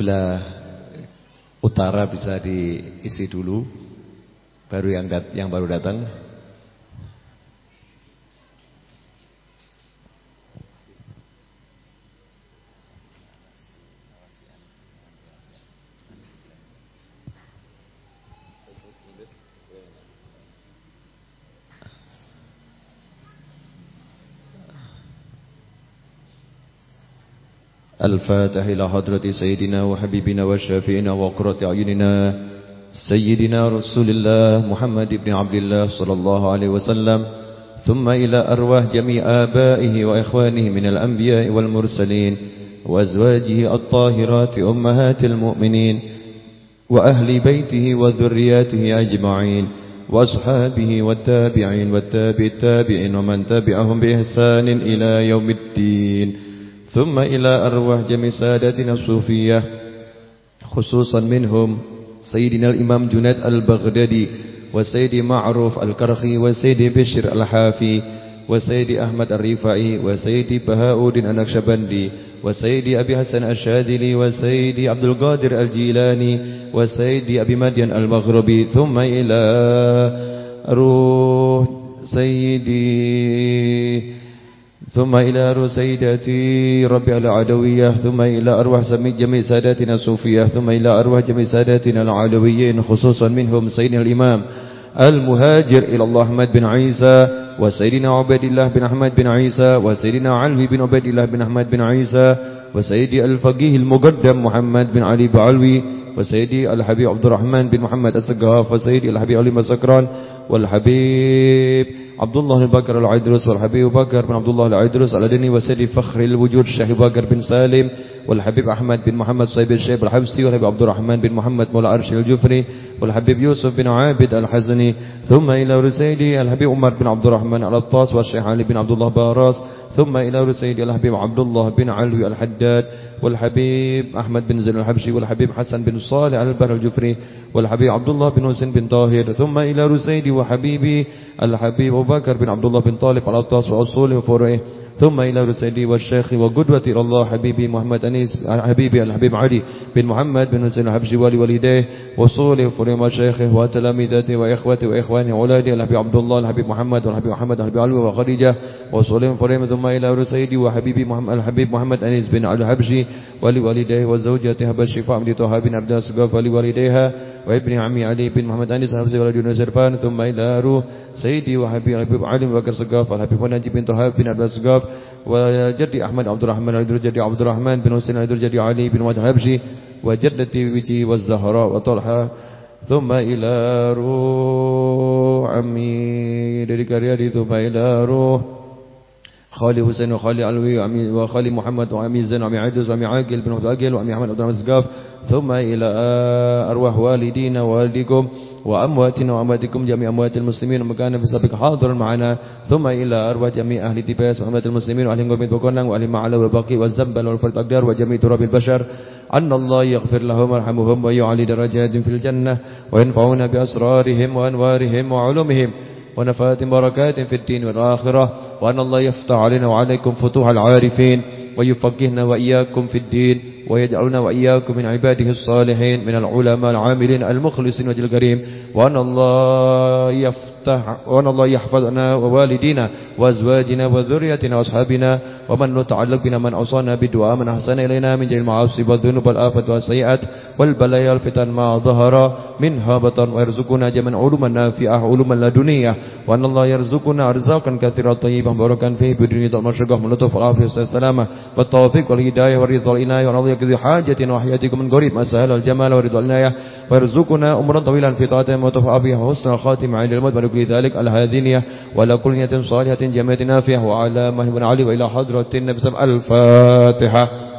sebelah utara bisa diisi dulu. Baru yang yang baru datang. الفاتح إلى حضرة سيدنا وحبيبنا وشافئنا وقرة أعيننا سيدنا رسول الله محمد بن عبد الله صلى الله عليه وسلم ثم إلى أرواح جميع آبائه وإخوانه من الأنبياء والمرسلين وأزواجه الطاهرات أمهات المؤمنين وأهل بيته وذرياته أجمعين وأصحابه والتابعين والتابع التابعين ومن تبعهم بإحسان إلى يوم الدين. ثم إلى أرواح جميع سادتنا الصوفية خصوصا منهم سيدنا الإمام جنيد البغدادي وسيدي معروف الكرخي وسيدي بشر الحافي وسيدي أحمد الرفاعي وسيدي بهاء الدين النقشبندي وسيدي أبي حسن الشاذلي وسيدي عبد القادر الجيلاني وسيدي أبي مدين المغربي ثم إلى روح سيدي ثم إلى أرواح سيداتي ربي العدوية ثم إلى أرواح جميع ساداتنا الصوفية ثم إلى أرواح جميع ساداتنا العلويين خصوصا منهم سيدنا الإمام المهاجر إلى الله أحمد بن عيسى وسيدنا عبد الله بن أحمد بن عيسى وسيدنا علوي بن عبد الله بن أحمد بن عيسى وسيدي الفقيه المقدم محمد بن علي بعلوي وسيدي الحبيب عبد الرحمن بن محمد السقاف وسيدي الحبيب علي مسكران والحبيب عبد الله بن بكر العيدروس والحبيب بكر بن عبد الله العيدروس الأدني وسيد فخر الوجود الشيخ بكر بن سالم والحبيب أحمد بن محمد صيب الشيخ الحبسي والحبيب عبد الرحمن بن محمد مولى عرش الجفري والحبيب يوسف بن عابد الحزني ثم إلى رسيدي الحبيب عمر بن عبد الرحمن الأبطاس والشيخ علي بن عبد الله باراس ثم إلى رسيدي الحبيب عبد الله بن علوي الحداد والحبيب أحمد بن زين الحبشي والحبيب حسن بن صالح البر الجفري والحبيب عبد الله بن حسين بن طاهر ثم إلى رسيدي وحبيبي الحبيب أبو بكر بن عبد الله بن طالب الأبطاس وأصوله وفروعه ثم إلى رسالي والشيخ وقدوتي الله حبيبي محمد أنيس حبيبي الحبيب علي بن محمد بن حسين الحبشي والي والديه وصوله وفريم وشيخه وتلاميذته وإخوته وإخوانه وأولادي الحبيب عبد الله الحبيب محمد والحبيب محمد الحبيب علي وخديجة وصوله وفريم ثم إلى رسالي وحبيبي محمد الحبيب محمد أنيس بن الحبشي والي والديه وزوجته هبة الشفاء بن طه بن عبد السقاف والي والديها وابن عمي علي بن محمد أنيس الحبشي ولد يونس ثم إلى روح سيدي وحبيبي الحبيب علي بكر سقاف الحبيب نجيب بن طه بن عبد السقاف وجدي أحمد عبد الرحمن الدرجدي عبد الرحمن بن حسين الدرجدي علي بن وجه الحبشي وجدتي بيتي والزهراء وطلحة ثم إلى روح عمي dari ثم إلى روح خالي حسين وخالي علوي وخالي محمد وعمي زين وعمي عدس وعمي عاقل بن عبد عاقل وعمي أحمد عبد الرحمن ثم إلى أرواح والدينا ووالديكم وأمواتنا وأمواتكم جميع أموات المسلمين. ومكان في سابق حاضر معنا. ثم إلى أرواح جميع أهل تباس وأموات المسلمين وأهل قرمي بكونان وأهل معلى والباقي والزنبل والفرد أقدار وجميع تراب البشر. أن الله يغفر لهم ويرحمهم ويعلي درجات في الجنة وينفعون بأسرارهم وأنوارهم وعلومهم. ونفات بركات في الدين والآخرة وأن الله يفتح علينا وعليكم فتوح العارفين ويفقهنا وإياكم في الدين. ويجعلنا وإياكم من عباده الصالحين من العلماء العاملين المخلصين وجل الكريم. وأن الله يفتح وأن الله يحفظنا ووالدينا وأزواجنا وذريتنا وأصحابنا. ومن نتعلق بنا من أوصانا بالدعاء من أحسن إلينا من جميع المعاصي والذنوب والآفات والسيئات والبلايا والفتن ما ظهر منها بطن. ويرزقنا جميعا علوما نافعة علوما لدنيا. وأن الله يرزقنا أرزاقا كثيرا طيبا مباركا فيه بدنيا من لطف والعافية والسلامة. والتوفيق والهداية والرضا والعناية وأن الله يقضي حاجة وحياتكم من قريب. ما سهل الجمال والرضا والعناية ويرزقنا أمرا طويلا في طاعته وتفع بها وحسن الخاتم عند الموت. ولكل ذلك الهادينية ولا كل نية صالحة جميعة نافعة وعلى مهب علي وإلى حضرة النبي الفاتحة.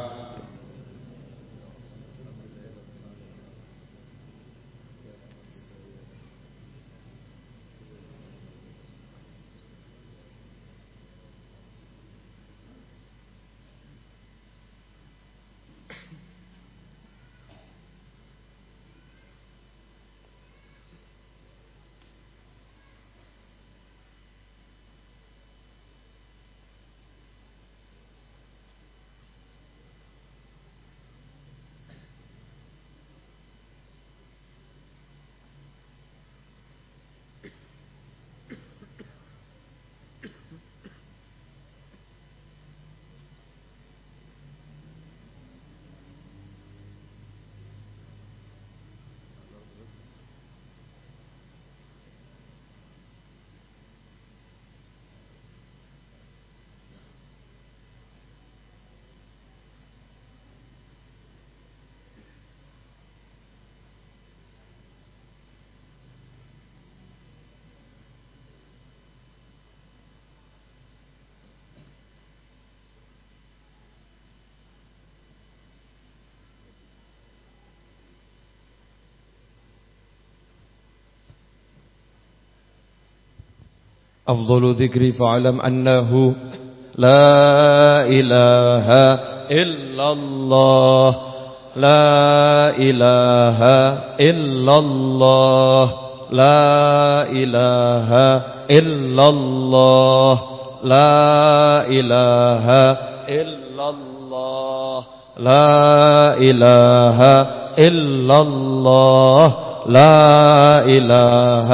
أفضل ذكري فاعلم أنه لا إله إلا الله. لا إله إلا الله. لا إله إلا الله. لا إله إلا الله. لا إله إلا الله. لا إله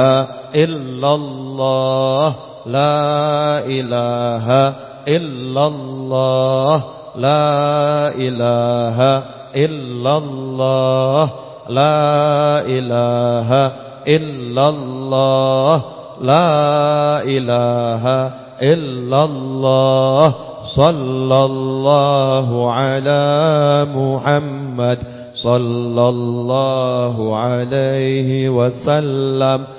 إلا الله. لا إله إلا الله. لا إله إلا الله. لا إله إلا الله. لا إله إلا الله. صلى الله على محمد. صلى الله عليه وسلم.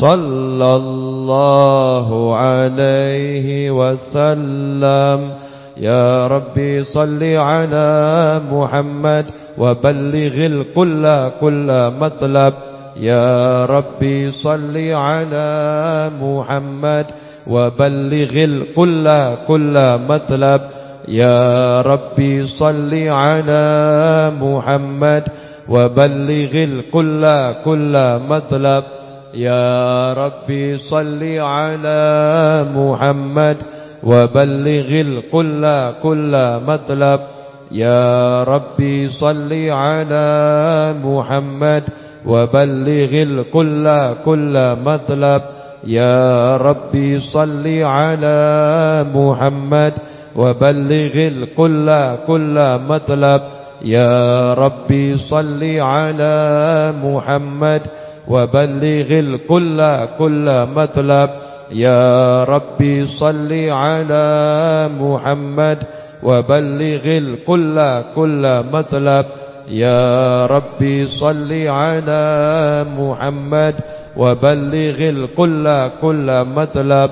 صلى الله عليه وسلم. يا ربي صل على محمد وبلغ الكل كل مطلب. يا ربي صل على محمد وبلغ الكل كل مطلب. يا ربي صل على محمد وبلغ الكل كل مطلب. يا ربي صل على محمد وبلغ الكل كل مطلب. يا ربي صل على محمد وبلغ الكل كل مطلب. يا ربي صل على محمد وبلغ الكل كل مطلب. يا ربي صل على محمد وبلغ الكل كل مطلب. يا ربي صل على محمد وبلغ الكل كل مطلب. يا ربي صل على محمد وبلغ الكل كل مطلب.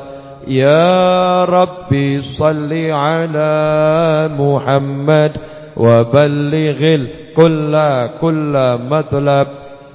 يا ربي صل على محمد وبلغ الكل كل مطلب.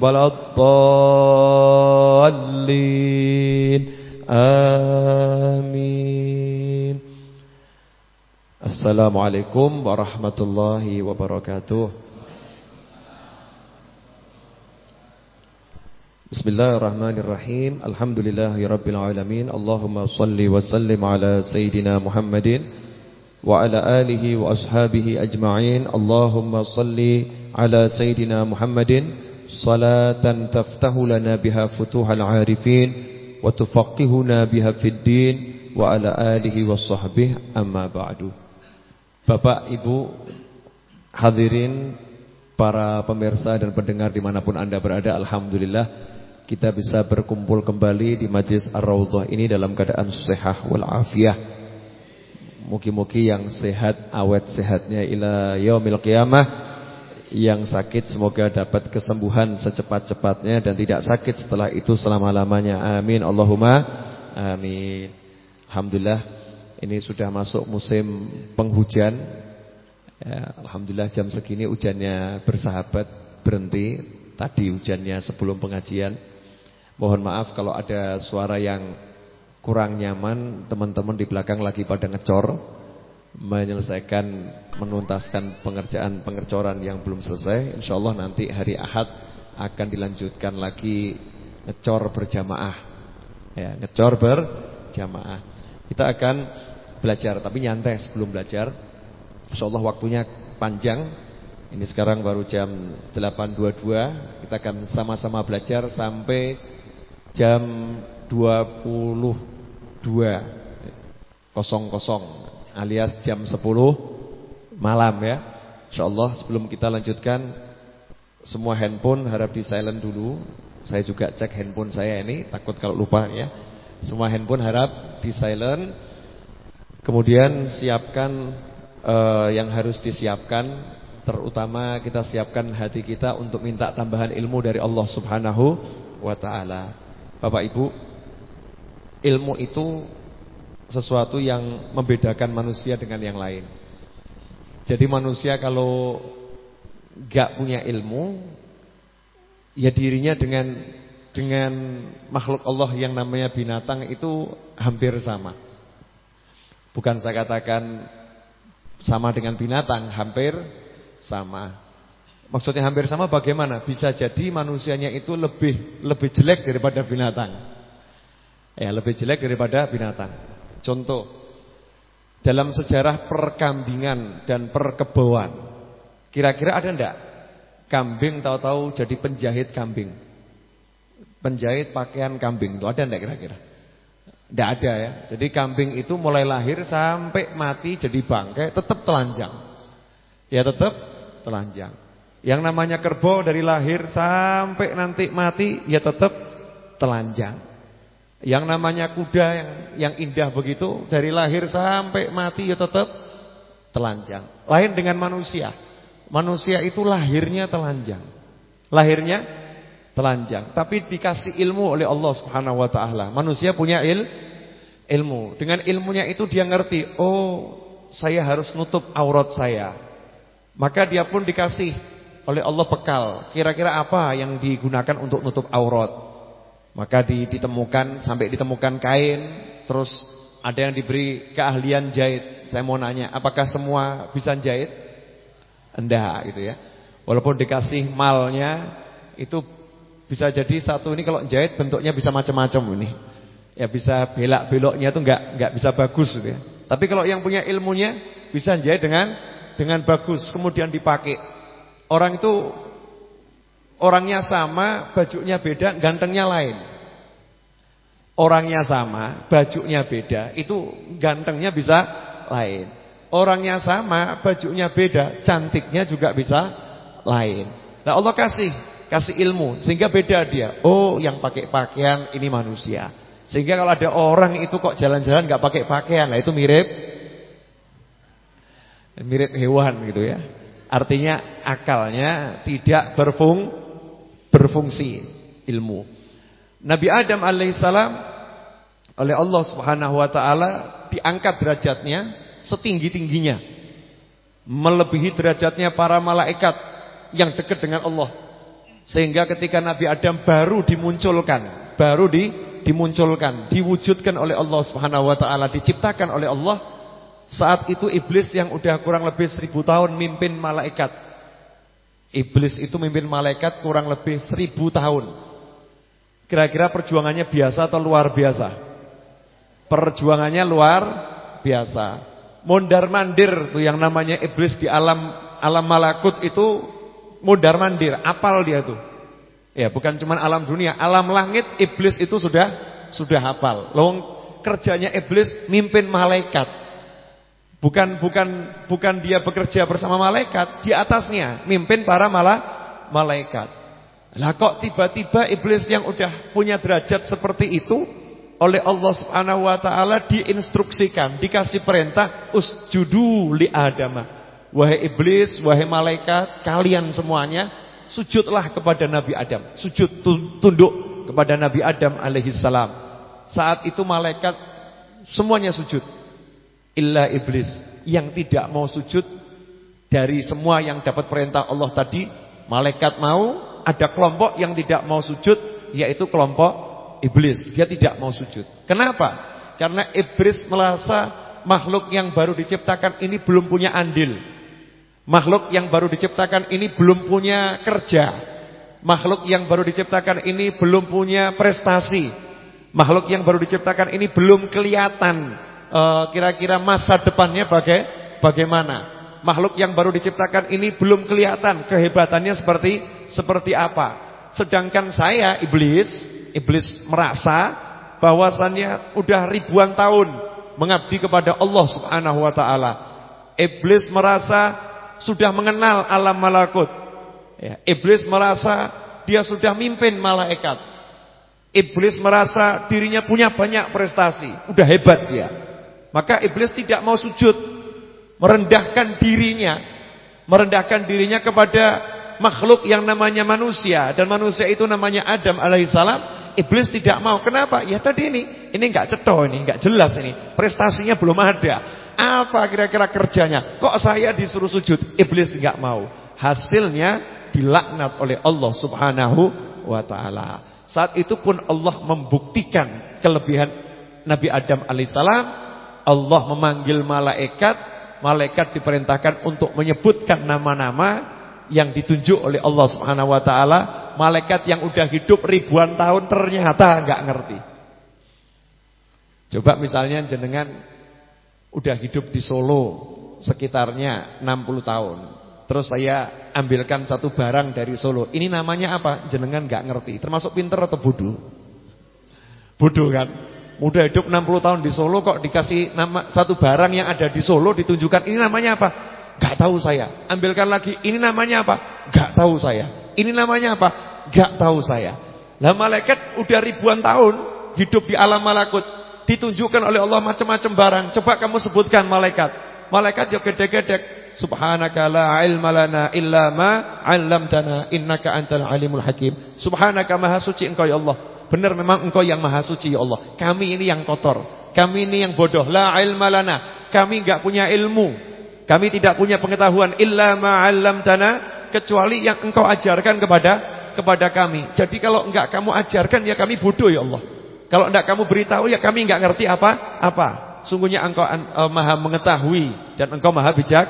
ولا الضالين. آمين. السلام عليكم ورحمة الله وبركاته. بسم الله الرحمن الرحيم. الحمد لله رب العالمين. اللهم صل وسلم على سيدنا محمد وعلى آله وأصحابه أجمعين. اللهم صل على سيدنا محمد صلاة تفتح لنا بها فتوح العارفين وتفقهنا بها في الدين وعلى آله وصحبه أما بعد Bapak, Ibu, hadirin, para pemirsa dan pendengar dimanapun Anda berada Alhamdulillah kita bisa berkumpul kembali di Majlis Ar-Raudhah ini dalam keadaan sehat wal afiyah. Mugi-mugi yang sehat awet sehatnya ila yaumil qiyamah, yang sakit semoga dapat kesembuhan secepat-cepatnya dan tidak sakit setelah itu selama-lamanya. Amin Allahumma amin. Alhamdulillah ini sudah masuk musim penghujan. Ya, Alhamdulillah jam segini hujannya bersahabat berhenti. Tadi hujannya sebelum pengajian. Mohon maaf kalau ada suara yang kurang nyaman, teman-teman di belakang lagi pada ngecor menyelesaikan menuntaskan pengerjaan pengercoran yang belum selesai. Insya Allah nanti hari Ahad akan dilanjutkan lagi ngecor berjamaah. Ya, ngecor berjamaah. Kita akan belajar tapi nyantai sebelum belajar. Insya Allah waktunya panjang. Ini sekarang baru jam 8.22 Kita akan sama-sama belajar sampai jam 22.00 alias jam 10 malam ya. Insyaallah sebelum kita lanjutkan semua handphone harap di silent dulu. Saya juga cek handphone saya ini takut kalau lupa ya. Semua handphone harap di silent. Kemudian siapkan uh, yang harus disiapkan terutama kita siapkan hati kita untuk minta tambahan ilmu dari Allah Subhanahu wa taala. Bapak Ibu, ilmu itu sesuatu yang membedakan manusia dengan yang lain. Jadi manusia kalau gak punya ilmu, ya dirinya dengan dengan makhluk Allah yang namanya binatang itu hampir sama. Bukan saya katakan sama dengan binatang, hampir sama. Maksudnya hampir sama bagaimana? Bisa jadi manusianya itu lebih lebih jelek daripada binatang. Ya, lebih jelek daripada binatang. Contoh dalam sejarah perkambingan dan perkebauan. Kira-kira ada enggak kambing tahu-tahu jadi penjahit kambing? Penjahit pakaian kambing itu ada enggak kira-kira? Enggak ada ya. Jadi kambing itu mulai lahir sampai mati jadi bangkai tetap telanjang. Ya tetap telanjang. Yang namanya kerbau dari lahir sampai nanti mati ya tetap telanjang. Yang namanya kuda yang yang indah begitu dari lahir sampai mati ya tetap telanjang. Lain dengan manusia. Manusia itu lahirnya telanjang. Lahirnya telanjang, tapi dikasih ilmu oleh Allah Subhanahu wa taala. Manusia punya il ilmu. Dengan ilmunya itu dia ngerti, oh, saya harus nutup aurat saya. Maka dia pun dikasih oleh Allah bekal. Kira-kira apa yang digunakan untuk nutup aurat? Maka ditemukan sampai ditemukan kain, terus ada yang diberi keahlian jahit. Saya mau nanya, apakah semua bisa jahit? Enggak gitu ya. Walaupun dikasih malnya itu bisa jadi satu ini kalau jahit bentuknya bisa macam-macam ini. Ya bisa belak-beloknya itu enggak enggak bisa bagus gitu ya. Tapi kalau yang punya ilmunya bisa jahit dengan dengan bagus kemudian dipakai Orang itu orangnya sama, bajunya beda, gantengnya lain. Orangnya sama, bajunya beda, itu gantengnya bisa lain. Orangnya sama, bajunya beda, cantiknya juga bisa lain. Nah Allah kasih, kasih ilmu sehingga beda dia. Oh, yang pakai pakaian ini manusia. Sehingga kalau ada orang itu kok jalan-jalan nggak pakai pakaian, nah itu mirip mirip hewan gitu ya. Artinya akalnya tidak berfung, berfungsi ilmu. Nabi Adam alaihissalam oleh Allah subhanahu wa ta'ala diangkat derajatnya setinggi-tingginya. Melebihi derajatnya para malaikat yang dekat dengan Allah. Sehingga ketika Nabi Adam baru dimunculkan, baru di, dimunculkan, diwujudkan oleh Allah subhanahu wa ta'ala, diciptakan oleh Allah saat itu iblis yang udah kurang lebih seribu tahun mimpin malaikat. Iblis itu mimpin malaikat kurang lebih seribu tahun. Kira-kira perjuangannya biasa atau luar biasa? Perjuangannya luar biasa. Mondar mandir tuh yang namanya iblis di alam alam malakut itu mondar mandir, apal dia tuh. Ya, bukan cuma alam dunia, alam langit iblis itu sudah sudah hafal. Long kerjanya iblis mimpin malaikat. Bukan bukan bukan dia bekerja bersama malaikat, di atasnya mimpin para malah malaikat. Lah kok tiba-tiba iblis yang udah punya derajat seperti itu oleh Allah Subhanahu wa taala diinstruksikan, dikasih perintah usjudu li Adam. Wahai iblis, wahai malaikat, kalian semuanya sujudlah kepada Nabi Adam. Sujud tunduk kepada Nabi Adam alaihi salam. Saat itu malaikat semuanya sujud. Illa iblis yang tidak mau sujud dari semua yang dapat perintah Allah tadi, malaikat mau ada kelompok yang tidak mau sujud yaitu kelompok iblis. Dia tidak mau sujud. Kenapa? Karena iblis merasa makhluk yang baru diciptakan ini belum punya andil. Makhluk yang baru diciptakan ini belum punya kerja. Makhluk yang baru diciptakan ini belum punya prestasi. Makhluk yang baru diciptakan ini belum kelihatan kira-kira uh, masa depannya baga bagaimana. Makhluk yang baru diciptakan ini belum kelihatan kehebatannya seperti seperti apa. Sedangkan saya iblis, iblis merasa bahwasannya udah ribuan tahun mengabdi kepada Allah Subhanahu wa taala. Iblis merasa sudah mengenal alam malakut. Ya, iblis merasa dia sudah mimpin malaikat. Iblis merasa dirinya punya banyak prestasi, udah hebat dia. Maka iblis tidak mau sujud, merendahkan dirinya, merendahkan dirinya kepada makhluk yang namanya manusia dan manusia itu namanya Adam alaihissalam. Iblis tidak mau. Kenapa? Ya tadi ini, ini nggak ceto ini, nggak jelas ini. Prestasinya belum ada. Apa kira-kira kerjanya? Kok saya disuruh sujud? Iblis nggak mau. Hasilnya dilaknat oleh Allah Subhanahu wa taala. Saat itu pun Allah membuktikan kelebihan Nabi Adam alaihissalam. Allah memanggil malaikat, malaikat diperintahkan untuk menyebutkan nama-nama yang ditunjuk oleh Allah Subhanahu wa taala, malaikat yang udah hidup ribuan tahun ternyata nggak ngerti. Coba misalnya jenengan udah hidup di Solo sekitarnya 60 tahun. Terus saya ambilkan satu barang dari Solo. Ini namanya apa? Jenengan nggak ngerti. Termasuk pinter atau bodoh? Bodoh kan? Udah hidup 60 tahun di Solo kok dikasih nama satu barang yang ada di Solo ditunjukkan ini namanya apa? Gak tahu saya. Ambilkan lagi. Ini namanya apa? Gak tahu saya. Ini namanya apa? Gak tahu saya. Lah malaikat udah ribuan tahun hidup di alam malakut. Ditunjukkan oleh Allah macam-macam barang. Coba kamu sebutkan malaikat. Malaikat ya gede-gede. Subhanaka la ilma lana illa ma 'allamtana innaka antal alimul hakim. Subhanaka maha suci engkau ya Allah. Benar memang engkau yang maha suci ya Allah. Kami ini yang kotor. Kami ini yang bodoh. La ilma lana. Kami enggak punya ilmu. Kami tidak punya pengetahuan illa ma'allamtana kecuali yang engkau ajarkan kepada kepada kami. Jadi kalau enggak kamu ajarkan ya kami bodoh ya Allah. Kalau enggak kamu beritahu ya kami enggak ngerti apa apa. Sungguhnya engkau uh, maha mengetahui dan engkau maha bijak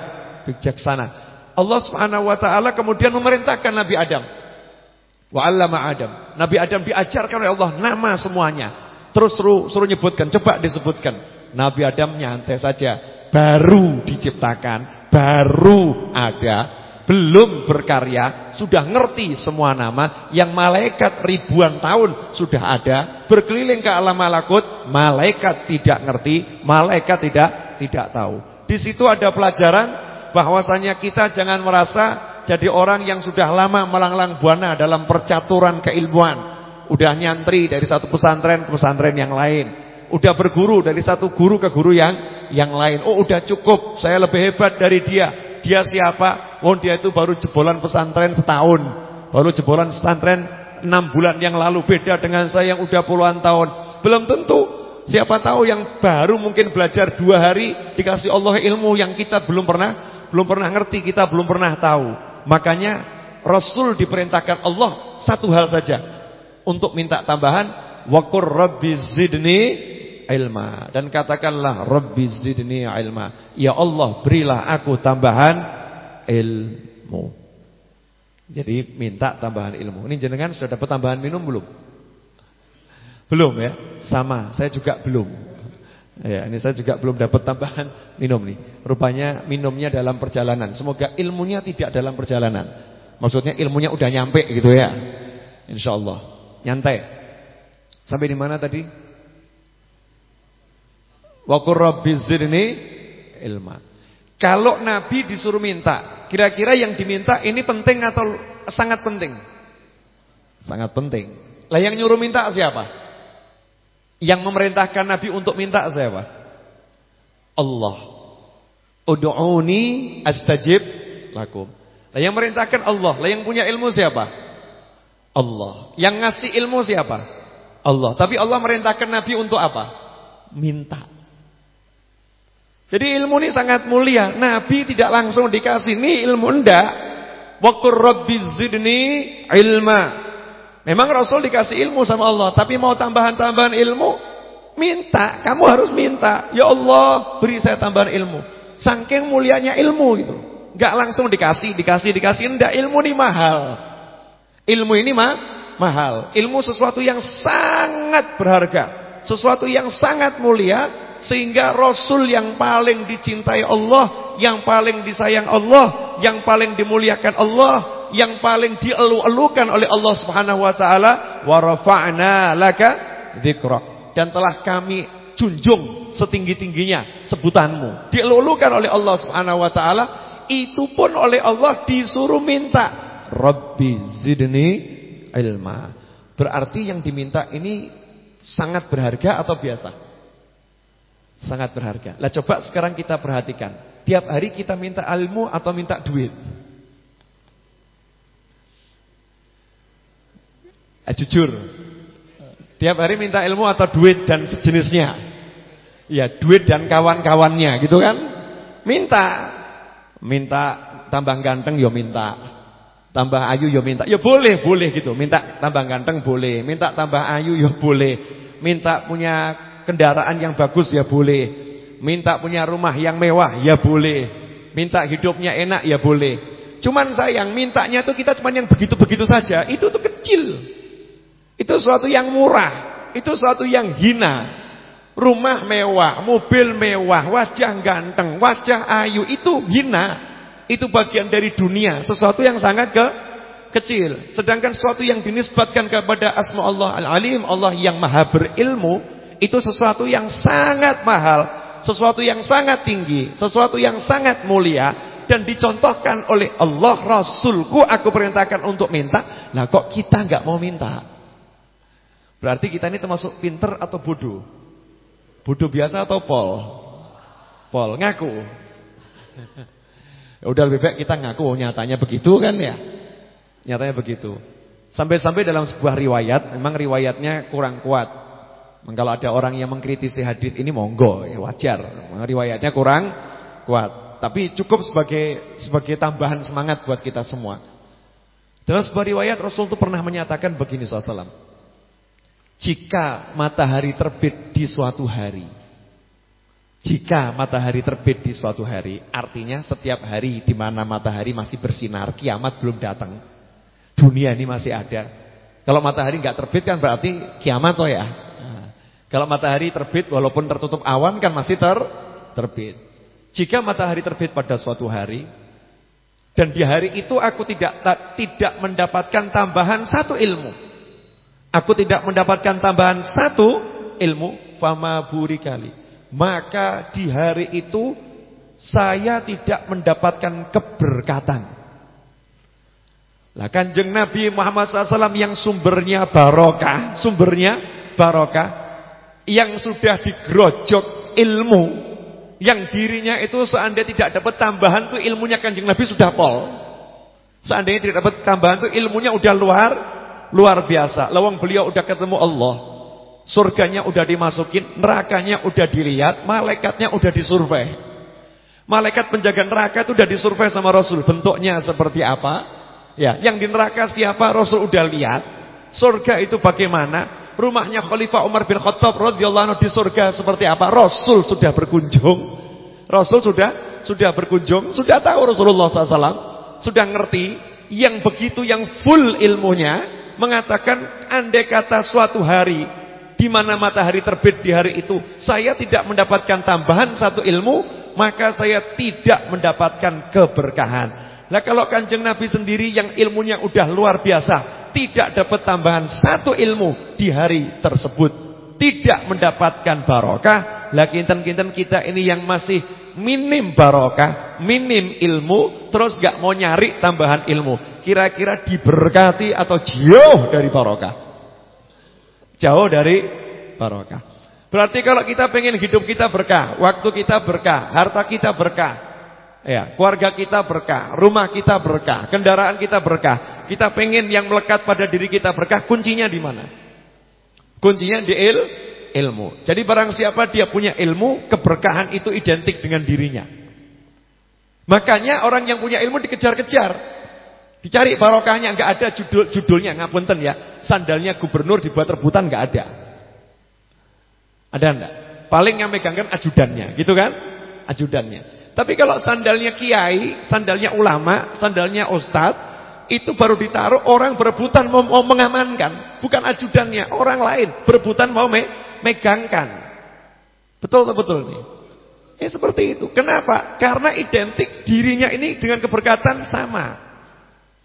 bijaksana. Allah Subhanahu wa taala kemudian memerintahkan Nabi Adam. Wa 'allama Adam. Nabi Adam diajarkan oleh Allah nama semuanya. Terus suruh, suruh nyebutkan, coba disebutkan. Nabi Adam nyantai saja baru diciptakan, baru ada, belum berkarya, sudah ngerti semua nama, yang malaikat ribuan tahun sudah ada, berkeliling ke alam malakut, malaikat tidak ngerti, malaikat tidak tidak tahu. Di situ ada pelajaran bahwasanya kita jangan merasa jadi orang yang sudah lama melanglang buana dalam percaturan keilmuan. Udah nyantri dari satu pesantren ke pesantren yang lain udah berguru dari satu guru ke guru yang yang lain. Oh, udah cukup. Saya lebih hebat dari dia. Dia siapa? Oh, dia itu baru jebolan pesantren setahun. Baru jebolan pesantren enam bulan yang lalu. Beda dengan saya yang udah puluhan tahun. Belum tentu. Siapa tahu yang baru mungkin belajar dua hari dikasih Allah ilmu yang kita belum pernah belum pernah ngerti, kita belum pernah tahu. Makanya Rasul diperintahkan Allah satu hal saja. Untuk minta tambahan waqur rabbi zidni ilma. Dan katakanlah rabbi zidni ilma. Ya Allah berilah aku tambahan ilmu. Jadi minta tambahan ilmu. Ini jenengan sudah dapat tambahan minum belum? Belum ya? Sama saya juga belum ya ini saya juga belum dapat tambahan minum nih rupanya minumnya dalam perjalanan semoga ilmunya tidak dalam perjalanan maksudnya ilmunya udah nyampe gitu ya insyaallah nyantai sampai di mana tadi Wa qur ilma. Kalau Nabi disuruh minta, kira-kira yang diminta ini penting atau sangat penting? Sangat penting. Lah yang nyuruh minta siapa? Yang memerintahkan Nabi untuk minta siapa? Allah. Ud'uni astajib lakum. Lah yang merintahkan Allah. Lah yang punya ilmu siapa? Allah. Yang ngasih ilmu siapa? Allah. Tapi Allah merintahkan Nabi untuk apa? Minta. Jadi ilmu ini sangat mulia. Nabi tidak langsung dikasih ini ilmu ndak. Waktu Rabbi zidni ilma. Memang Rasul dikasih ilmu sama Allah, tapi mau tambahan-tambahan ilmu, minta. Kamu harus minta. Ya Allah, beri saya tambahan ilmu. Saking mulianya ilmu itu. Gak langsung dikasih, dikasih, dikasih. Enggak, ilmu ini mahal. Ilmu ini mah mahal. Ilmu sesuatu yang sangat berharga. Sesuatu yang sangat mulia. Sehingga Rasul yang paling dicintai Allah. Yang paling disayang Allah. Yang paling dimuliakan Allah yang paling dielu-elukan oleh Allah Subhanahu wa taala wa rafa'na laka dzikra dan telah kami junjung setinggi-tingginya sebutanmu. Dielu-elukan oleh Allah Subhanahu wa taala itu pun oleh Allah disuruh minta. Rabbi zidni ilma. Berarti yang diminta ini sangat berharga atau biasa? Sangat berharga. Lah coba sekarang kita perhatikan. Tiap hari kita minta ilmu atau minta duit Eh, jujur. Tiap hari minta ilmu atau duit dan sejenisnya. Ya, duit dan kawan-kawannya gitu kan. Minta. Minta tambah ganteng ya minta. Tambah ayu ya minta. Ya boleh, boleh gitu. Minta tambah ganteng boleh. Minta tambah ayu ya boleh. Minta punya kendaraan yang bagus ya boleh. Minta punya rumah yang mewah ya boleh. Minta hidupnya enak ya boleh. Cuman sayang mintanya tuh kita cuman yang begitu-begitu saja. Itu tuh kecil. Itu suatu yang murah, itu suatu yang hina. Rumah mewah, mobil mewah, wajah ganteng, wajah ayu itu hina. Itu bagian dari dunia, sesuatu yang sangat ke kecil. Sedangkan sesuatu yang dinisbatkan kepada asma Allah Al-Alim, Allah yang Maha berilmu, itu sesuatu yang sangat mahal, sesuatu yang sangat tinggi, sesuatu yang sangat mulia dan dicontohkan oleh Allah Rasulku aku perintahkan untuk minta. Lah kok kita nggak mau minta? Berarti kita ini termasuk pinter atau bodoh? Bodoh biasa atau pol? Pol, ngaku. Ya udah lebih baik kita ngaku nyatanya begitu kan ya? Nyatanya begitu. Sampai-sampai dalam sebuah riwayat, memang riwayatnya kurang kuat. Kalau ada orang yang mengkritisi hadis ini monggo, ya wajar. Riwayatnya kurang kuat. Tapi cukup sebagai sebagai tambahan semangat buat kita semua. Dalam sebuah riwayat Rasul itu pernah menyatakan begini sallallahu jika matahari terbit di suatu hari. Jika matahari terbit di suatu hari Artinya setiap hari di mana matahari masih bersinar Kiamat belum datang. Dunia ini masih ada. Kalau matahari nggak terbit kan berarti kiamat toh ya. Nah, Kalau matahari terbit walaupun tertutup awan kan masih ter terbit. Jika matahari terbit pada suatu hari Dan di hari itu aku tidak tidak mendapatkan tambahan satu ilmu Aku tidak mendapatkan tambahan satu ilmu fama burikali. Maka di hari itu saya tidak mendapatkan keberkatan. Lah kanjeng Nabi Muhammad SAW yang sumbernya barokah, sumbernya barokah, yang sudah digerojok ilmu, yang dirinya itu seandainya tidak dapat tambahan tuh ilmunya kanjeng Nabi sudah pol. Seandainya tidak dapat tambahan tuh ilmunya udah luar luar biasa. Lawang beliau udah ketemu Allah. Surganya udah dimasukin, nerakanya udah dilihat, malaikatnya udah disurvei. Malaikat penjaga neraka itu udah disurvei sama Rasul, bentuknya seperti apa? Ya, yang di neraka siapa? Rasul udah lihat. Surga itu bagaimana? Rumahnya Khalifah Umar bin Khattab radhiyallahu anhu di surga seperti apa? Rasul sudah berkunjung. Rasul sudah sudah berkunjung, sudah tahu Rasulullah SAW, sudah ngerti yang begitu yang full ilmunya mengatakan andai kata suatu hari di mana matahari terbit di hari itu saya tidak mendapatkan tambahan satu ilmu maka saya tidak mendapatkan keberkahan. Nah kalau kanjeng Nabi sendiri yang ilmunya udah luar biasa tidak dapat tambahan satu ilmu di hari tersebut tidak mendapatkan barokah. Lah kinten-kinten kita ini yang masih minim barokah, minim ilmu, terus gak mau nyari tambahan ilmu. Kira-kira diberkati atau jauh dari barokah? Jauh dari barokah. Berarti kalau kita pengen hidup kita berkah, waktu kita berkah, harta kita berkah, ya, keluarga kita berkah, rumah kita berkah, kendaraan kita berkah. Kita pengen yang melekat pada diri kita berkah, kuncinya di mana? Kuncinya di il, ilmu. Jadi barang siapa dia punya ilmu, keberkahan itu identik dengan dirinya. Makanya orang yang punya ilmu dikejar-kejar. Dicari barokahnya, nggak ada judul judulnya ngapunten ya. Sandalnya gubernur dibuat rebutan nggak ada. Ada enggak? Paling yang megangkan ajudannya, gitu kan? Ajudannya. Tapi kalau sandalnya kiai, sandalnya ulama, sandalnya ustad, itu baru ditaruh orang berebutan mau, mengamankan, bukan ajudannya, orang lain berebutan mau megangkan. Betul atau betul nih? Eh seperti itu. Kenapa? Karena identik dirinya ini dengan keberkatan sama.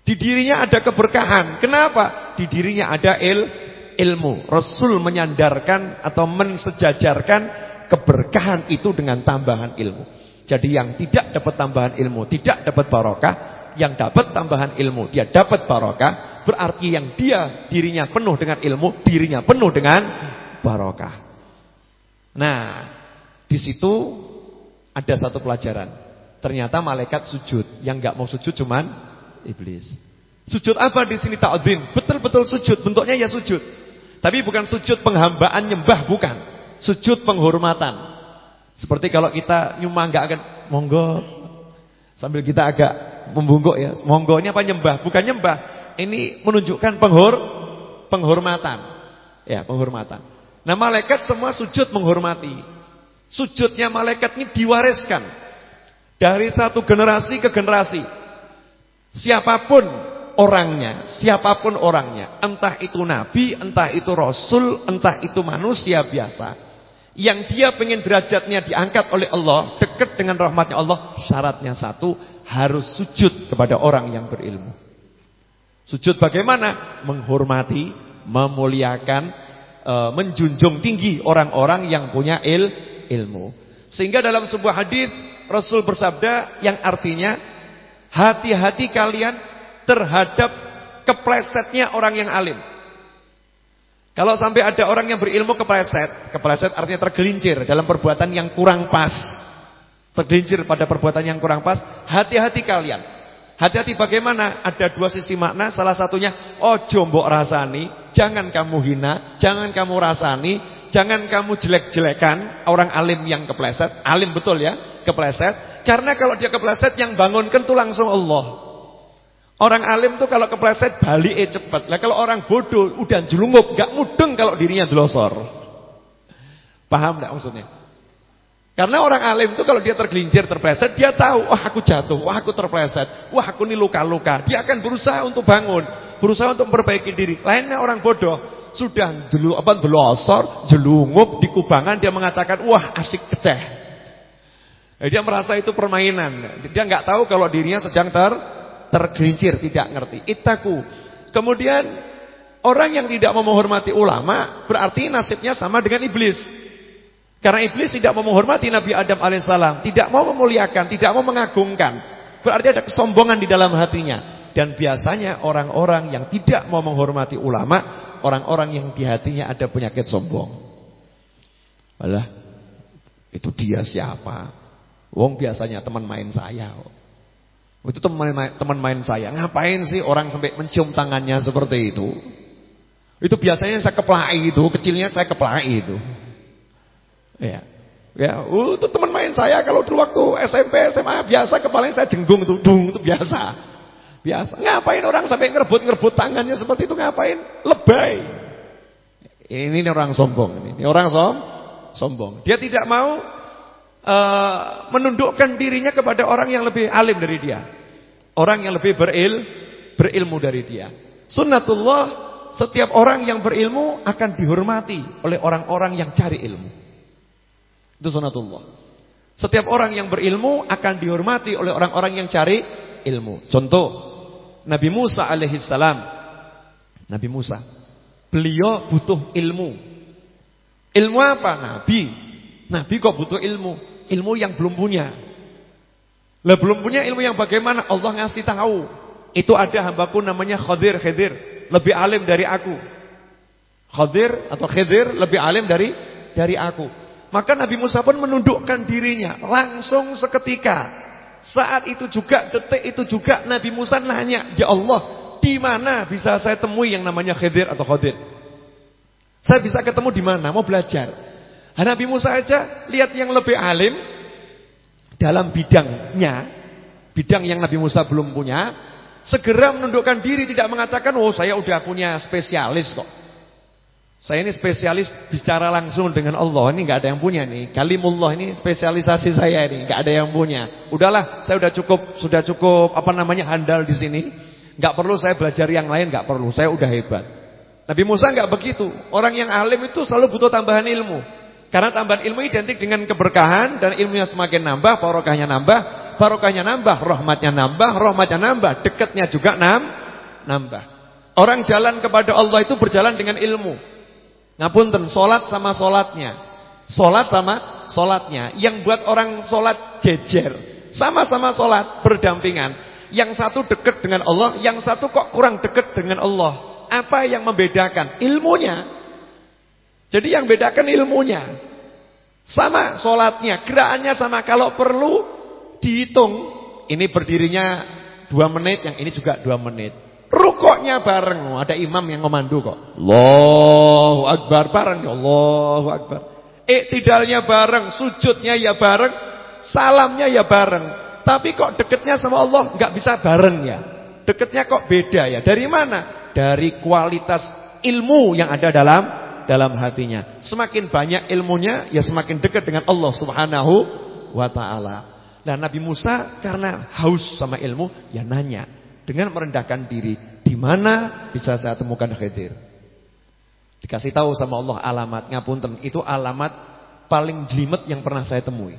Di dirinya ada keberkahan. Kenapa? Di dirinya ada il ilmu. Rasul menyandarkan atau mensejajarkan keberkahan itu dengan tambahan ilmu. Jadi yang tidak dapat tambahan ilmu, tidak dapat barokah. Yang dapat tambahan ilmu, dia dapat barokah. Berarti yang dia dirinya penuh dengan ilmu, dirinya penuh dengan barokah. Nah, di situ ada satu pelajaran. Ternyata malaikat sujud, yang nggak mau sujud cuman iblis. Sujud apa di sini ta'zim? Betul-betul sujud, bentuknya ya sujud. Tapi bukan sujud penghambaan nyembah, bukan. Sujud penghormatan. Seperti kalau kita nyumbang enggak akan monggo sambil kita agak membungkuk ya. Monggonya apa nyembah? Bukan nyembah. Ini menunjukkan penghor penghormatan. Ya, penghormatan. Nah, malaikat semua sujud menghormati. Sujudnya malaikat ini diwariskan dari satu generasi ke generasi. Siapa pun orangnya, siapa pun orangnya, entah itu nabi, entah itu rasul, entah itu manusia biasa, yang dia pengen derajatnya diangkat oleh Allah, dekat dengan rahmatnya Allah, syaratnya satu, harus sujud kepada orang yang berilmu. Sujud bagaimana? Menghormati, memuliakan, e, menjunjung tinggi orang-orang yang punya il, ilmu. Sehingga dalam sebuah hadis Rasul bersabda yang artinya hati-hati kalian terhadap keplesetnya orang yang alim. Kalau sampai ada orang yang berilmu kepleset, kepleset artinya tergelincir dalam perbuatan yang kurang pas. Tergelincir pada perbuatan yang kurang pas, hati-hati kalian. Hati-hati bagaimana? Ada dua sisi makna, salah satunya oh jombok rasani, jangan kamu hina, jangan kamu rasani, jangan kamu jelek-jelekan orang alim yang kepleset. Alim betul ya, kepleset. Karena kalau dia kepleset yang bangunkan tuh langsung Allah. Orang alim tuh kalau kepleset balik eh cepat. Lah kalau orang bodoh udah jelungup, gak mudeng kalau dirinya delosor. Paham enggak maksudnya? Karena orang alim tuh kalau dia tergelincir, terpleset, dia tahu, wah aku jatuh, wah aku terpleset, wah aku ini luka-luka. Dia akan berusaha untuk bangun, berusaha untuk memperbaiki diri. Lainnya orang bodoh, sudah jelu apa delosor, jelungup di kubangan dia mengatakan, wah asik keceh. Dia merasa itu permainan. Dia nggak tahu kalau dirinya sedang ter tergelincir, tidak ngerti. Itaku. Kemudian orang yang tidak menghormati ulama berarti nasibnya sama dengan iblis. Karena iblis tidak mau menghormati Nabi Adam alaihissalam, tidak mau memuliakan, tidak mau mengagungkan. Berarti ada kesombongan di dalam hatinya. Dan biasanya orang-orang yang tidak mau menghormati ulama, orang-orang yang di hatinya ada penyakit sombong. Alah, itu dia siapa? Wong biasanya teman main saya. Itu teman teman main saya. Ngapain sih orang sampai mencium tangannya seperti itu? Itu biasanya saya keplai itu, kecilnya saya keplai itu. Ya. Ya, uh, itu teman main saya kalau dulu waktu SMP, SMA biasa kepalanya saya jenggung itu, dung itu biasa. Biasa. Ngapain orang sampai ngerebut-ngerebut tangannya seperti itu ngapain? Lebay. Ini, ini orang sombong ini. orang som sombong. Dia tidak mau uh, menundukkan dirinya kepada orang yang lebih alim dari dia. Orang yang lebih beril, berilmu dari dia. Sunnatullah, setiap orang yang berilmu akan dihormati oleh orang-orang yang cari ilmu. Itu sunnatullah. Setiap orang yang berilmu akan dihormati oleh orang-orang yang cari ilmu. Contoh, Nabi Musa alaihissalam. Nabi Musa. Beliau butuh ilmu. Ilmu apa? Nabi. Nabi kok butuh ilmu. ilmu yang belum punya. Lah belum punya ilmu yang bagaimana? Allah ngasih tahu. Itu ada hambaku namanya Khadir, Khidir, lebih alim dari aku. Khadir atau Khidir lebih alim dari dari aku. Maka Nabi Musa pun menundukkan dirinya langsung seketika. Saat itu juga, detik itu juga Nabi Musa nanya, "Ya Allah, di mana bisa saya temui yang namanya Khidir atau Khadir?" Saya bisa ketemu di mana? Mau belajar. Nabi Musa aja lihat yang lebih alim dalam bidangnya, bidang yang Nabi Musa belum punya, segera menundukkan diri tidak mengatakan, "Oh, saya udah punya spesialis kok." Saya ini spesialis bicara langsung dengan Allah. Ini nggak ada yang punya nih. Kalimullah ini spesialisasi saya ini, nggak ada yang punya. Udahlah, saya udah cukup, sudah cukup apa namanya handal di sini. Nggak perlu saya belajar yang lain, nggak perlu. Saya udah hebat. Nabi Musa nggak begitu. Orang yang alim itu selalu butuh tambahan ilmu. Karena tambahan ilmu identik dengan keberkahan dan ilmunya semakin nambah, barokahnya nambah, barokahnya nambah, rahmatnya nambah, rahmatnya nambah, dekatnya juga nam, nambah. Orang jalan kepada Allah itu berjalan dengan ilmu. Ngapunten, solat sama solatnya. Solat sama solatnya. Yang buat orang solat jejer. Sama-sama solat berdampingan. Yang satu dekat dengan Allah, yang satu kok kurang dekat dengan Allah. Apa yang membedakan? Ilmunya. Jadi yang bedakan ilmunya. Sama solatnya, gerakannya sama. Kalau perlu dihitung. Ini berdirinya dua menit, yang ini juga dua menit. Rukuknya bareng, ada imam yang memandu kok. Allahu Akbar bareng, ya Allahu Akbar. Iktidalnya bareng, sujudnya ya bareng, salamnya ya bareng. Tapi kok deketnya sama Allah nggak bisa bareng ya. Deketnya kok beda ya. Dari mana? Dari kualitas ilmu yang ada dalam dalam hatinya. Semakin banyak ilmunya, ya semakin dekat dengan Allah Subhanahu wa taala. Nah, Nabi Musa karena haus sama ilmu, ya nanya dengan merendahkan diri, di mana bisa saya temukan Khidir? Dikasih tahu sama Allah alamat ngapunten, itu alamat paling jelimet yang pernah saya temui.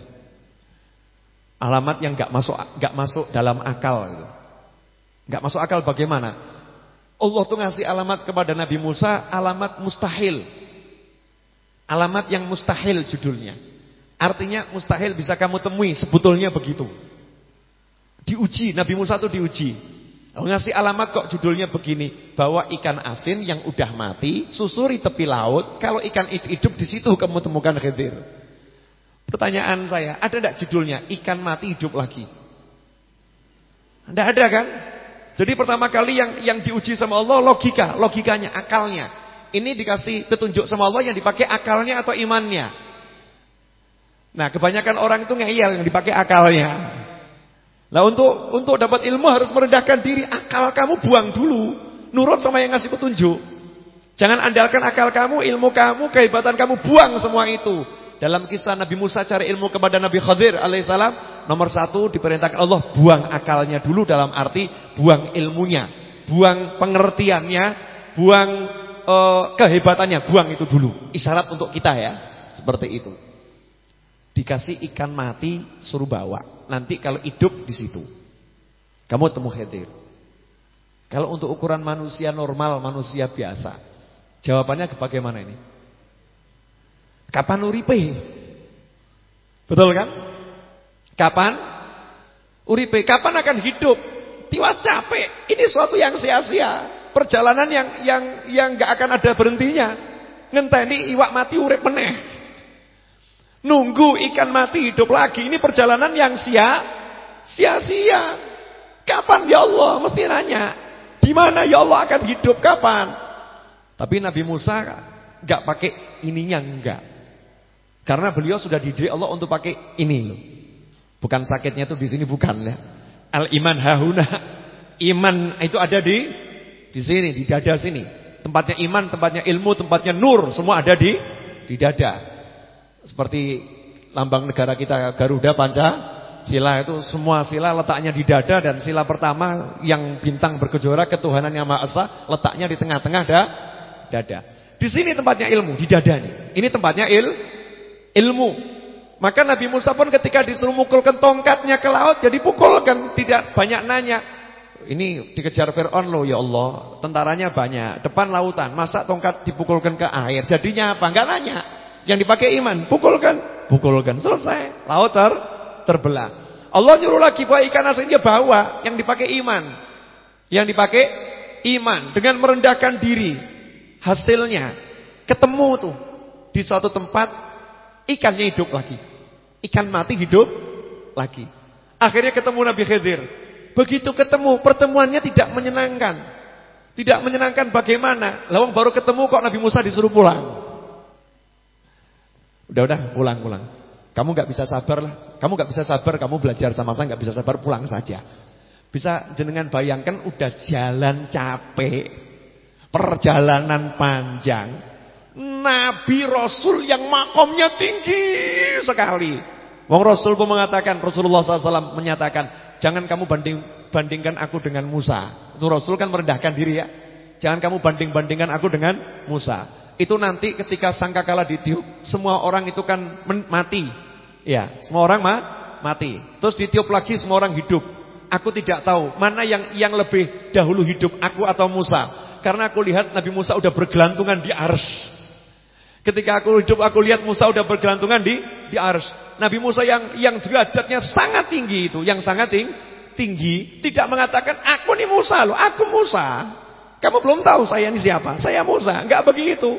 Alamat yang gak masuk gak masuk dalam akal gitu. Gak masuk akal bagaimana? Allah tuh ngasih alamat kepada Nabi Musa, alamat mustahil. Alamat yang mustahil judulnya. Artinya mustahil bisa kamu temui, sebetulnya begitu. Diuji, Nabi Musa tuh diuji. Ngasih alamat kok judulnya begini, bahwa ikan asin yang udah mati susuri tepi laut, kalau ikan itu hidup di situ kamu temukan khidir. Pertanyaan saya, ada enggak judulnya ikan mati hidup lagi? Enggak ada kan? Jadi pertama kali yang yang diuji sama Allah logika, logikanya, akalnya. Ini dikasih petunjuk sama Allah yang dipakai akalnya atau imannya. Nah, kebanyakan orang itu ngeyel yang dipakai akalnya. Nah untuk untuk dapat ilmu harus merendahkan diri. Akal kamu buang dulu. Nurut sama yang ngasih petunjuk. Jangan andalkan akal kamu, ilmu kamu, kehebatan kamu. Buang semua itu. Dalam kisah Nabi Musa cari ilmu kepada Nabi Khadir alaihissalam. Nomor satu diperintahkan Allah. Buang akalnya dulu dalam arti buang ilmunya. Buang pengertiannya. Buang uh, kehebatannya. Buang itu dulu. Isyarat untuk kita ya. Seperti itu. Dikasih ikan mati suruh bawa. Nanti kalau hidup di situ. Kamu temu khidir. Kalau untuk ukuran manusia normal, manusia biasa. Jawabannya bagaimana ini? Kapan uripe? Betul kan? Kapan? Uripe. Kapan akan hidup? Tiwas capek. Ini suatu yang sia-sia. Perjalanan yang yang yang nggak akan ada berhentinya. Ngenteni iwak mati urip meneh. Nunggu ikan mati hidup lagi. Ini perjalanan yang sia sia-sia. Kapan ya Allah? Mesti nanya. Di mana ya Allah akan hidup kapan? Tapi Nabi Musa nggak pakai ininya enggak. Karena beliau sudah dididik Allah untuk pakai ini loh. Bukan sakitnya tuh di sini bukan ya. Al iman hahuna. Iman itu ada di di sini, di dada sini. Tempatnya iman, tempatnya ilmu, tempatnya nur, semua ada di di dada. Seperti lambang negara kita Garuda Panca Sila itu semua sila letaknya di dada dan sila pertama yang bintang berkejora ketuhanan yang Maha Esa letaknya di tengah-tengah da, dada. Di sini tempatnya ilmu, di dada nih. Ini tempatnya il, ilmu. Maka Nabi Musa pun ketika disuruh mukulkan tongkatnya ke laut jadi pukulkan, tidak banyak nanya. Ini dikejar Fir'aun loh ya Allah, tentaranya banyak, depan lautan, masa tongkat dipukulkan ke air. Jadinya apa? Enggak nanya. Yang dipakai iman, pukulkan, pukulkan, selesai. Laut ter terbelah. Allah nyuruh lagi bahwa ikan asinnya bawa, yang dipakai iman. Yang dipakai iman dengan merendahkan diri. Hasilnya ketemu tuh di suatu tempat ikannya hidup lagi. Ikan mati hidup lagi. Akhirnya ketemu Nabi Khidir. Begitu ketemu, pertemuannya tidak menyenangkan. Tidak menyenangkan bagaimana? Lawang baru ketemu kok Nabi Musa disuruh pulang. Udah-udah pulang pulang. Kamu nggak bisa sabar lah. Kamu nggak bisa sabar, kamu belajar sama saya nggak bisa sabar, pulang saja. Bisa jenengan bayangkan udah jalan capek, perjalanan panjang, Nabi Rasul yang makomnya tinggi sekali. Wong Rasul pun mengatakan, Rasulullah SAW menyatakan, jangan kamu banding bandingkan aku dengan Musa. Itu Rasul kan merendahkan diri ya. Jangan kamu banding-bandingkan aku dengan Musa. Itu nanti ketika sangkakala ditiup, semua orang itu kan mati. Ya, semua orang ma mati. Terus ditiup lagi semua orang hidup. Aku tidak tahu mana yang yang lebih dahulu hidup, aku atau Musa. Karena aku lihat Nabi Musa udah bergelantungan di ars. Ketika aku hidup aku lihat Musa udah bergelantungan di di ars. Nabi Musa yang yang derajatnya sangat tinggi itu, yang sangat ting, tinggi, tidak mengatakan aku nih Musa loh, aku Musa. Kamu belum tahu saya ini siapa? Saya Musa. Enggak begitu.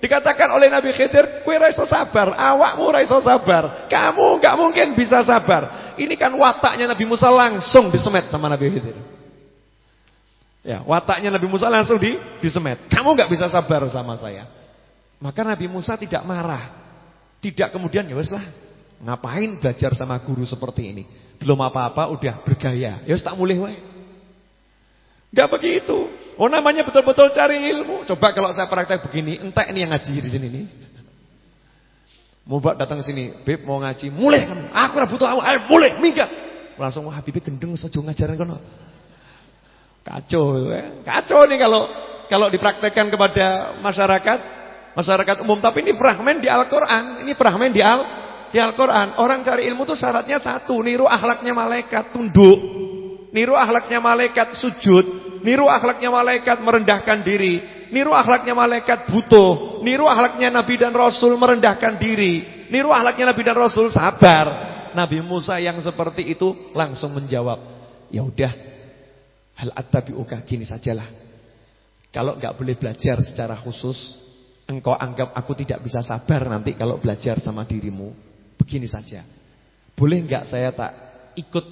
Dikatakan oleh Nabi Khidir, "Kowe raiso sabar, awakmu raiso sabar. Kamu enggak mungkin bisa sabar." Ini kan wataknya Nabi Musa langsung disemet sama Nabi Khidir. Ya, wataknya Nabi Musa langsung di disemet. Kamu enggak bisa sabar sama saya. Maka Nabi Musa tidak marah. Tidak kemudian ya wes lah, ngapain belajar sama guru seperti ini? Belum apa-apa udah bergaya. Ya tak mulih wae. Gak begitu. Oh namanya betul-betul cari ilmu. Coba kalau saya praktek begini, entek ini yang ngaji di sini nih. Mau datang sini, Beb mau ngaji, mulai kamu. Aku ora butuh awak, ayo mulai, minggat. Langsung wah Habibie gendeng saja ngajaran kono. Kacau ya. Kacau nih kalau kalau dipraktekkan kepada masyarakat, masyarakat umum. Tapi ini fragmen di Al-Qur'an, ini fragmen di Al di Al-Qur'an. Orang cari ilmu tuh syaratnya satu, niru akhlaknya malaikat, tunduk. Niru akhlaknya malaikat sujud, niru akhlaknya malaikat merendahkan diri, niru akhlaknya malaikat butuh, niru akhlaknya Nabi dan Rasul merendahkan diri, niru akhlaknya Nabi dan Rasul sabar. Nabi Musa yang seperti itu langsung menjawab, "Ya udah, hal attabi'uka gini sajalah. Kalau enggak boleh belajar secara khusus, engkau anggap aku tidak bisa sabar nanti kalau belajar sama dirimu. Begini saja. Boleh enggak saya tak ikut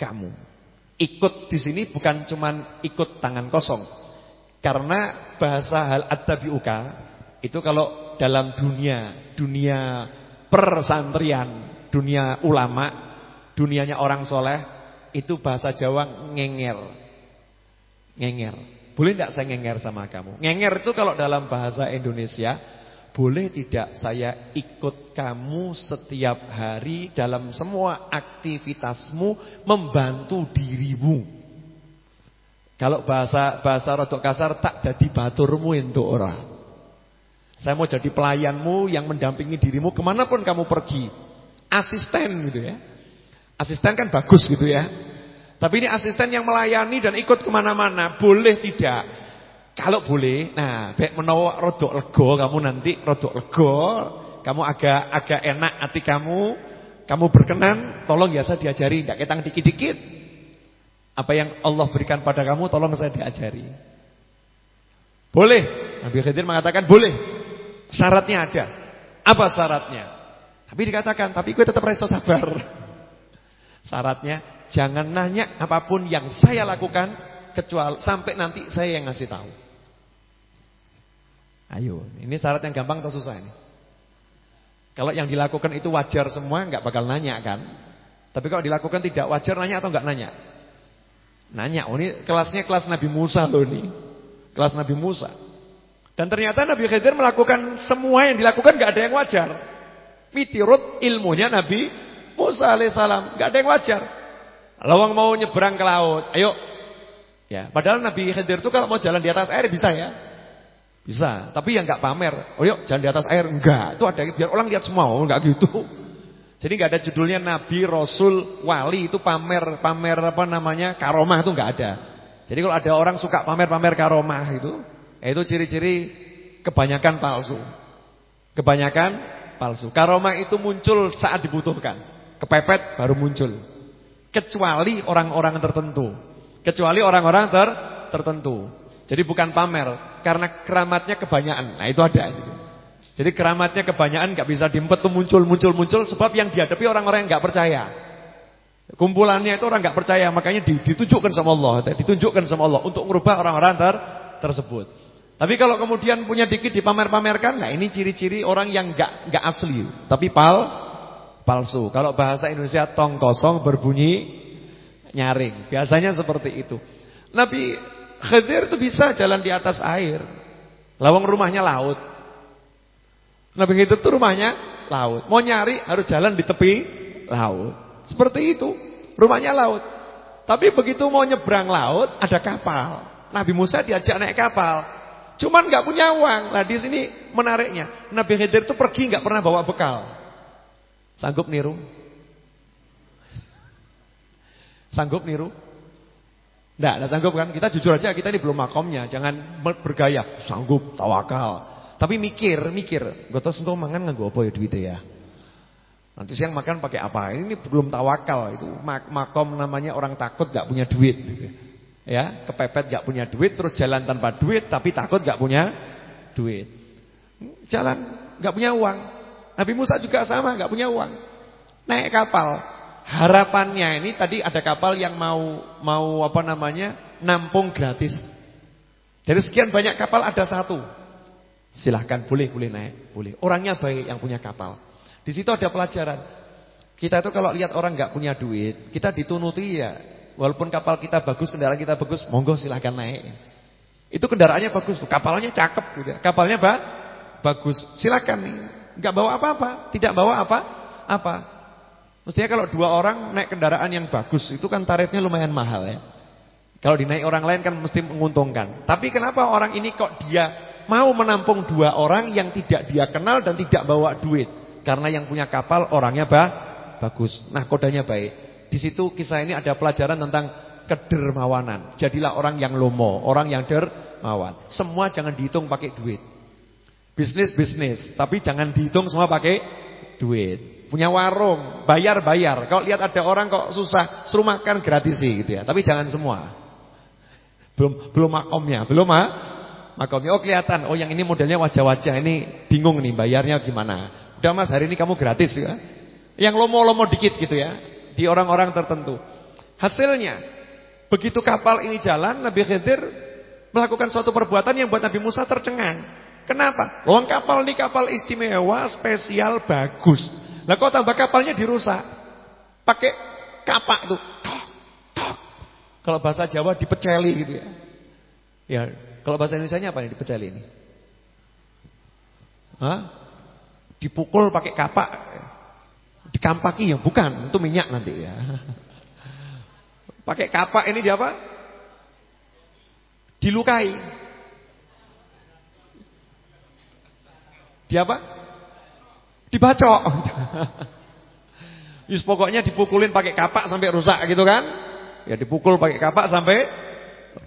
kamu Ikut di sini bukan cuma ikut tangan kosong. Karena bahasa hal at-tabi'uka itu kalau dalam dunia, dunia persantrian, dunia ulama, dunianya orang soleh, itu bahasa Jawa ngenger. Ngenger. Boleh tidak saya ngenger sama kamu? Ngenger itu kalau dalam bahasa Indonesia boleh tidak saya ikut kamu setiap hari dalam semua aktivitasmu membantu dirimu? Kalau bahasa bahasa rodok kasar tak jadi baturmu itu orang. Saya mau jadi pelayanmu yang mendampingi dirimu ke mana pun kamu pergi. Asisten gitu ya. Asisten kan bagus gitu ya. Tapi ini asisten yang melayani dan ikut ke mana-mana. Boleh tidak? Kalau boleh, nah, baik menawa rodok lego kamu nanti rodok lego, kamu agak agak enak hati kamu, kamu berkenan, tolong ya saya diajari, enggak ketang dikit-dikit. Apa yang Allah berikan pada kamu tolong saya diajari. Boleh. Nabi Khidir mengatakan boleh. Syaratnya ada. Apa syaratnya? Tapi dikatakan, tapi gue tetap resto sabar. Syaratnya jangan nanya apa pun yang saya lakukan kecuali sampai nanti saya yang ngasih tahu. Ayo, ini syarat yang gampang atau susah ini? Kalau yang dilakukan itu wajar semua, nggak bakal nanya kan? Tapi kalau dilakukan tidak wajar, nanya atau nggak nanya? Nanya, oh ini kelasnya kelas Nabi Musa loh ini. Kelas Nabi Musa. Dan ternyata Nabi Khidir melakukan semua yang dilakukan nggak ada yang wajar. Mitirut ilmunya Nabi Musa alaihissalam, nggak ada yang wajar. Lawang mau nyebrang ke laut, ayo. Ya, padahal Nabi Khidir itu kalau mau jalan di atas air bisa ya. Bisa, tapi yang nggak pamer. Oh yuk, jangan di atas air. Enggak, itu ada biar orang lihat semua. Oh, enggak gitu. Jadi nggak ada judulnya nabi, rasul, wali itu pamer pamer apa namanya? karomah itu nggak ada. Jadi kalau ada orang suka pamer-pamer karomah itu, itu ciri-ciri kebanyakan palsu. Kebanyakan palsu. Karomah itu muncul saat dibutuhkan. Kepepet baru muncul. Kecuali orang-orang tertentu. Kecuali orang-orang ter tertentu. Jadi bukan pamer, karena keramatnya kebanyakan. Nah, itu ada Jadi keramatnya kebanyakan nggak bisa diempet tuh muncul muncul muncul sebab yang dihadapi orang-orang yang nggak percaya. Kumpulannya itu orang nggak percaya, makanya ditunjukkan sama Allah, ditunjukkan sama Allah untuk merubah orang-orang ter tersebut. Tapi kalau kemudian punya dikit dipamer-pamerkan, nah ini ciri-ciri orang yang enggak enggak asli, tapi pal palsu. Kalau bahasa Indonesia tong kosong berbunyi nyaring. Biasanya seperti itu. Nabi Khidir itu bisa jalan di atas air. Lawang rumahnya laut. Nabi Khidir itu rumahnya laut. Mau nyari harus jalan di tepi laut. Seperti itu. Rumahnya laut. Tapi begitu mau nyebrang laut ada kapal. Nabi Musa diajak naik kapal. Cuman nggak punya uang. Nah di sini menariknya, Nabi Khidir itu pergi nggak pernah bawa bekal. Sanggup niru? Sanggup niru? Nggak, nggak sanggup kan? Kita jujur aja, kita ini belum makomnya. Jangan bergaya, sanggup, tawakal. Tapi mikir, mikir. Gue tau sengkau mangan nggak gue apa ya duitnya ya. Nanti siang makan pakai apa? Ini belum tawakal. Itu makom namanya orang takut nggak punya duit. Ya, kepepet gak punya duit terus jalan tanpa duit tapi takut gak punya duit. Jalan gak punya uang. Nabi Musa juga sama gak punya uang. Naik kapal. Harapannya ini tadi ada kapal yang mau mau apa namanya? nampung gratis. Dari sekian banyak kapal ada satu. Silahkan boleh boleh naik, boleh. Orangnya baik yang punya kapal. Di situ ada pelajaran. Kita itu kalau lihat orang nggak punya duit, kita ditunuti ya Walaupun kapal kita bagus, kendaraan kita bagus, monggo silahkan naik. Itu kendaraannya bagus, kapalnya cakep gitu. Kapalnya ba bagus. Silakan nih. Enggak bawa apa-apa, tidak bawa apa? Mestinya kalau dua orang naik kendaraan yang bagus, itu kan tarifnya lumayan mahal ya. Kalau dinaik orang lain kan mesti menguntungkan. Tapi kenapa orang ini kok dia mau menampung dua orang yang tidak dia kenal dan tidak bawa duit? Karena yang punya kapal orangnya bah, bagus. Nah, kodanya baik. Di situ kisah ini ada pelajaran tentang kedermawanan. Jadilah orang yang lomo, orang yang dermawan. Semua jangan dihitung pakai duit. Bisnis bisnis, tapi jangan dihitung semua pakai duit. Punya warung, bayar-bayar. Kalau lihat ada orang kok susah, suruh makan gratis sih gitu ya. Tapi jangan semua. Belum belum makomnya, belum ah makomnya. Oh kelihatan, oh yang ini modelnya wajah-wajah ini bingung nih bayarnya gimana. Udah Mas, hari ini kamu gratis ya. Yang lomo-lomo dikit gitu ya di orang-orang tertentu. Hasilnya, begitu kapal ini jalan, Nabi Khidir melakukan suatu perbuatan yang buat Nabi Musa tercengang. Kenapa? Loh kapal ini kapal istimewa, spesial, bagus. Lah kok tambah kapalnya dirusak? Pakai kapak tuh. Kalau bahasa Jawa dipeceli gitu ya. Ya, kalau bahasa Indonesia apa nih dipeceli ini? Hah? Dipukul pakai kapak. Dikampaki ya, bukan, itu minyak nanti ya. Pakai kapak ini dia apa? Dilukai. Dia apa? Dibacok. Yus pokoknya dipukulin pakai kapak sampai rusak gitu kan? Ya dipukul pakai kapak sampai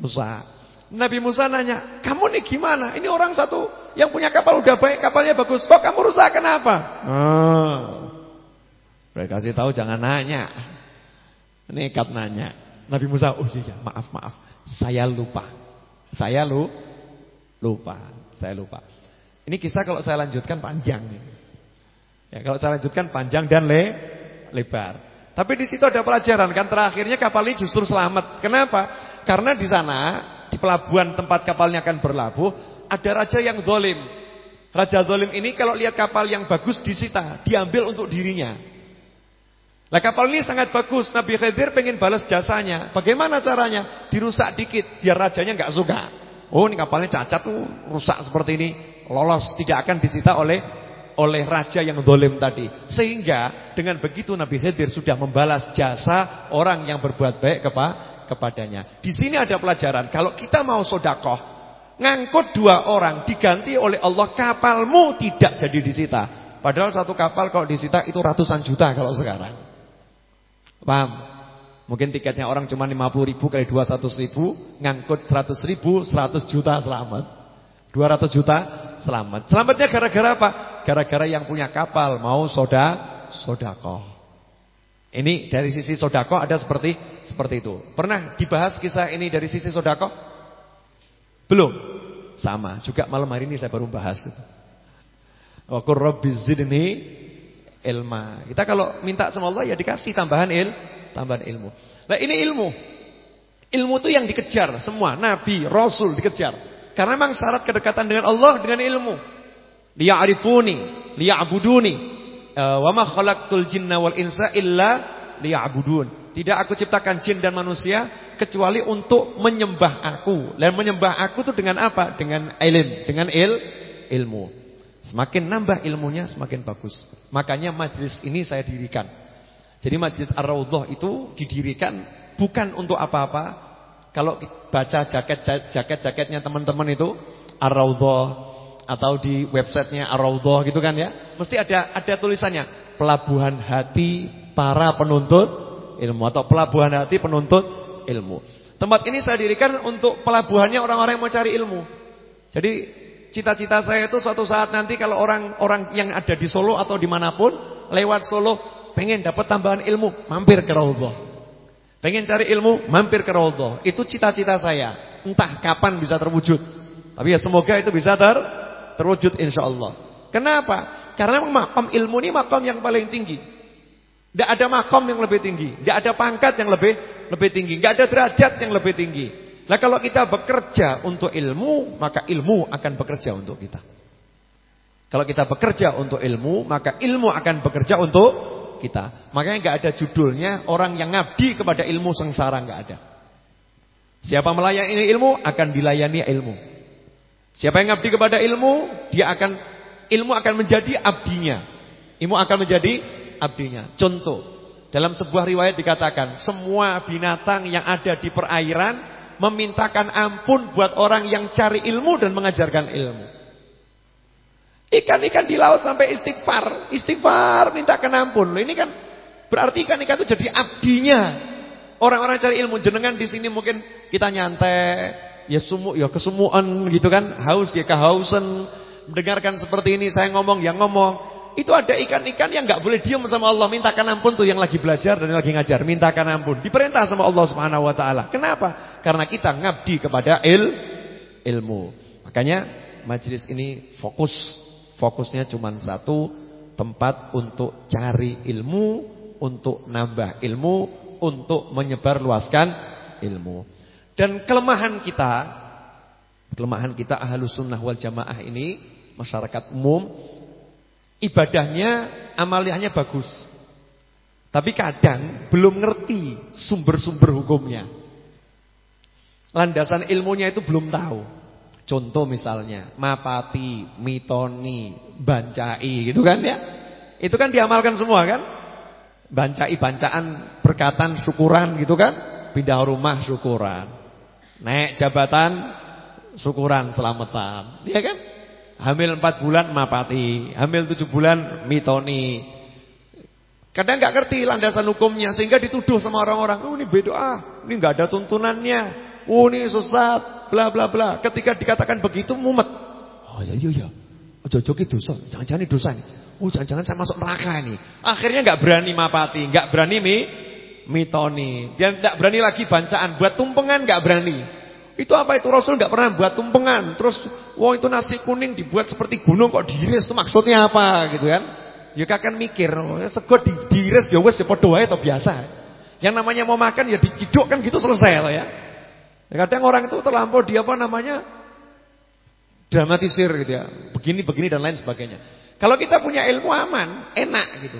rusak. Nabi Musa nanya, "Kamu nih gimana? Ini orang satu yang punya kapal udah baik, kapalnya bagus. Kok kamu rusak kenapa?" Ah. Mereka kasih tahu jangan nanya. Nekat nanya. Nabi Musa, oh iya, iya maaf maaf, saya lupa. Saya lu lupa, saya lupa. Ini kisah kalau saya lanjutkan panjang. Ya, kalau saya lanjutkan panjang dan le lebar. Tapi di situ ada pelajaran kan terakhirnya kapal ini justru selamat. Kenapa? Karena di sana di pelabuhan tempat kapalnya akan berlabuh ada raja yang zalim. Raja zalim ini kalau lihat kapal yang bagus disita, diambil untuk dirinya. Lah kapal ini sangat bagus. Nabi Khidir pengen balas jasanya. Bagaimana caranya? Dirusak dikit biar rajanya nggak suka. Oh, ini kapalnya cacat tuh, rusak seperti ini. Lolos tidak akan disita oleh oleh raja yang dolim tadi. Sehingga dengan begitu Nabi Khidir sudah membalas jasa orang yang berbuat baik kepa, kepadanya. Di sini ada pelajaran. Kalau kita mau sodakoh, ngangkut dua orang diganti oleh Allah kapalmu tidak jadi disita. Padahal satu kapal kalau disita itu ratusan juta kalau sekarang. Paham? Mungkin tiketnya orang cuma 50 ribu kali 200 ribu Ngangkut 100 ribu 100 juta selamat 200 juta selamat Selamatnya gara-gara apa? gara-gara yang punya kapal mau soda sodako. Ini dari sisi sodako ada seperti seperti itu. Pernah dibahas kisah ini dari sisi sodako? Belum. Sama. Juga malam hari ini saya baru bahas. Wa qur rabbi zidni ilma. Kita kalau minta sama Allah ya dikasih tambahan il, tambahan ilmu. Nah, ini ilmu. Ilmu itu yang dikejar semua, nabi, rasul dikejar. Karena memang syarat kedekatan dengan Allah dengan ilmu. Liya'rifuni, liya'buduni. Eh, wa ma khalaqtul jinna wal insa illa liya'budun. Tidak aku ciptakan jin dan manusia kecuali untuk menyembah aku. Dan menyembah aku itu dengan apa? Dengan ilm, dengan il, ilmu. Semakin nambah ilmunya semakin bagus. Makanya majlis ini saya dirikan. Jadi majlis Ar-Raudhah itu didirikan bukan untuk apa-apa. Kalau baca jaket-jaket-jaketnya teman-teman itu Ar-Raudhah atau di websitenya Ar-Raudhah gitu kan ya. Mesti ada ada tulisannya pelabuhan hati para penuntut ilmu atau pelabuhan hati penuntut ilmu. Tempat ini saya dirikan untuk pelabuhannya orang-orang yang mau cari ilmu. Jadi cita-cita saya itu suatu saat nanti kalau orang-orang yang ada di Solo atau di mana pun lewat Solo pengen dapat tambahan ilmu, mampir ke Raudhah. Pengen cari ilmu, mampir ke Raudhah. Itu cita-cita saya. Entah kapan bisa terwujud. Tapi ya semoga itu bisa ter terwujud insyaallah. Kenapa? Karena makam ilmu ini makam yang paling tinggi. Tidak ada makam yang lebih tinggi, tidak ada pangkat yang lebih lebih tinggi, tidak ada derajat yang lebih tinggi. Nah kalau kita bekerja untuk ilmu, maka ilmu akan bekerja untuk kita. Kalau kita bekerja untuk ilmu, maka ilmu akan bekerja untuk kita. Makanya nggak ada judulnya orang yang ngabdi kepada ilmu sengsara nggak ada. Siapa melayani ilmu akan dilayani ilmu. Siapa yang ngabdi kepada ilmu, dia akan ilmu akan menjadi abdinya. Ilmu akan menjadi abdinya. Contoh, dalam sebuah riwayat dikatakan, semua binatang yang ada di perairan memintakan ampun buat orang yang cari ilmu dan mengajarkan ilmu. Ikan-ikan di laut sampai istighfar, istighfar mintakan ampun. Ini kan berarti ikan-ikan itu jadi abdinya. Orang-orang cari ilmu jenengan di sini mungkin kita nyantai, ya sumu ya kesumuan gitu kan, haus ya kehausan. Mendengarkan seperti ini saya ngomong yang ngomong. Itu ada ikan-ikan yang nggak boleh diam sama Allah, mintakan ampun tuh yang lagi belajar dan lagi ngajar, mintakan ampun. Diperintah sama Allah Subhanahu wa taala. Kenapa? Karena kita ngabdi kepada il ilmu. Makanya majelis ini fokus. Fokusnya cuma satu, tempat untuk cari ilmu, untuk nambah ilmu, untuk menyebarluaskan ilmu. Dan kelemahan kita, kelemahan kita ahlus sunnah wal jamaah ini, masyarakat umum, ibadahnya, amaliyahnya bagus. Tapi kadang belum ngerti sumber-sumber hukumnya. Landasan ilmunya itu belum tahu. Contoh misalnya, mapati, mitoni, bancai gitu kan ya. Itu kan diamalkan semua kan? Bancai bancaan berkatan syukuran gitu kan? Pindah rumah syukuran. Naik jabatan syukuran selamatan. Iya kan? Hamil 4 bulan mapati, hamil 7 bulan mitoni. Kadang nggak ngerti landasan hukumnya sehingga dituduh sama orang-orang, "Oh, ini beda ah, ini nggak ada tuntunannya." Ini sesat, bla bla bla. Ketika dikatakan begitu mumet. Oh ya iya iya. Ojo-ojo dosa. Jangan-jangan ini dosa nih. Oh jangan-jangan saya masuk neraka ini. Akhirnya nggak berani mapati, nggak berani mi mitoni. Dia nggak berani lagi bancaan, buat tumpengan nggak berani. Itu apa itu Rasul nggak pernah buat tumpengan. Terus, wah itu nasi kuning dibuat seperti gunung kok diiris itu maksudnya apa gitu kan? Ya akan mikir, oh, ya sego di, diiris ya wes ya padha wae biasa. Yang namanya mau makan ya diciduk kan gitu selesai loh ya. Kadang orang itu terlampau dia apa namanya dramatisir gitu ya. Begini begini dan lain sebagainya. Kalau kita punya ilmu aman, enak gitu.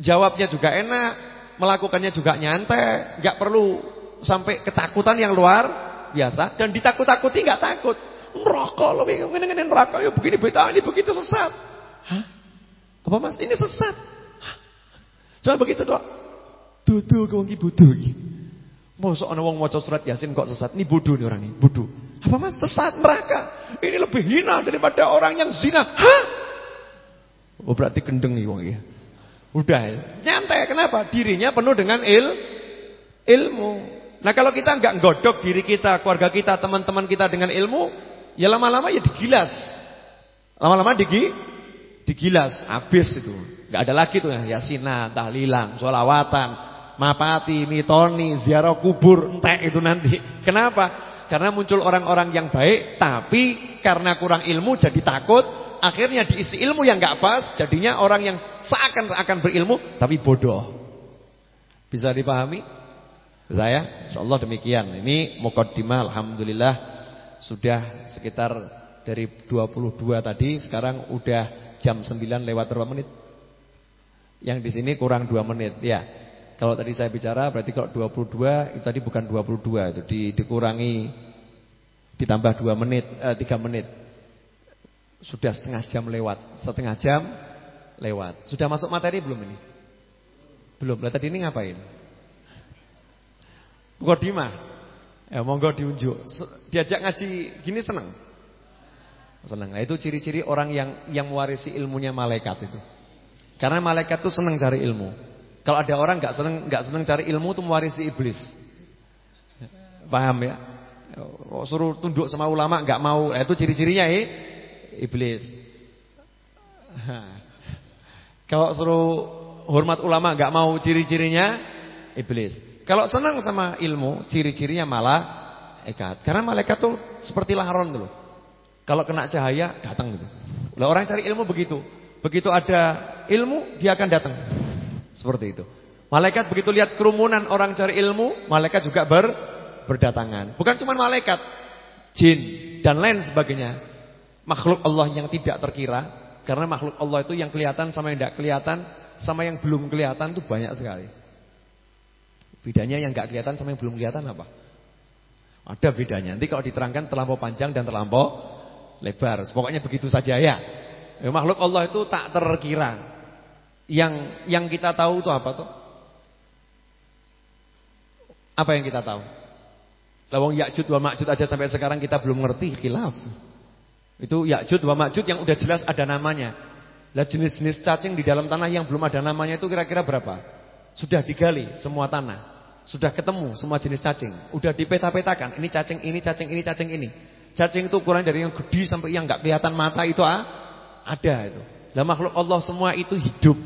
Jawabnya juga enak, melakukannya juga nyantai, nggak perlu sampai ketakutan yang luar biasa dan ditakut-takuti nggak takut. Neraka loh, ngene-ngene neraka ya begini beta ini begitu sesat. Hah? Apa Mas? Ini sesat. Hah? Jangan begitu, kok iki bodoh iki. Masa ana wong maca surat Yasin kok sesat? Ini bodoh nih orang ini, bodoh. Apa Mas? Sesat neraka. Ini lebih hina daripada orang yang zina. Hah? Oh berarti gendeng nih wong ya. Udah, nyantai. Kenapa? Dirinya penuh dengan il ilmu. Nah kalau kita nggak godok diri kita, keluarga kita, teman-teman kita dengan ilmu, ya lama-lama ya digilas. Lama-lama digi digilas, habis itu. Enggak ada lagi tuh ya, yasinan, tahlilan, sholawatan, mapati, mitoni, ziarah kubur, entek itu nanti. Kenapa? Karena muncul orang-orang yang baik, tapi karena kurang ilmu jadi takut, akhirnya diisi ilmu yang enggak pas, jadinya orang yang seakan akan berilmu tapi bodoh. Bisa dipahami? Saya, insyaallah demikian. Ini mukaddimah alhamdulillah sudah sekitar dari 22 tadi, sekarang udah jam 9 lewat berapa menit? Yang di sini kurang 2 menit, ya. Kalau tadi saya bicara berarti kalau 22 itu tadi bukan 22 itu di, dikurangi ditambah 2 menit, eh, 3 menit. Sudah setengah jam lewat, setengah jam lewat. Sudah masuk materi belum ini? Belum. Lah tadi ini ngapain? Mukodimah. Ya monggo diunjuk. Diajak ngaji gini senang. Senang. Nah, itu ciri-ciri orang yang yang mewarisi ilmunya malaikat itu. Karena malaikat itu senang cari ilmu. Kalau ada orang nggak seneng nggak seneng cari ilmu itu mewarisi iblis. Paham ya? Suruh tunduk sama ulama nggak mau. Eh, itu ciri-cirinya eh iblis. Kalau suruh hormat ulama nggak mau ciri-cirinya iblis. Kalau senang sama ilmu, ciri-cirinya malah ekat. Karena malaikat tuh seperti laron tuh. Kalau kena cahaya datang gitu. Lah orang cari ilmu begitu. Begitu ada ilmu dia akan datang. Seperti itu. Malaikat begitu lihat kerumunan orang cari ilmu, malaikat juga ber, berdatangan. Bukan cuma malaikat, jin dan lain sebagainya. Makhluk Allah yang tidak terkira, karena makhluk Allah itu yang kelihatan sama yang tidak kelihatan, sama yang belum kelihatan itu banyak sekali. Bedanya yang nggak kelihatan sama yang belum kelihatan apa? Ada bedanya. Nanti kalau diterangkan terlampau panjang dan terlampau lebar. Pokoknya begitu saja ya. ya makhluk Allah itu tak terkira. Yang yang kita tahu itu apa tuh? Apa yang kita tahu? Lawang Ya'jud wa Ma'jud aja sampai sekarang kita belum ngerti khilaf. Itu Ya'jud wa Ma'jud yang udah jelas ada namanya. Lah jenis-jenis cacing di dalam tanah yang belum ada namanya itu kira-kira berapa? Sudah digali semua tanah. Sudah ketemu semua jenis cacing. Udah dipeta-petakan. Ini cacing, ini cacing, ini cacing, ini. Cacing itu ukuran dari yang gede sampai yang nggak kelihatan mata itu ah, ada itu. Lah makhluk Allah semua itu hidup.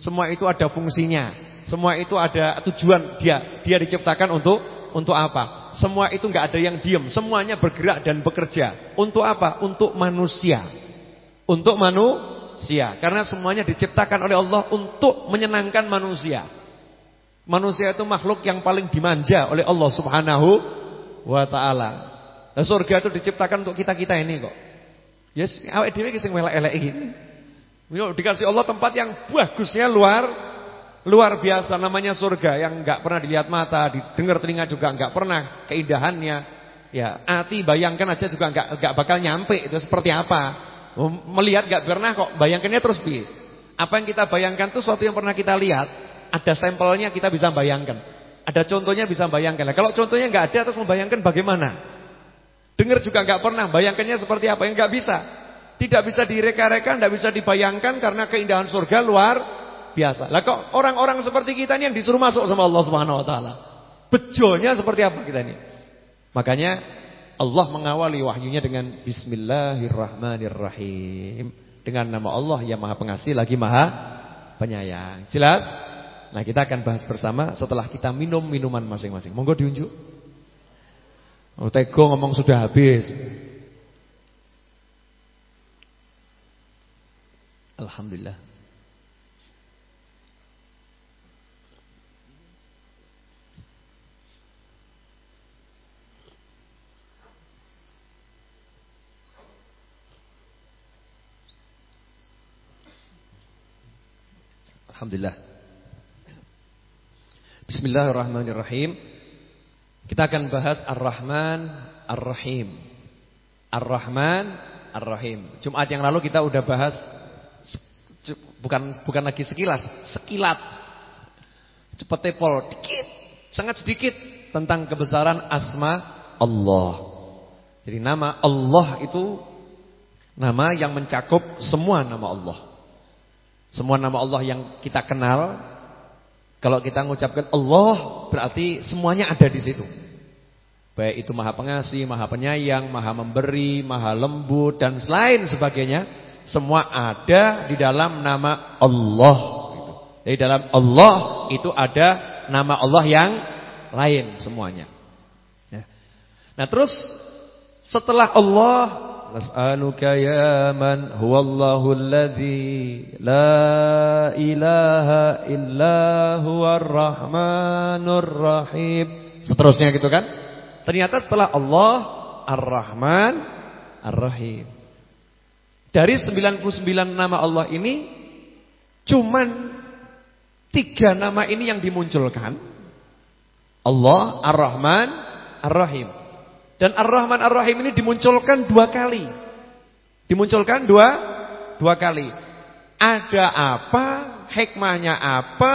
Semua itu ada fungsinya. Semua itu ada tujuan dia. Dia diciptakan untuk untuk apa? Semua itu nggak ada yang diam. Semuanya bergerak dan bekerja. Untuk apa? Untuk manusia. Untuk manusia. Karena semuanya diciptakan oleh Allah untuk menyenangkan manusia. Manusia itu makhluk yang paling dimanja oleh Allah Subhanahu wa taala. Nah, surga itu diciptakan untuk kita-kita ini kok. Yes, awake dhewe sing melek-elek ini. Dikasih Allah tempat yang bagusnya luar luar biasa namanya surga yang enggak pernah dilihat mata, didengar telinga juga enggak pernah keindahannya. Ya, hati bayangkan aja juga enggak enggak bakal nyampe itu seperti apa. Oh, melihat enggak pernah kok, bayangkannya terus piye? Apa yang kita bayangkan itu sesuatu yang pernah kita lihat, ada sampelnya kita bisa bayangkan. Ada contohnya bisa bayangkan. Nah, kalau contohnya enggak ada terus membayangkan bagaimana? Dengar juga enggak pernah, bayangkannya seperti apa? Yang enggak bisa. Tidak bisa direka-reka, tidak bisa dibayangkan karena keindahan surga luar biasa. Lah kok orang-orang seperti kita ini yang disuruh masuk sama Allah Subhanahu wa taala. Bejonya seperti apa kita ini? Makanya Allah mengawali wahyunya dengan bismillahirrahmanirrahim. Dengan nama Allah yang Maha Pengasih lagi Maha Penyayang. Jelas? Nah, kita akan bahas bersama setelah kita minum minuman masing-masing. Monggo diunjuk. Oh, Tego ngomong sudah habis. Alhamdulillah. Alhamdulillah. Bismillahirrahmanirrahim. Kita akan bahas Ar-Rahman, Ar-Rahim. Ar-Rahman, Ar-Rahim. Jumat yang lalu kita udah bahas bukan bukan lagi sekilas, sekilat. Cepat tepol, dikit, sangat sedikit tentang kebesaran asma Allah. Jadi nama Allah itu nama yang mencakup semua nama Allah. Semua nama Allah yang kita kenal, kalau kita mengucapkan Allah berarti semuanya ada di situ. Baik itu Maha Pengasih, Maha Penyayang, Maha Memberi, Maha Lembut dan lain sebagainya Semua ada di dalam nama Allah gitu. Di dalam Allah itu ada nama Allah yang lain semuanya. Ya. Nah, terus setelah Allah Nas'aluka ya man huwallahu alladhi la ilaha illa huwar rahmanur rahim. Seterusnya gitu kan? Ternyata setelah Allah Ar-Rahman Ar-Rahim. Dari 99 nama Allah ini cuman tiga nama ini yang dimunculkan. Allah Ar-Rahman Ar-Rahim. Dan Ar-Rahman Ar-Rahim ini dimunculkan dua kali. Dimunculkan dua dua kali. Ada apa? Hikmahnya apa?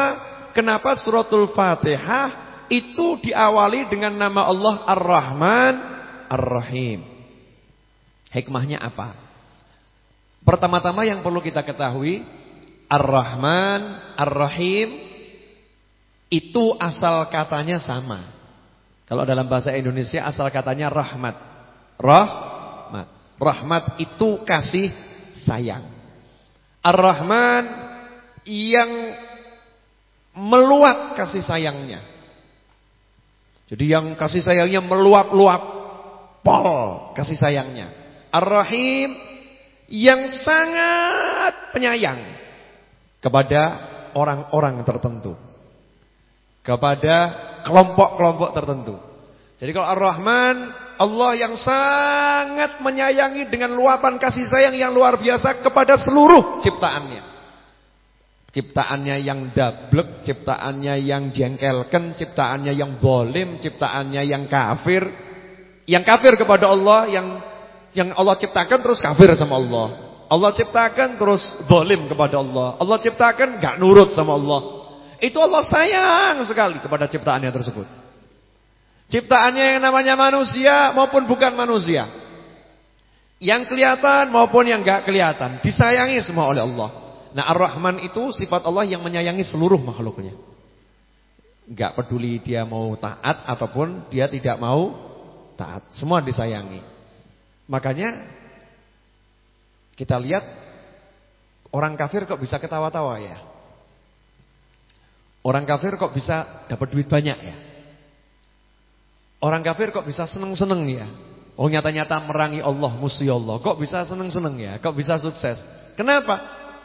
Kenapa suratul Fatihah itu diawali dengan nama Allah Ar-Rahman Ar-Rahim? Hikmahnya apa? Pertama-tama yang perlu kita ketahui Ar-Rahman Ar-Rahim itu asal katanya sama. Kalau dalam bahasa Indonesia asal katanya rahmat. Rahmat. Rahmat itu kasih sayang. Ar-Rahman yang meluap kasih sayangnya. Jadi yang kasih sayangnya meluap-luap pol kasih sayangnya. Ar-Rahim yang sangat penyayang kepada orang-orang tertentu. Kepada kelompok-kelompok tertentu. Jadi kalau Ar-Rahman, Allah yang sangat menyayangi dengan luapan kasih sayang yang luar biasa kepada seluruh ciptaannya. Ciptaannya yang dablek, ciptaannya yang jengkelkan, ciptaannya yang bolim, ciptaannya yang kafir. Yang kafir kepada Allah, yang yang Allah ciptakan terus kafir sama Allah. Allah ciptakan terus bolim kepada Allah. Allah ciptakan gak nurut sama Allah. Itu Allah sayang sekali kepada ciptaannya tersebut. Ciptaannya yang namanya manusia maupun bukan manusia. Yang kelihatan maupun yang gak kelihatan. Disayangi semua oleh Allah. Nah Ar-Rahman itu sifat Allah yang menyayangi seluruh makhluknya. Gak peduli dia mau taat ataupun dia tidak mau taat. Semua disayangi. Makanya kita lihat orang kafir kok bisa ketawa-tawa ya. Orang kafir kok bisa dapat duit banyak ya? Orang kafir kok bisa seneng-seneng ya? Oh nyata-nyata merangi Allah, musuh Allah. Kok bisa seneng-seneng ya? Kok bisa sukses? Kenapa?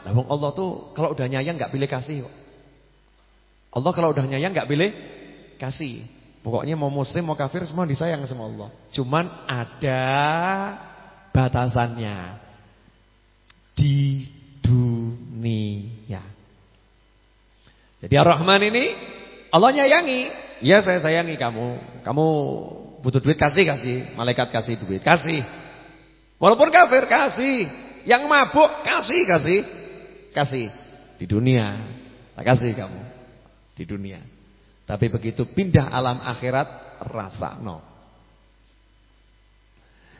Lah Allah tuh kalau udah nyayang nggak pilih kasih. Allah kalau udah nyayang nggak pilih kasih. Pokoknya mau muslim mau kafir semua disayang sama Allah. Cuman ada batasannya. Di dunia. Jadi Ar-Rahman ini Allah nyayangi. Ya saya sayangi kamu. Kamu butuh duit kasih kasih. Malaikat kasih duit kasih. Walaupun kafir kasih. Yang mabuk kasih kasih. Kasih. Di dunia. Tak kasih kamu. Di dunia. Tapi begitu pindah alam akhirat rasa no.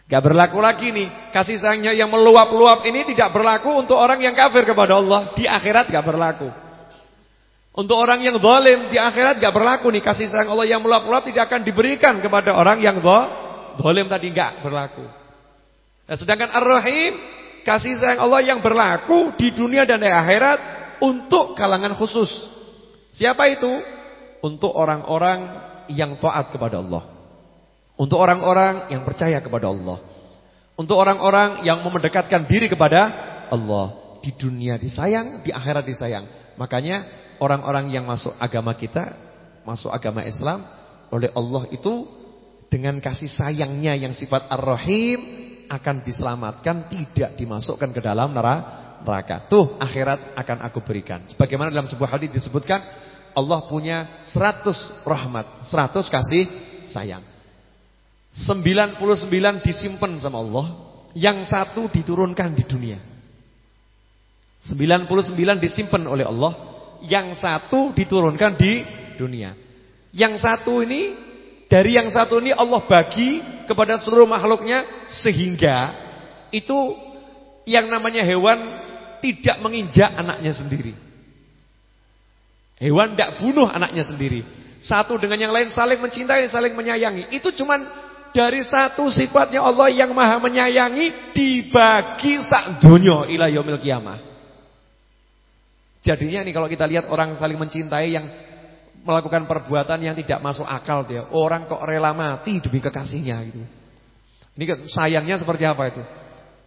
Gak berlaku lagi nih Kasih sayangnya yang meluap-luap ini tidak berlaku Untuk orang yang kafir kepada Allah Di akhirat gak berlaku untuk orang yang zalim di akhirat gak berlaku nih kasih sayang Allah yang meluap-luap tidak akan diberikan kepada orang yang zalim tadi gak berlaku. Nah, sedangkan Ar-Rahim kasih sayang Allah yang berlaku di dunia dan di akhirat untuk kalangan khusus. Siapa itu? Untuk orang-orang yang taat kepada Allah. Untuk orang-orang yang percaya kepada Allah. Untuk orang-orang yang memendekatkan diri kepada Allah. Di dunia disayang, di akhirat disayang. Makanya orang-orang yang masuk agama kita, masuk agama Islam oleh Allah itu dengan kasih sayangnya yang sifat Ar-Rahim akan diselamatkan, tidak dimasukkan ke dalam neraka. Tuh akhirat akan aku berikan. Sebagaimana dalam sebuah hadis disebutkan Allah punya 100 rahmat, 100 kasih sayang. 99 disimpan sama Allah, yang satu diturunkan di dunia. 99 disimpan oleh Allah, yang satu diturunkan di dunia. Yang satu ini dari yang satu ini Allah bagi kepada seluruh makhluknya sehingga itu yang namanya hewan tidak menginjak anaknya sendiri. Hewan tidak bunuh anaknya sendiri. Satu dengan yang lain saling mencintai, saling menyayangi. Itu cuman dari satu sifatnya Allah yang maha menyayangi dibagi sak dunia ila yaumil kiamah. Jadinya nih kalau kita lihat orang saling mencintai yang melakukan perbuatan yang tidak masuk akal dia. Orang kok rela mati demi kekasihnya gitu. Ini kan sayangnya seperti apa itu?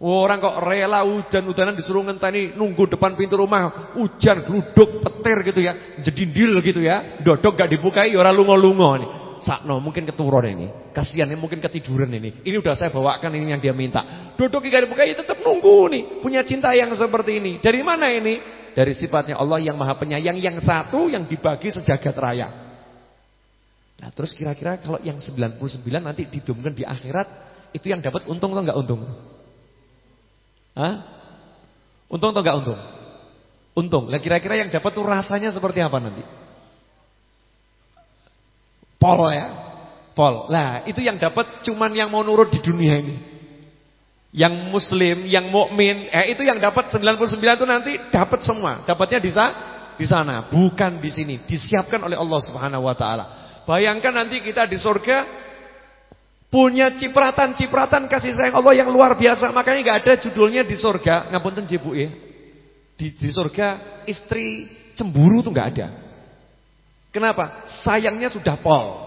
Orang kok rela hujan-hujanan disuruh ngenteni nunggu depan pintu rumah, hujan gluduk petir gitu ya, jedindil gitu ya, dodok gak dibukai ya ora lungo-lungo nih. Sakno mungkin keturun ini. Kasihannya mungkin ketiduran ini. Ini udah saya bawakan ini yang dia minta. Dodok gak dibukai ya tetap nunggu nih. Punya cinta yang seperti ini. Dari mana ini? Dari sifatnya Allah yang Maha Penyayang yang satu yang dibagi sejagat raya. Nah, terus kira-kira kalau yang 99 nanti didumkan di akhirat, itu yang dapat untung atau enggak untung? Hah? Untung atau enggak untung? Untung. Lah kira-kira yang dapat tuh rasanya seperti apa nanti? Pol ya. Pol. Lah, itu yang dapat cuman yang mau nurut di dunia ini. Yang muslim, yang mukmin, eh itu yang dapat 99 itu nanti dapat semua. Dapatnya di di sana, bukan di sini. Disiapkan oleh Allah Subhanahu wa taala. Bayangkan nanti kita di surga punya cipratan-cipratan kasih sayang Allah yang luar biasa. Makanya nggak ada judulnya di surga, ngapunten Bu ya. Di, di surga istri cemburu tuh nggak ada. Kenapa? Sayangnya sudah pol.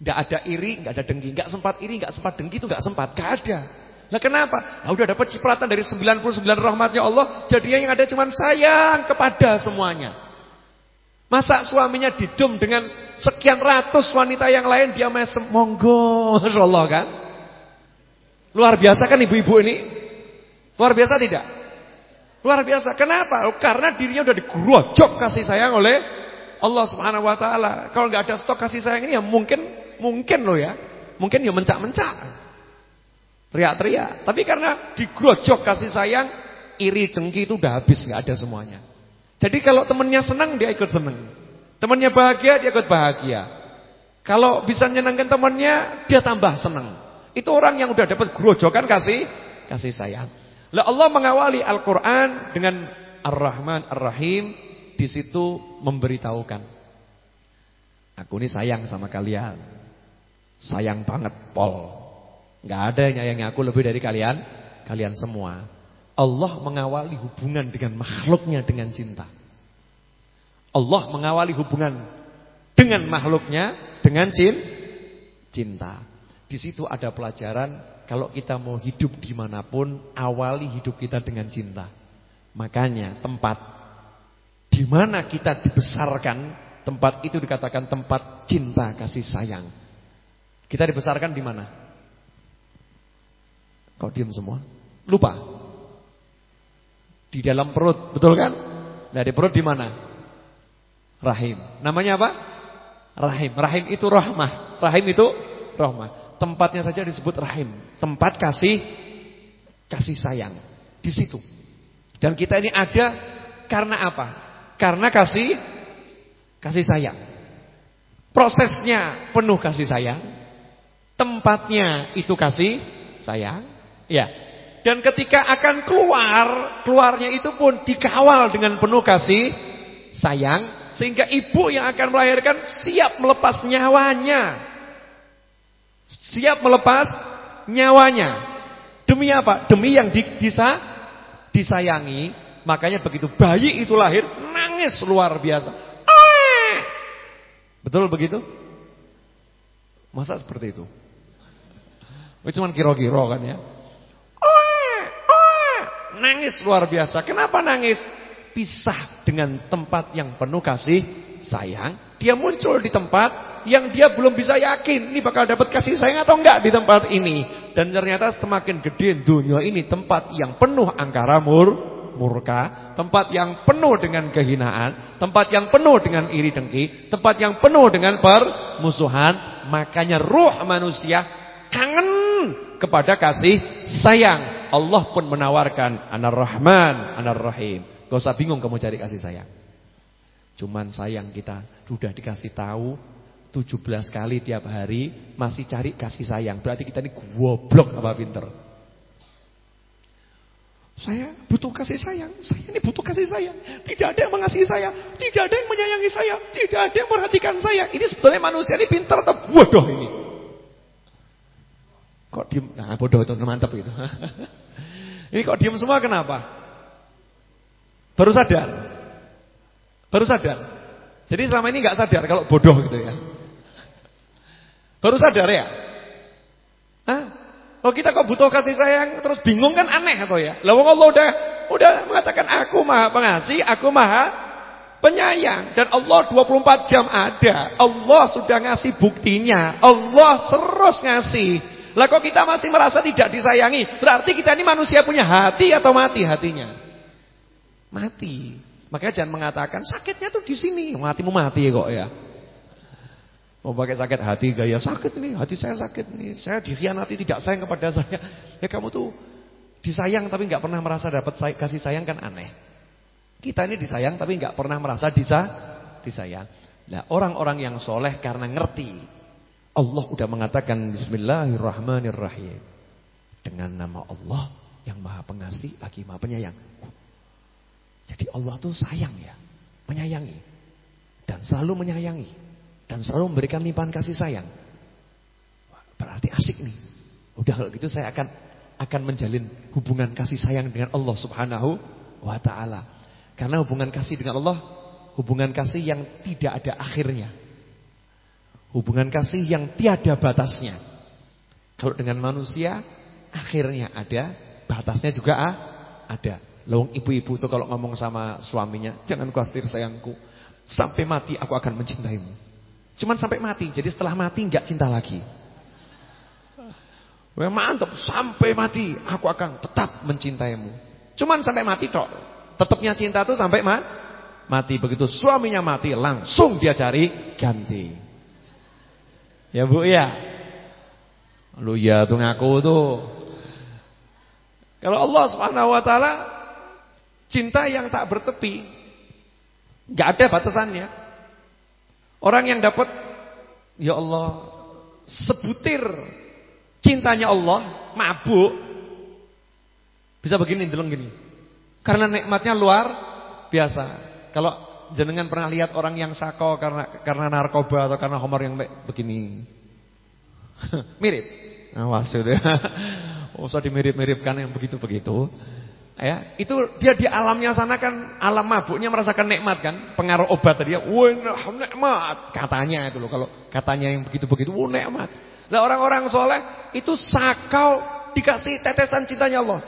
Nggak ada iri, nggak ada dengki, nggak sempat iri, nggak sempat dengki itu nggak sempat, nggak ada. Nah kenapa? Nah, udah dapat cipratan dari 99 rahmatnya Allah, jadinya yang ada cuma sayang kepada semuanya. Masa suaminya didum dengan sekian ratus wanita yang lain dia mesem monggo, Masya Allah kan? Luar biasa kan ibu-ibu ini? Luar biasa tidak? Luar biasa. Kenapa? Karena dirinya udah digerojok kasih sayang oleh Allah Subhanahu wa taala. Kalau nggak ada stok kasih sayang ini ya mungkin mungkin loh ya. Mungkin ya mencak-mencak. Teriak-teriak. Tapi karena digrojok kasih sayang, iri dengki itu udah habis nggak ada semuanya. Jadi kalau temennya senang dia ikut senang. Temennya bahagia dia ikut bahagia. Kalau bisa menyenangkan temennya dia tambah senang. Itu orang yang udah dapat grojokan kasih kasih sayang. Lah Allah mengawali Al-Qur'an dengan Ar-Rahman Ar-Rahim di situ memberitahukan. Aku ini sayang sama kalian. Sayang banget, Pol. Gak ada yang nyayangi aku lebih dari kalian, kalian semua. Allah mengawali hubungan dengan makhluknya dengan cinta. Allah mengawali hubungan dengan makhluknya dengan cinta. Di situ ada pelajaran kalau kita mau hidup di mana pun, awali hidup kita dengan cinta. Makanya tempat di mana kita dibesarkan, tempat itu dikatakan tempat cinta kasih sayang. Kita dibesarkan di mana? Kau diam semua? Lupa. Di dalam perut, betul kan? Nah, di perut di mana? Rahim. Namanya apa? Rahim. Rahim itu rahmah. Rahim itu rahmah. Tempatnya saja disebut rahim. Tempat kasih kasih sayang. Di situ. Dan kita ini ada karena apa? Karena kasih kasih sayang. Prosesnya penuh kasih sayang. Tempatnya itu kasih sayang. Ya. Dan ketika akan keluar, keluarnya itu pun dikawal dengan penuh kasih sayang sehingga ibu yang akan melahirkan siap melepas nyawanya. Siap melepas nyawanya. Demi apa? Demi yang disa, disayangi Makanya begitu bayi itu lahir nangis luar biasa. Betul begitu? Masa seperti itu? Itu cuma kiro-kiro kan ya. Nangis luar biasa. Kenapa nangis? Pisah dengan tempat yang penuh kasih sayang. Dia muncul di tempat yang dia belum bisa yakin. Ini bakal dapat kasih sayang atau enggak di tempat ini. Dan ternyata semakin gede dunia ini tempat yang penuh angkara mur murka, tempat yang penuh dengan kehinaan, tempat yang penuh dengan iri dengki, tempat yang penuh dengan permusuhan, makanya ruh manusia kangen kepada kasih sayang. Allah pun menawarkan Anar-Rahman, Anar-Rahim. Gak usah bingung kamu cari kasih sayang. Cuman sayang kita sudah dikasih tahu 17 kali tiap hari masih cari kasih sayang. Berarti kita ini goblok apa pinter. Saya butuh kasih sayang. Saya ini butuh kasih sayang. Tidak ada yang mengasihi saya. Tidak ada yang menyayangi saya. Tidak ada yang memperhatikan saya. Ini sebetulnya manusia ini pintar atau bodoh ini. Kok diem? Nah, bodoh itu mantap itu. Ini kok diem semua kenapa? Baru sadar. Baru sadar. Jadi selama ini nggak sadar kalau bodoh gitu ya. Baru sadar ya? Hah? Oh kita kok butuh kasih sayang terus bingung kan aneh atau ya? Lah Allah udah udah mengatakan aku Maha Pengasih, aku Maha Penyayang dan Allah 24 jam ada. Allah sudah ngasih buktinya. Allah terus ngasih. Lah kok kita masih merasa tidak disayangi? Berarti kita ini manusia punya hati atau mati hatinya? Mati. Makanya jangan mengatakan sakitnya tuh di sini. Matimu mati kok ya. Mau pakai sakit hati gaya sakit nih, hati saya sakit nih. Saya dikhianati tidak sayang kepada saya. Ya kamu tuh disayang tapi nggak pernah merasa dapat kasih sayang kan aneh. Kita ini disayang tapi nggak pernah merasa disa disayang. Nah, orang-orang yang soleh karena ngerti Allah udah mengatakan Bismillahirrahmanirrahim. Dengan nama Allah yang maha pengasih lagi maha penyayang. Jadi Allah tuh sayang ya. Menyayangi. Dan selalu menyayangi. Dan selalu memberikan limpahan kasih sayang. Berarti asik nih. Udah kalau gitu saya akan akan menjalin hubungan kasih sayang dengan Allah subhanahu wa ta'ala. Karena hubungan kasih dengan Allah, hubungan kasih yang tidak ada akhirnya. Hubungan kasih yang tiada batasnya. Kalau dengan manusia akhirnya ada, batasnya juga ah, ada. Lawang ibu-ibu itu kalau ngomong sama suaminya, jangan khawatir sayangku, sampai mati aku akan mencintaimu. Cuman sampai mati, jadi setelah mati nggak cinta lagi. Wah mantap, sampai mati aku akan tetap mencintaimu. Cuman sampai mati tok. Tetapnya cinta tuh sampai ma mati. Begitu suaminya mati, langsung dia cari ganti. Ya Bu ya. Lu ya tuh ngaku tuh. Kalau Allah Subhanahu wa taala cinta yang tak bertepi, enggak ada batasannya. Orang yang dapat ya Allah sebutir cintanya Allah, mabuk bisa begini deleng gini. Karena nikmatnya luar biasa. Kalau jenengan pernah lihat orang yang sako karena karena narkoba atau karena homer yang begini? Mirip. Awas sudah. Usah dimirip-miripkan yang begitu-begitu. Ya, itu dia di alamnya sana kan alam mabuknya merasakan nikmat kan, pengaruh obat tadi ya. Wah, nikmat katanya itu loh kalau katanya yang begitu-begitu, wah nikmat. Lah orang-orang soleh itu sakau dikasih tetesan cintanya Allah.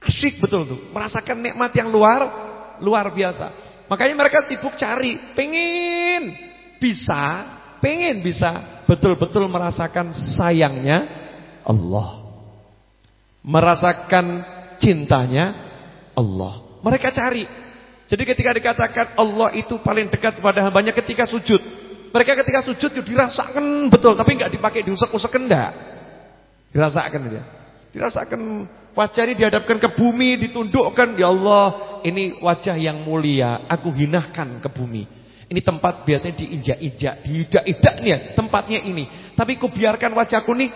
Asyik betul tuh, merasakan nikmat yang luar luar biasa. Makanya mereka sibuk cari, pengen bisa, pengen bisa betul-betul merasakan sayangnya Allah. Merasakan cintanya Allah. Mereka cari. Jadi ketika dikatakan Allah itu paling dekat kepada hambanya ketika sujud. Mereka ketika sujud itu dirasakan betul, tapi nggak dipakai diusek-usek enggak. Dirasakan dia. Dirasakan wajah ini dihadapkan ke bumi, ditundukkan, ya Allah, ini wajah yang mulia, aku hinahkan ke bumi. Ini tempat biasanya diinjak-injak, diidak-idak nih ya, tempatnya ini. Tapi ku biarkan wajahku nih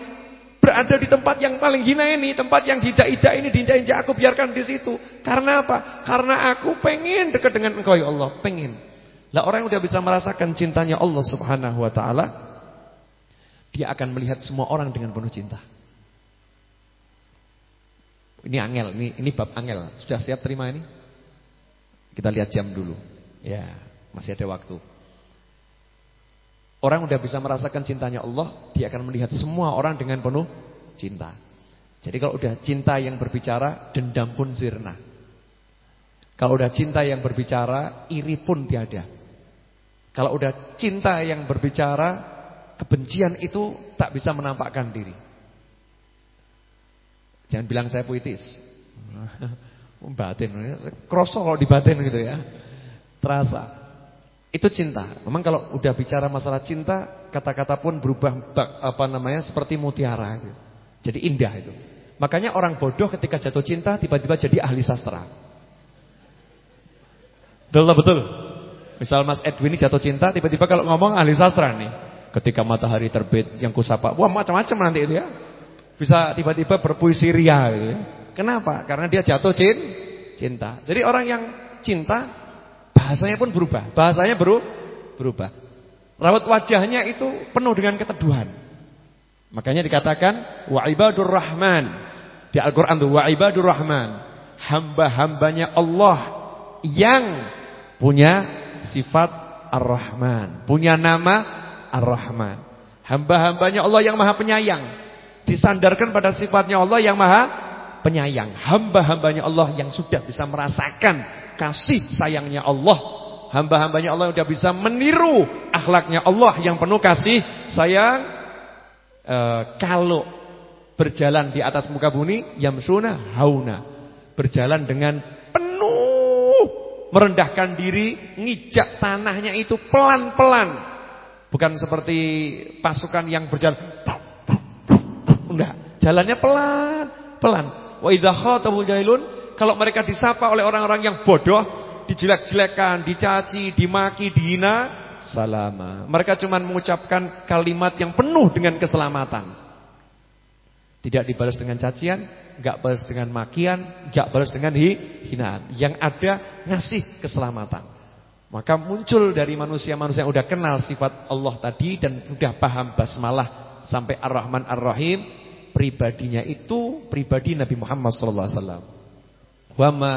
berada di tempat yang paling hina ini, tempat yang diidak-idak ini, diinjak-injak, aku biarkan di situ. Karena apa? Karena aku pengen dekat dengan Engkau ya Allah, pengen. Lah orang yang udah bisa merasakan cintanya Allah Subhanahu wa taala, dia akan melihat semua orang dengan penuh cinta. Ini angel, ini ini bab angel. Sudah siap terima ini? Kita lihat jam dulu. Ya, masih ada waktu. Orang udah bisa merasakan cintanya Allah, dia akan melihat semua orang dengan penuh cinta. Jadi kalau udah cinta yang berbicara, dendam pun sirna. Kalau udah cinta yang berbicara, iri pun tiada. Kalau udah cinta yang berbicara, kebencian itu tak bisa menampakkan diri. Jangan bilang saya puitis. Batin, kroso kalau di batin gitu ya. Terasa. Itu cinta. Memang kalau udah bicara masalah cinta, kata-kata pun berubah apa namanya seperti mutiara gitu. Jadi indah itu. Makanya orang bodoh ketika jatuh cinta tiba-tiba jadi ahli sastra. Betul betul. Misal Mas Edwin ini jatuh cinta tiba-tiba kalau ngomong ahli sastra nih. Ketika matahari terbit yang kusapa, wah macam-macam nanti itu ya. Bisa tiba-tiba berpuisi ria gitu ya. Kenapa? Karena dia jatuh cinta. Jadi orang yang cinta bahasanya pun berubah. Bahasanya beru berubah. Rawat wajahnya itu penuh dengan keteduhan. Makanya dikatakan wa ibadur rahman. Di Al-Qur'an itu wa ibadur rahman. Hamba-hambanya Allah yang punya sifat Ar-Rahman, punya nama Ar-Rahman. Hamba-hambanya Allah yang Maha Penyayang. Disandarkan pada sifatnya Allah yang Maha Penyayang. Hamba-hambanya Allah yang sudah bisa merasakan kasih sayangnya Allah. Hamba-hambanya Allah sudah bisa meniru akhlaknya Allah yang penuh kasih sayang. E, kalau berjalan di atas muka bumi yamsuna hauna. Berjalan dengan penuh merendahkan diri ngijak tanahnya itu pelan-pelan. Bukan seperti pasukan yang berjalan jalannya pelan pelan wa idza khatabul jahilun kalau mereka disapa oleh orang-orang yang bodoh dijelek-jelekan, dicaci, dimaki, dihina, salama. Mereka cuma mengucapkan kalimat yang penuh dengan keselamatan. Tidak dibalas dengan cacian, enggak balas dengan makian, enggak balas dengan hinaan. Yang ada ngasih keselamatan. Maka muncul dari manusia-manusia yang udah kenal sifat Allah tadi dan sudah paham basmalah sampai Ar-Rahman Ar-Rahim, pribadinya itu pribadi Nabi Muhammad sallallahu alaihi wasallam. Wa ma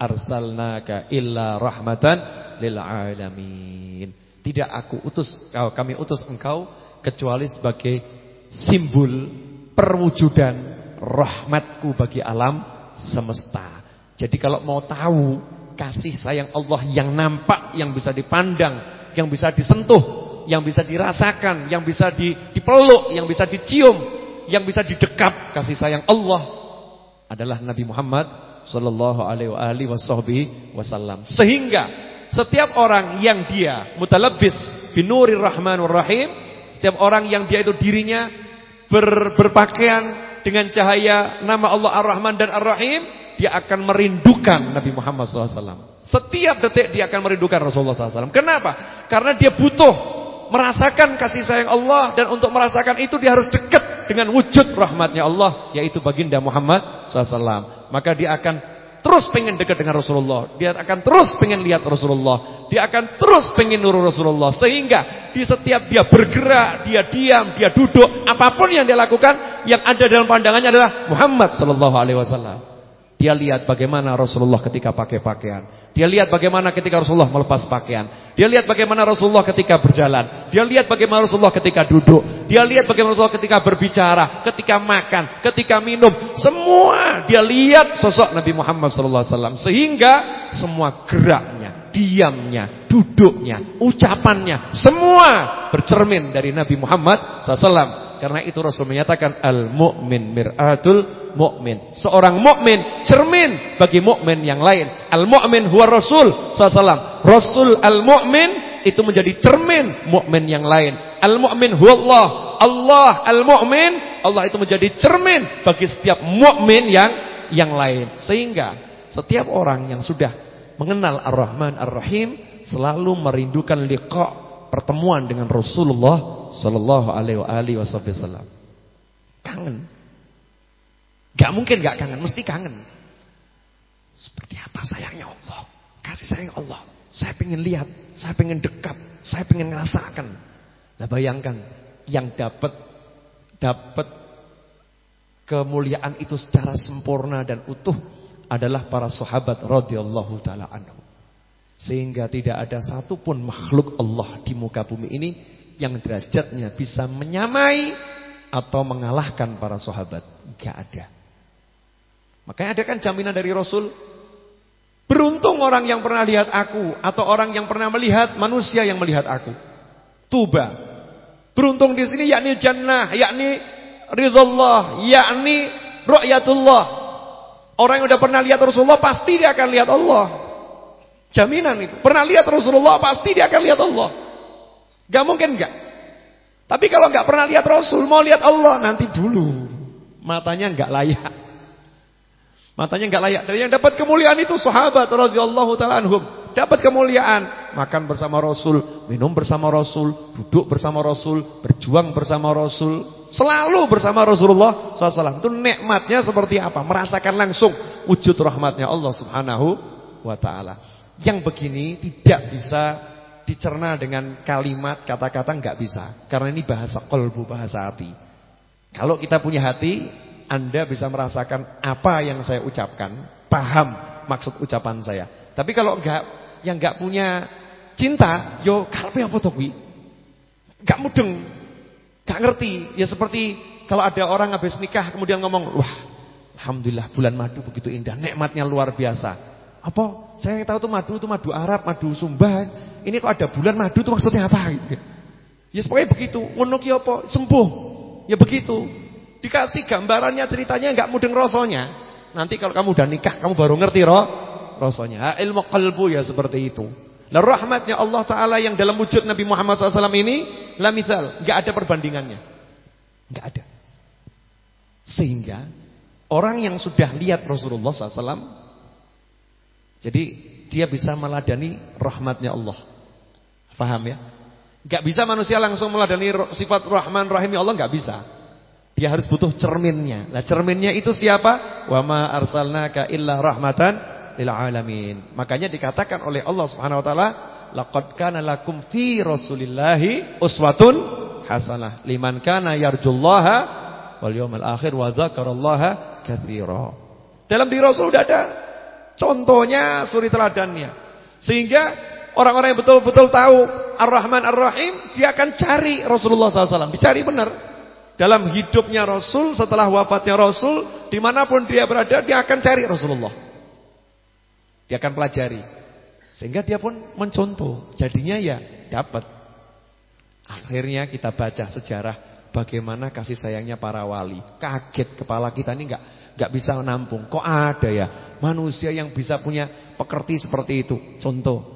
arsalnaka illa rahmatan lil alamin. Tidak aku utus kau kami utus engkau kecuali sebagai simbol perwujudan rahmatku bagi alam semesta. Jadi kalau mau tahu kasih sayang Allah yang nampak, yang bisa dipandang, yang bisa disentuh, yang bisa dirasakan, yang bisa dipeluk, yang bisa dicium, yang bisa didekap kasih sayang Allah adalah Nabi Muhammad sallallahu alaihi wasallam. Sehingga setiap orang yang dia mutalabbis binurir rahmanur rahim, setiap orang yang dia itu dirinya ber, berpakaian dengan cahaya nama Allah Ar-Rahman dan Ar-Rahim, dia akan merindukan Nabi Muhammad SAW. Setiap detik dia akan merindukan Rasulullah SAW. Kenapa? Karena dia butuh merasakan kasih sayang Allah dan untuk merasakan itu dia harus dekat dengan wujud rahmatnya Allah yaitu baginda Muhammad SAW. Maka dia akan terus pengen dekat dengan Rasulullah. Dia akan terus pengen lihat Rasulullah. Dia akan terus pengen nurul Rasulullah. Sehingga di setiap dia bergerak, dia diam, dia duduk, apa pun yang dia lakukan, yang ada dalam pandangannya adalah Muhammad wasallam. Dia lihat bagaimana Rasulullah ketika pakai pakaian. Dia lihat bagaimana ketika Rasulullah melepas pakaian. Dia lihat bagaimana Rasulullah ketika berjalan. Dia lihat bagaimana Rasulullah ketika duduk. Dia lihat bagaimana Rasulullah ketika berbicara, ketika makan, ketika minum. Semua dia lihat sosok Nabi Muhammad SAW. Sehingga semua geraknya, diamnya, duduknya, ucapannya. Semua bercermin dari Nabi Muhammad SAW. Karena itu Rasul menyatakan al-mu'min mir'atul mukmin. Seorang mukmin cermin bagi mukmin yang lain. Al-mu'min huwa Rasul sallallahu Rasul al-mu'min itu menjadi cermin mukmin yang lain. Al-mu'min huwa Allah. Allah al-mu'min, Allah itu menjadi cermin bagi setiap mukmin yang yang lain. Sehingga setiap orang yang sudah mengenal Ar-Rahman Ar-Rahim selalu merindukan liqa pertemuan dengan Rasulullah sallallahu alaihi wasallam. Kangen Gak mungkin gak kangen, mesti kangen. Seperti apa sayangnya Allah. Kasih sayang Allah. Saya pengen lihat, saya pengen dekat, saya pengen ngerasakan. Nah bayangkan, yang dapat dapat kemuliaan itu secara sempurna dan utuh adalah para sahabat radhiyallahu taala anhu. Sehingga tidak ada satupun makhluk Allah di muka bumi ini yang derajatnya bisa menyamai atau mengalahkan para sahabat. Gak ada. Makanya ada kan jaminan dari Rasul. Beruntung orang yang pernah lihat aku atau orang yang pernah melihat manusia yang melihat aku. Tuba. Beruntung di sini yakni jannah, yakni ridhallah, yakni ru'yatullah. Orang yang udah pernah lihat Rasulullah pasti dia akan lihat Allah. Jaminan itu. Pernah lihat Rasulullah pasti dia akan lihat Allah. Gak mungkin gak. Tapi kalau gak pernah lihat Rasul mau lihat Allah nanti dulu. Matanya gak layak. Matanya enggak layak. Dan yang dapat kemuliaan itu sahabat radhiyallahu taala anhum. Dapat kemuliaan, makan bersama Rasul, minum bersama Rasul, duduk bersama Rasul, berjuang bersama Rasul, selalu bersama Rasulullah SAW. Itu nikmatnya seperti apa? Merasakan langsung wujud rahmatnya Allah Subhanahu wa taala. Yang begini tidak bisa dicerna dengan kalimat kata-kata enggak bisa. Karena ini bahasa kolbu, bahasa hati. Kalau kita punya hati, Anda bisa merasakan apa yang saya ucapkan, paham maksud ucapan saya. Tapi kalau enggak yang enggak punya cinta, yo karepe apa to kuwi? Enggak mudeng. Enggak ngerti. Ya seperti kalau ada orang habis nikah kemudian ngomong, "Wah, alhamdulillah bulan madu begitu indah, nikmatnya luar biasa." Apa? Saya tahu tuh madu itu madu Arab, madu Sumba. Ini kok ada bulan madu itu maksudnya apa gitu. Ya pokoknya begitu. Ngono ki apa? Sembuh. Ya begitu. Dikasih gambarannya ceritanya nggak mudeng rasonya. Nanti kalau kamu udah nikah kamu baru ngerti roh rasonya. Ilmu qalbu ya seperti itu. Nah rahmatnya Allah Ta'ala yang dalam wujud Nabi Muhammad SAW ini La misal, nggak ada perbandingannya nggak ada Sehingga Orang yang sudah lihat Rasulullah SAW Jadi dia bisa meladani rahmatnya Allah Faham ya Gak bisa manusia langsung meladani sifat Rahman Rahim ya Allah gak bisa. Dia harus butuh cerminnya. Nah cerminnya itu siapa? Wa ma arsalnaka illa rahmatan lil alamin. Makanya dikatakan oleh Allah Subhanahu wa taala, laqad kana lakum fi rasulillahi uswatun hasanah liman kana yarjullaha wal yawmal akhir wa dzakarallaha katsira. Dalam diri Rasul sudah ada contohnya suri teladannya. Sehingga Orang-orang yang betul-betul tahu Ar-Rahman Ar-Rahim, dia akan cari Rasulullah SAW. Dicari benar. Dalam hidupnya Rasul, setelah wafatnya Rasul, di mana pun dia berada, dia akan cari Rasulullah. Dia akan pelajari. Sehingga dia pun mencontoh. Jadinya ya dapat. Akhirnya kita baca sejarah bagaimana kasih sayangnya para wali. Kaget kepala kita ini enggak enggak bisa menampung. Kok ada ya manusia yang bisa punya pekerti seperti itu? Contoh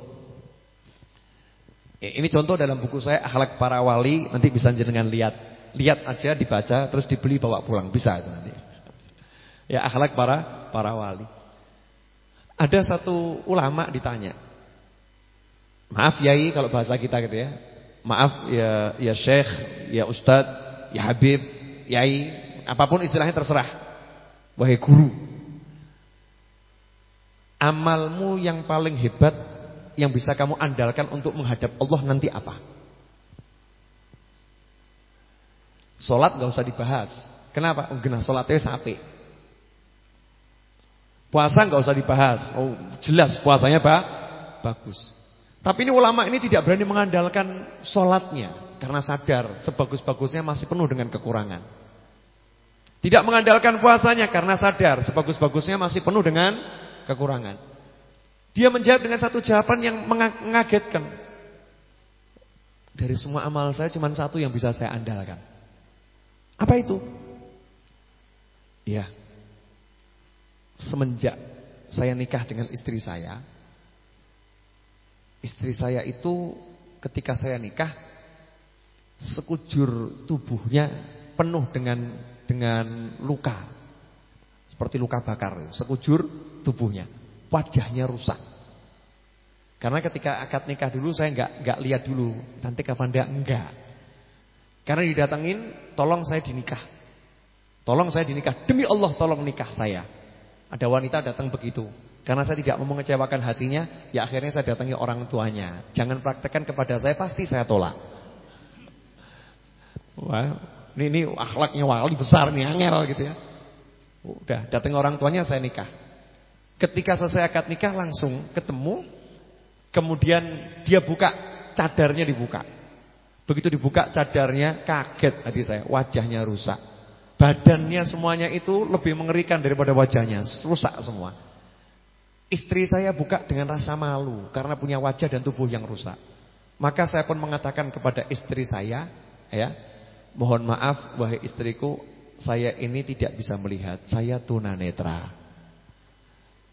ini contoh dalam buku saya Akhlak Para Wali, nanti bisa jenengan lihat. Lihat aja dibaca terus dibeli bawa pulang, bisa itu nanti. Ya Akhlak Para Para Wali. Ada satu ulama ditanya. Maaf Yai kalau bahasa kita gitu ya. Maaf ya ya Syekh, ya Ustad, ya Habib, Yai, apa pun istilahnya terserah. Wahai guru. Amalmu yang paling hebat yang bisa kamu andalkan untuk menghadap Allah nanti apa? Sholat gak usah dibahas. Kenapa? Oh, genah sholatnya sapi. Puasa gak usah dibahas. Oh, jelas puasanya pak bagus. Tapi ini ulama ini tidak berani mengandalkan sholatnya karena sadar sebagus-bagusnya masih penuh dengan kekurangan. Tidak mengandalkan puasanya karena sadar sebagus-bagusnya masih penuh dengan kekurangan. Dia menjawab dengan satu jawaban yang mengagetkan. Dari semua amal saya cuma satu yang bisa saya andalkan. Apa itu? Ya. Semenjak saya nikah dengan istri saya, istri saya itu ketika saya nikah sekujur tubuhnya penuh dengan dengan luka. Seperti luka bakar, sekujur tubuhnya wajahnya rusak. Karena ketika akad nikah dulu saya nggak nggak lihat dulu cantik apa enggak enggak. Karena didatengin, tolong saya dinikah. Tolong saya dinikah demi Allah tolong nikah saya. Ada wanita datang begitu. Karena saya tidak mau mengecewakan hatinya, ya akhirnya saya datangi orang tuanya. Jangan praktekkan kepada saya pasti saya tolak. Wah, ini, ini akhlaknya wali besar nih, angel gitu ya. Udah, datang orang tuanya saya nikah. Ketika selesai akad nikah langsung ketemu Kemudian dia buka Cadarnya dibuka Begitu dibuka cadarnya kaget hati saya. Wajahnya rusak. Badannya semuanya itu lebih mengerikan daripada wajahnya. Rusak semua. Istri saya buka dengan rasa malu Karena punya wajah dan tubuh yang rusak. Maka saya pun mengatakan kepada istri saya ya Mohon maaf wahai istriku Saya ini tidak bisa melihat. Saya tunanetra.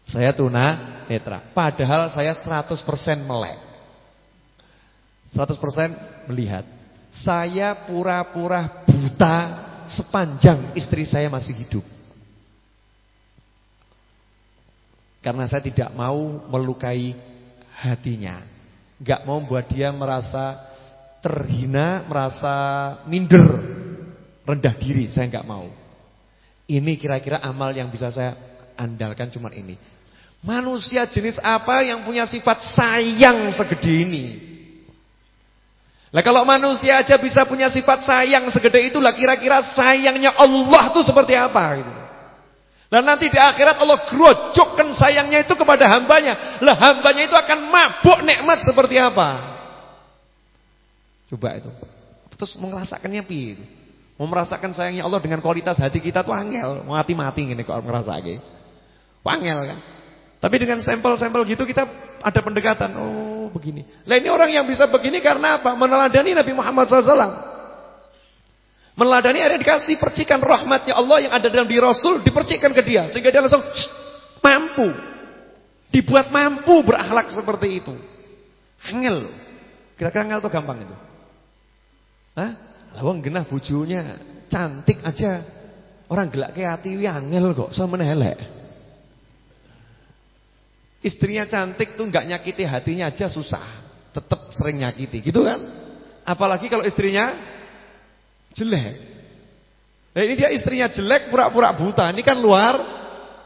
Saya tuna netra. Padahal saya 100% melek. 100% melihat. Saya pura-pura buta sepanjang istri saya masih hidup. Karena saya tidak mau melukai hatinya. Gak mau buat dia merasa terhina, merasa minder, rendah diri. Saya gak mau. Ini kira-kira amal yang bisa saya andalkan cuma ini. Manusia jenis apa yang punya sifat sayang segede ini? Lah kalau manusia aja bisa punya sifat sayang segede itulah kira-kira sayangnya Allah itu seperti apa gitu. Dan nanti di akhirat Allah gerojokkan sayangnya itu kepada hambanya. Lah hambanya itu akan mabuk nikmat seperti apa? Coba itu. Terus merasakannya pi. Mau merasakan sayangnya Allah dengan kualitas hati kita tuh angel. Mati-mati ini kok ngerasake. Angel kan. Tapi dengan sampel-sampel gitu kita ada pendekatan. Oh begini. Lah ini orang yang bisa begini karena apa? Meneladani Nabi Muhammad SAW. Meladani ada dikasih percikan rahmatnya Allah yang ada dalam diri Rasul dipercikan ke dia sehingga dia langsung mampu dibuat mampu berakhlak seperti itu. Angel Kira-kira angel atau gampang itu? Hah? Lawang genah bujunya cantik aja. Orang gelak ke hati angel kok sama elek. Istrinya cantik tuh nggak nyakiti hatinya aja susah. Tetap sering nyakiti, gitu kan? Apalagi kalau istrinya jelek. Nah ini dia istrinya jelek pura-pura buta. Ini kan luar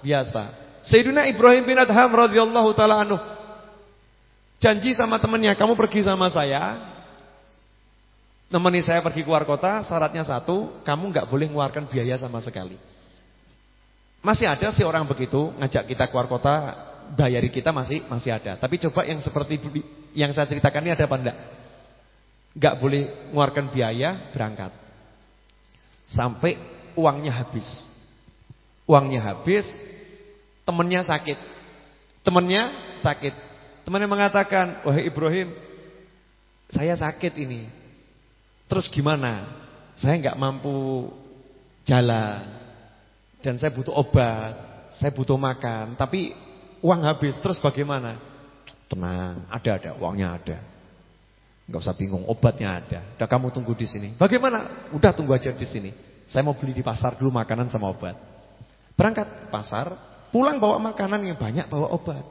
biasa. Sayyidina Ibrahim bin Adham radhiyallahu taala anhu janji sama temannya, kamu pergi sama saya. Nemeni saya pergi keluar kota, syaratnya satu, kamu nggak boleh mengeluarkan biaya sama sekali. Masih ada sih orang begitu ngajak kita keluar kota, bayari kita masih masih ada. Tapi coba yang seperti yang saya ceritakan ini ada apa enggak? Enggak boleh mengeluarkan biaya, berangkat. Sampai uangnya habis. Uangnya habis, temennya sakit. Temennya sakit. Temennya mengatakan, wahai Ibrahim, saya sakit ini. Terus gimana? Saya nggak mampu jalan. Dan saya butuh obat, saya butuh makan. Tapi uang habis, terus bagaimana? Tenang, ada-ada, uangnya ada. Enggak usah bingung, obatnya ada. Udah kamu tunggu di sini. Bagaimana? Udah tunggu aja di sini. Saya mau beli di pasar dulu makanan sama obat. Berangkat ke pasar, pulang bawa makanan yang banyak, bawa obat.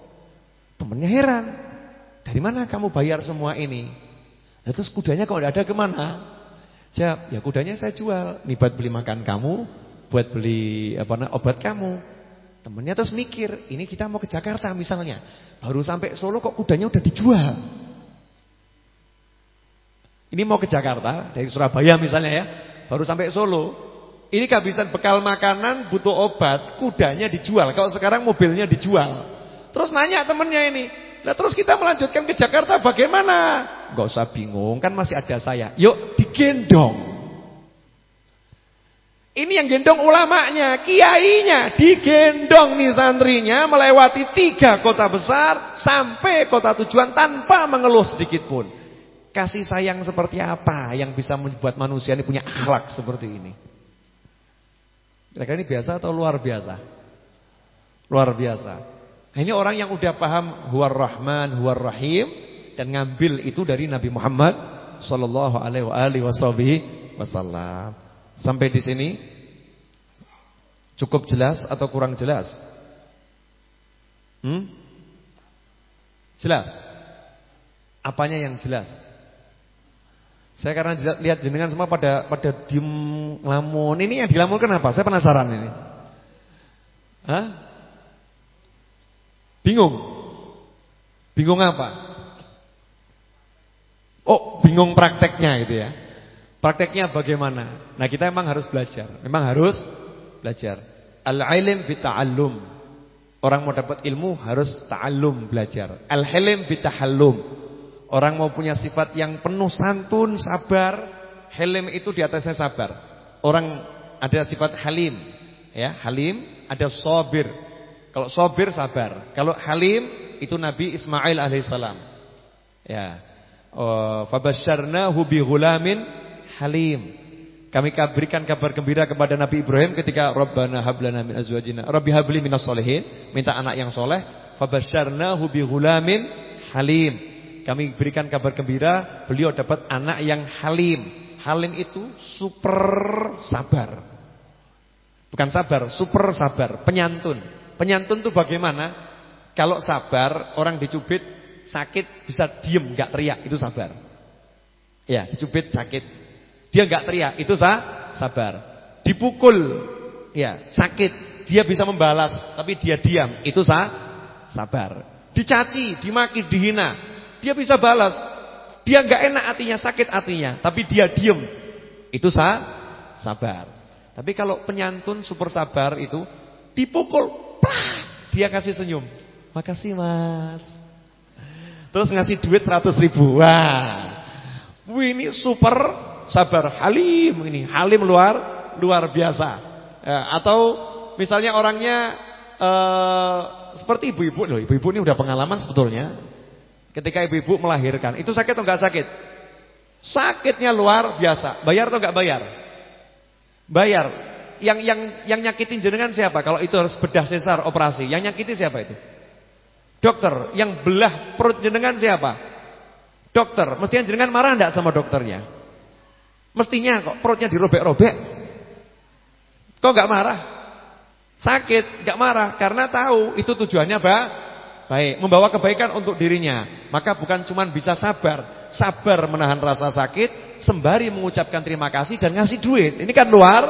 Temennya heran. Dari mana kamu bayar semua ini? Nah, terus kudanya kalau ada ke mana? Jawab, ya kudanya saya jual. Nih buat beli makan kamu, buat beli apa obat kamu. Temennya terus mikir, ini kita mau ke Jakarta misalnya. Baru sampai Solo kok kudanya udah dijual. Ini mau ke Jakarta dari Surabaya misalnya ya, baru sampai Solo. Ini kehabisan bekal makanan, butuh obat, kudanya dijual. Kalau sekarang mobilnya dijual. Terus nanya temennya ini, nah terus kita melanjutkan ke Jakarta bagaimana? Gak usah bingung, kan masih ada saya. Yuk digendong. Ini yang gendong ulamanya, kiainya, digendong nih santrinya melewati tiga kota besar sampai kota tujuan tanpa mengeluh sedikit pun. Kasih sayang seperti apa yang bisa membuat manusia ini punya akhlak seperti ini? Kira-kira ini biasa atau luar biasa? Luar biasa. Nah, ini orang yang udah paham huwar rahman, huwar rahim dan ngambil itu dari Nabi Muhammad sallallahu alaihi wasallam. Sampai di sini cukup jelas atau kurang jelas? Hmm? Jelas? Apanya yang jelas? Saya karena lihat jenengan semua pada pada diem ngelamun. Ini yang dilamun kenapa? Saya penasaran ini. Hah? Bingung? Bingung apa? Oh, bingung prakteknya gitu ya. Prakteknya bagaimana? Nah, kita memang harus belajar. Memang harus belajar. Al-ilm bita'allum. Orang mau dapat ilmu harus ta'allum belajar. Al-hilm bitahallum. Orang mau punya sifat yang penuh santun, sabar, halim itu di atasnya sabar. Orang ada sifat halim, ya, halim, ada sobir. Kalau sobir sabar, kalau halim itu Nabi Ismail alaihissalam. Ya. Oh, fabasyarnahu bi ghulamin halim. Kami berikan kabar gembira kepada Nabi Ibrahim ketika Rabbana hablana min azwajina Rabbi habli minas solihin, minta anak yang soleh. Fabasyarnahu bi ghulamin halim. Kami berikan kabar gembira, beliau dapat anak yang halim. Halim itu super sabar. Bukan sabar, super sabar, penyantun. Penyantun itu bagaimana? Kalau sabar, orang dicubit sakit bisa diem, nggak teriak, itu sabar. Ya, dicubit sakit. Dia nggak teriak, itu sah, sabar. Dipukul, ya, sakit, dia bisa membalas, tapi dia diam, itu sah, sabar. Dicaci, dimaki, dihina, dia bisa balas. Dia nggak enak hatinya, sakit hatinya, tapi dia diem. Itu sah, sabar. Tapi kalau penyantun super sabar itu dipukul, pah, dia kasih senyum. Makasih mas. Terus ngasih duit 100 ribu. Wah, ini super sabar, halim ini, halim luar luar biasa. Ya, atau misalnya orangnya uh, seperti ibu-ibu loh, ibu-ibu ini udah pengalaman sebetulnya. Ketika ibu-ibu melahirkan, itu sakit atau enggak sakit? Sakitnya luar biasa. Bayar atau enggak bayar? Bayar. Yang yang yang nyakitin jenengan siapa? Kalau itu harus bedah sesar operasi, yang nyakiti siapa itu? Dokter. Yang belah perut jenengan siapa? Dokter. Mestinya jenengan marah enggak sama dokternya? Mestinya kok perutnya dirobek-robek. Kok enggak marah? Sakit, enggak marah karena tahu itu tujuannya apa? baik, membawa kebaikan untuk dirinya. Maka bukan cuma bisa sabar, sabar menahan rasa sakit, sembari mengucapkan terima kasih dan ngasih duit. Ini kan luar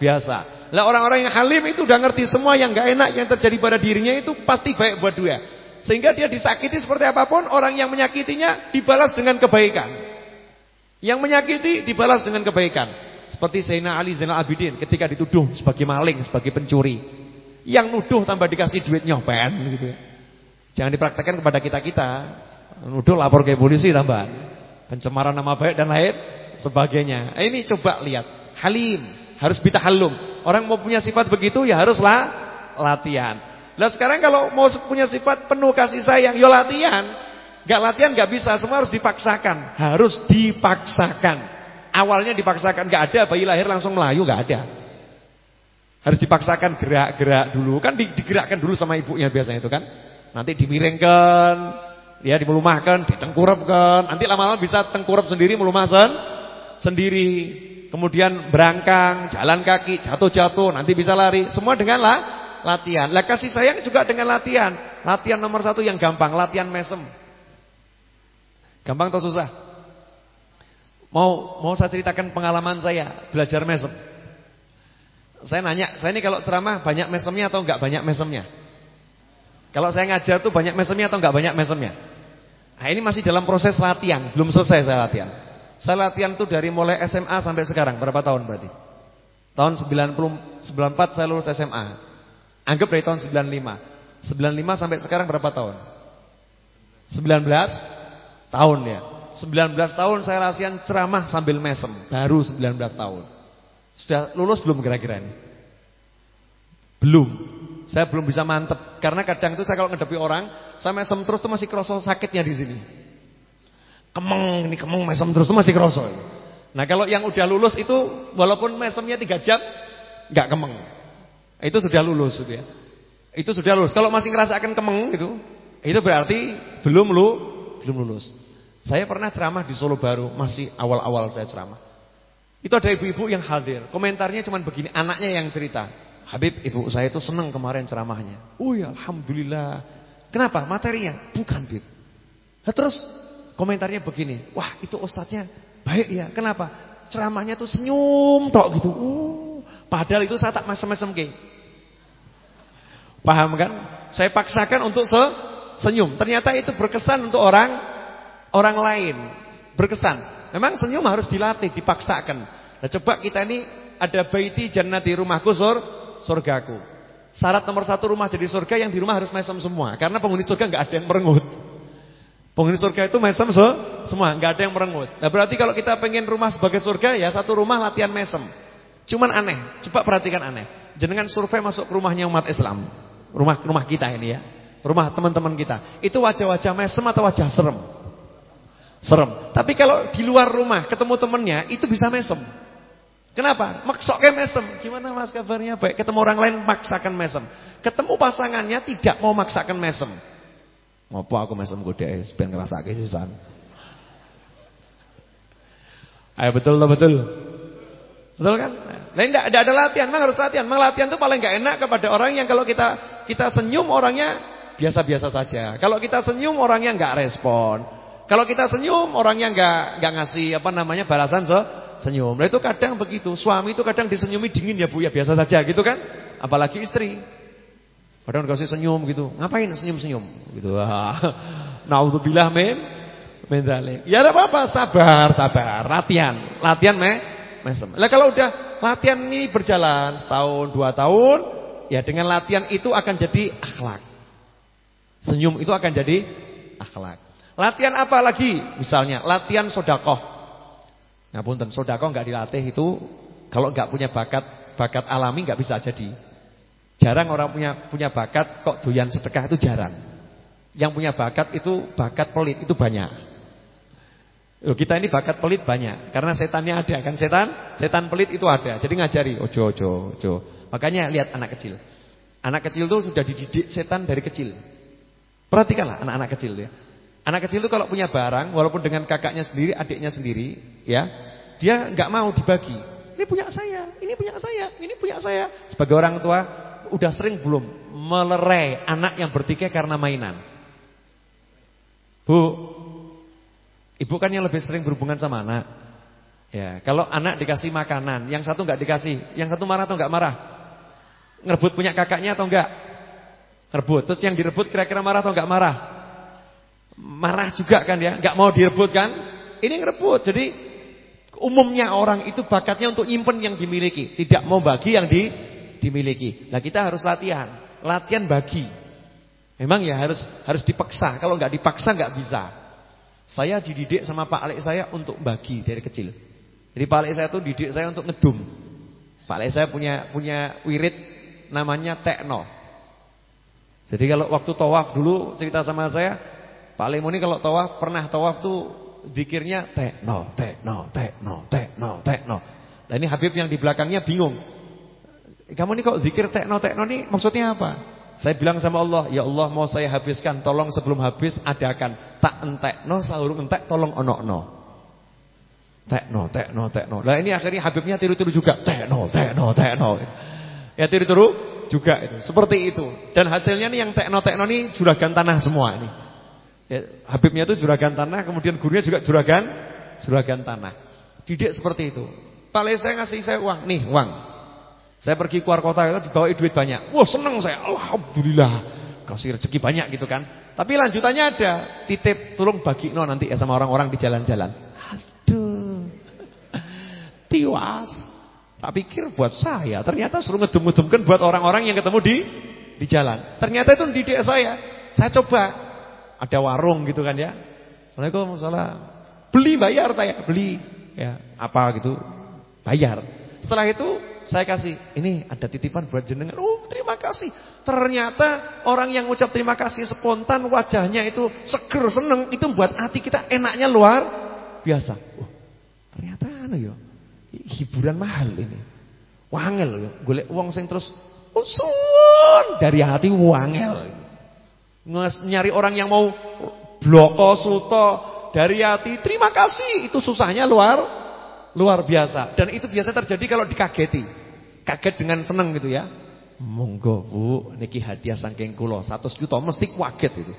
biasa. Lah orang-orang yang halim itu udah ngerti semua yang gak enak yang terjadi pada dirinya itu pasti baik buat dia. Sehingga dia disakiti seperti apa pun, orang yang menyakitinya dibalas dengan kebaikan. Yang menyakiti dibalas dengan kebaikan. Seperti Sayyidina Ali Zainal Abidin ketika dituduh sebagai maling, sebagai pencuri. Yang nuduh tambah dikasih duit nyopen gitu. Jangan dipraktekkan kepada kita-kita. Nuduh lapor ke polisi tambah. Pencemaran nama baik dan lain sebagainya. Eh, ini coba lihat. Halim, harus halum. Orang mau punya sifat begitu ya haruslah latihan. Lah sekarang kalau mau punya sifat penuh kasih sayang, ya latihan. Gak latihan gak bisa, semua harus dipaksakan. Harus dipaksakan. Awalnya dipaksakan, gak ada bayi lahir langsung melayu, gak ada. Harus dipaksakan gerak-gerak dulu. Kan digerakkan dulu sama ibunya biasanya itu kan. Nanti dimiringkan, ya dimelumahkan, ditengkurapkan. Nanti lama-lama bisa tengkurap sendiri, melumah sen, sendiri. Kemudian berangkang, jalan kaki, jatuh-jatuh, nanti bisa lari. Semua dengan lah, latihan. Lah kasih sayang juga dengan latihan. Latihan nomor satu yang gampang, latihan mesem. Gampang atau susah? Mau mau saya ceritakan pengalaman saya belajar mesem. Saya nanya, saya ini kalau ceramah banyak mesemnya atau enggak banyak mesemnya? Kalau saya ngajar tuh banyak mesemnya atau enggak banyak mesemnya? Nah, ini masih dalam proses latihan, belum selesai saya latihan. Saya latihan tuh dari mulai SMA sampai sekarang, berapa tahun berarti? Tahun 90 94 saya lulus SMA. Anggap dari tahun 95. 95 sampai sekarang berapa tahun? 19 tahun ya. 19 tahun saya latihan ceramah sambil mesem, baru 19 tahun. Sudah lulus belum kira-kira ini? Belum. Saya belum bisa mantep karena kadang itu saya kalau ngedepi orang, saya mesem terus tuh masih kerasa sakitnya di sini. Kemeng, ini kemeng mesem terus tuh masih kerasa. Nah, kalau yang udah lulus itu walaupun mesemnya 3 jam nggak kemeng. Itu sudah lulus gitu ya. Itu sudah lulus. Kalau masih ngerasakan kemeng gitu, itu berarti belum lu belum lulus. Saya pernah ceramah di Solo Baru, masih awal-awal saya ceramah. Itu ada ibu-ibu yang hadir. Komentarnya cuma begini, anaknya yang cerita. Habib, ibu saya itu senang kemarin ceramahnya. Oh ya, alhamdulillah. Kenapa? Materinya? Bukan, Habib. Nah, terus komentarnya begini. Wah, itu ustadznya baik ya. Kenapa? Ceramahnya tuh senyum tok gitu. Uh, padahal itu saya tak mesem-mesem ke. Paham kan? Saya paksakan untuk se senyum. Ternyata itu berkesan untuk orang orang lain. Berkesan. Memang senyum harus dilatih, dipaksakan. Nah, coba kita ini ada baiti jannati rumahku sur surgaku. Syarat nomor satu rumah jadi surga yang di rumah harus mesem semua. Karena penghuni surga nggak ada yang merengut. Penghuni surga itu mesem so, semua, nggak ada yang merengut. Nah berarti kalau kita pengen rumah sebagai surga ya satu rumah latihan mesem. Cuman aneh, coba perhatikan aneh. Jenengan survei masuk ke rumahnya umat Islam. Rumah rumah kita ini ya. Rumah teman-teman kita. Itu wajah-wajah mesem atau wajah serem? Serem. Tapi kalau di luar rumah ketemu temennya itu bisa mesem. Kenapa? Maksoknya mesem. Gimana mas kabarnya? Baik. Ketemu orang lain maksakan mesem. Ketemu pasangannya tidak mau maksakan mesem. Ngopo aku mesem godek ben ngrasake sisan. Ayo betul loh betul. Betul kan? Enggak, enggak ada latihan, memang harus latihan. Memang latihan itu paling enggak enak kepada orang yang kalau kita kita senyum orangnya biasa-biasa saja. Kalau kita senyum orangnya enggak respon. Kalau kita senyum orangnya enggak enggak ngasih apa namanya balasan so senyum. Nah itu kadang begitu. Suami itu kadang disenyumi dingin ya Bu ya biasa saja gitu kan. Apalagi istri. Kadang dikasih senyum gitu. Ngapain senyum-senyum gitu. Nauzubillah min Mendaling. Ya enggak apa-apa, sabar, sabar, latihan. Latihan me mesem. Lah kalau udah latihan ini berjalan setahun, dua tahun, ya dengan latihan itu akan jadi akhlak. Senyum itu akan jadi akhlak. Latihan apa lagi? Misalnya latihan sodakoh. Ngapunten, sodakoh nggak dilatih itu kalau nggak punya bakat bakat alami nggak bisa jadi. Jarang orang punya punya bakat kok doyan sedekah itu jarang. Yang punya bakat itu bakat pelit itu banyak. Loh, kita ini bakat pelit banyak karena setannya ada kan setan, setan pelit itu ada. Jadi ngajari ojo ojo ojo. Makanya lihat anak kecil. Anak kecil itu sudah dididik setan dari kecil. Perhatikanlah anak-anak kecil ya. Anak kecil itu kalau punya barang walaupun dengan kakaknya sendiri, adiknya sendiri, ya, dia nggak mau dibagi. Ini punya saya, ini punya saya, ini punya saya. Sebagai orang tua udah sering belum melerai anak yang bertikai karena mainan. Bu, Ibu kan yang lebih sering berhubungan sama anak. Ya, kalau anak dikasih makanan, yang satu nggak dikasih, yang satu marah atau nggak marah? Ngerebut punya kakaknya atau enggak? Ngerebut. Terus yang direbut kira-kira marah atau nggak marah? Marah juga kan ya, nggak mau direbut kan? Ini ngerebut. Jadi umumnya orang itu bakatnya untuk nyimpen yang dimiliki, tidak mau bagi yang di, dimiliki. Nah, kita harus latihan. Latihan bagi. Memang ya harus harus dipaksa. Kalau nggak dipaksa nggak bisa. Saya dididik sama Pak Alek saya untuk bagi dari kecil. Jadi Pak Alek saya tuh didik saya untuk ngedum. Pak Alek saya punya punya wirid namanya tekno. Jadi kalau waktu tawaf dulu cerita sama saya, Pak ini kalau tawaf pernah tawaf tuh dikirnya tekno, tekno, tekno, tekno, tekno. Nah ini Habib yang di belakangnya bingung. Kamu ini kok zikir tekno, tekno ini maksudnya apa? Saya bilang sama Allah, ya Allah mau saya habiskan, tolong sebelum habis adakan tak entek no sahur entek tolong ono no. Tekno, tekno, tekno. Nah ini akhirnya Habibnya tiru-tiru juga. Tekno, tekno, tekno. Ya tiru-tiru juga itu. Seperti itu. Dan hasilnya nih yang tekno-tekno ini juragan tanah semua ini. Ya, Habibnya itu juragan tanah, kemudian gurunya juga juragan juragan tanah. Didik seperti itu. Pak saya ngasih saya uang, nih uang. Saya pergi keluar kota itu dibawa duit banyak. Wah seneng saya, alhamdulillah kasih rezeki banyak gitu kan. Tapi lanjutannya ada, titip tolong bagi no nanti ya sama orang-orang di jalan-jalan. Aduh, tiwas. Tak pikir buat saya, ternyata suruh ngedum-ngedumkan buat orang-orang yang ketemu di di jalan. Ternyata itu didik saya. Saya coba, ada warung gitu kan ya. Assalamualaikum, salam. Beli bayar saya, beli ya apa gitu, bayar. Setelah itu saya kasih, ini ada titipan buat jenengan. Oh, terima kasih. Ternyata orang yang ucap terima kasih spontan wajahnya itu seger, seneng, itu buat hati kita enaknya luar biasa. Oh, ternyata anu ya. Hiburan mahal ini. Wangel golek uang sing terus usun dari hati wangel. Nyari orang yang mau bloko suto dari hati, terima kasih. Itu susahnya luar Luar biasa. Dan itu biasa terjadi kalau dikageti. Kaget dengan seneng gitu ya. Monggo Bu, niki hadiah saking kula 100 juta mesti kaget itu.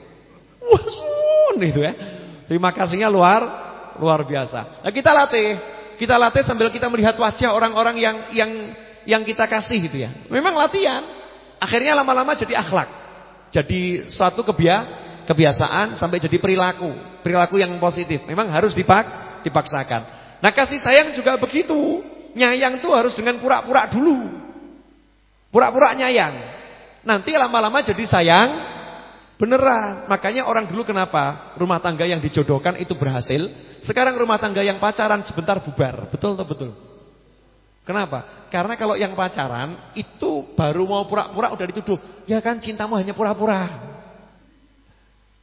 Wah, itu ya. Terima kasihnya luar luar biasa. Nah, kita latih. Kita latih sambil kita melihat wajah orang-orang yang yang yang kita kasih gitu ya. Memang latihan. Akhirnya lama-lama jadi akhlak. Jadi suatu kebia, kebiasaan sampai jadi perilaku. Perilaku yang positif. Memang harus dipak, dipaksakan. Nah kasih sayang juga begitu. Nyayang tuh harus dengan pura-pura dulu. Pura-pura nyayang. Nanti lama-lama jadi sayang beneran. Makanya orang dulu kenapa rumah tangga yang dijodohkan itu berhasil. Sekarang rumah tangga yang pacaran sebentar bubar. Betul atau betul? Kenapa? Karena kalau yang pacaran itu baru mau pura-pura udah dituduh. Ya kan cintamu hanya pura-pura.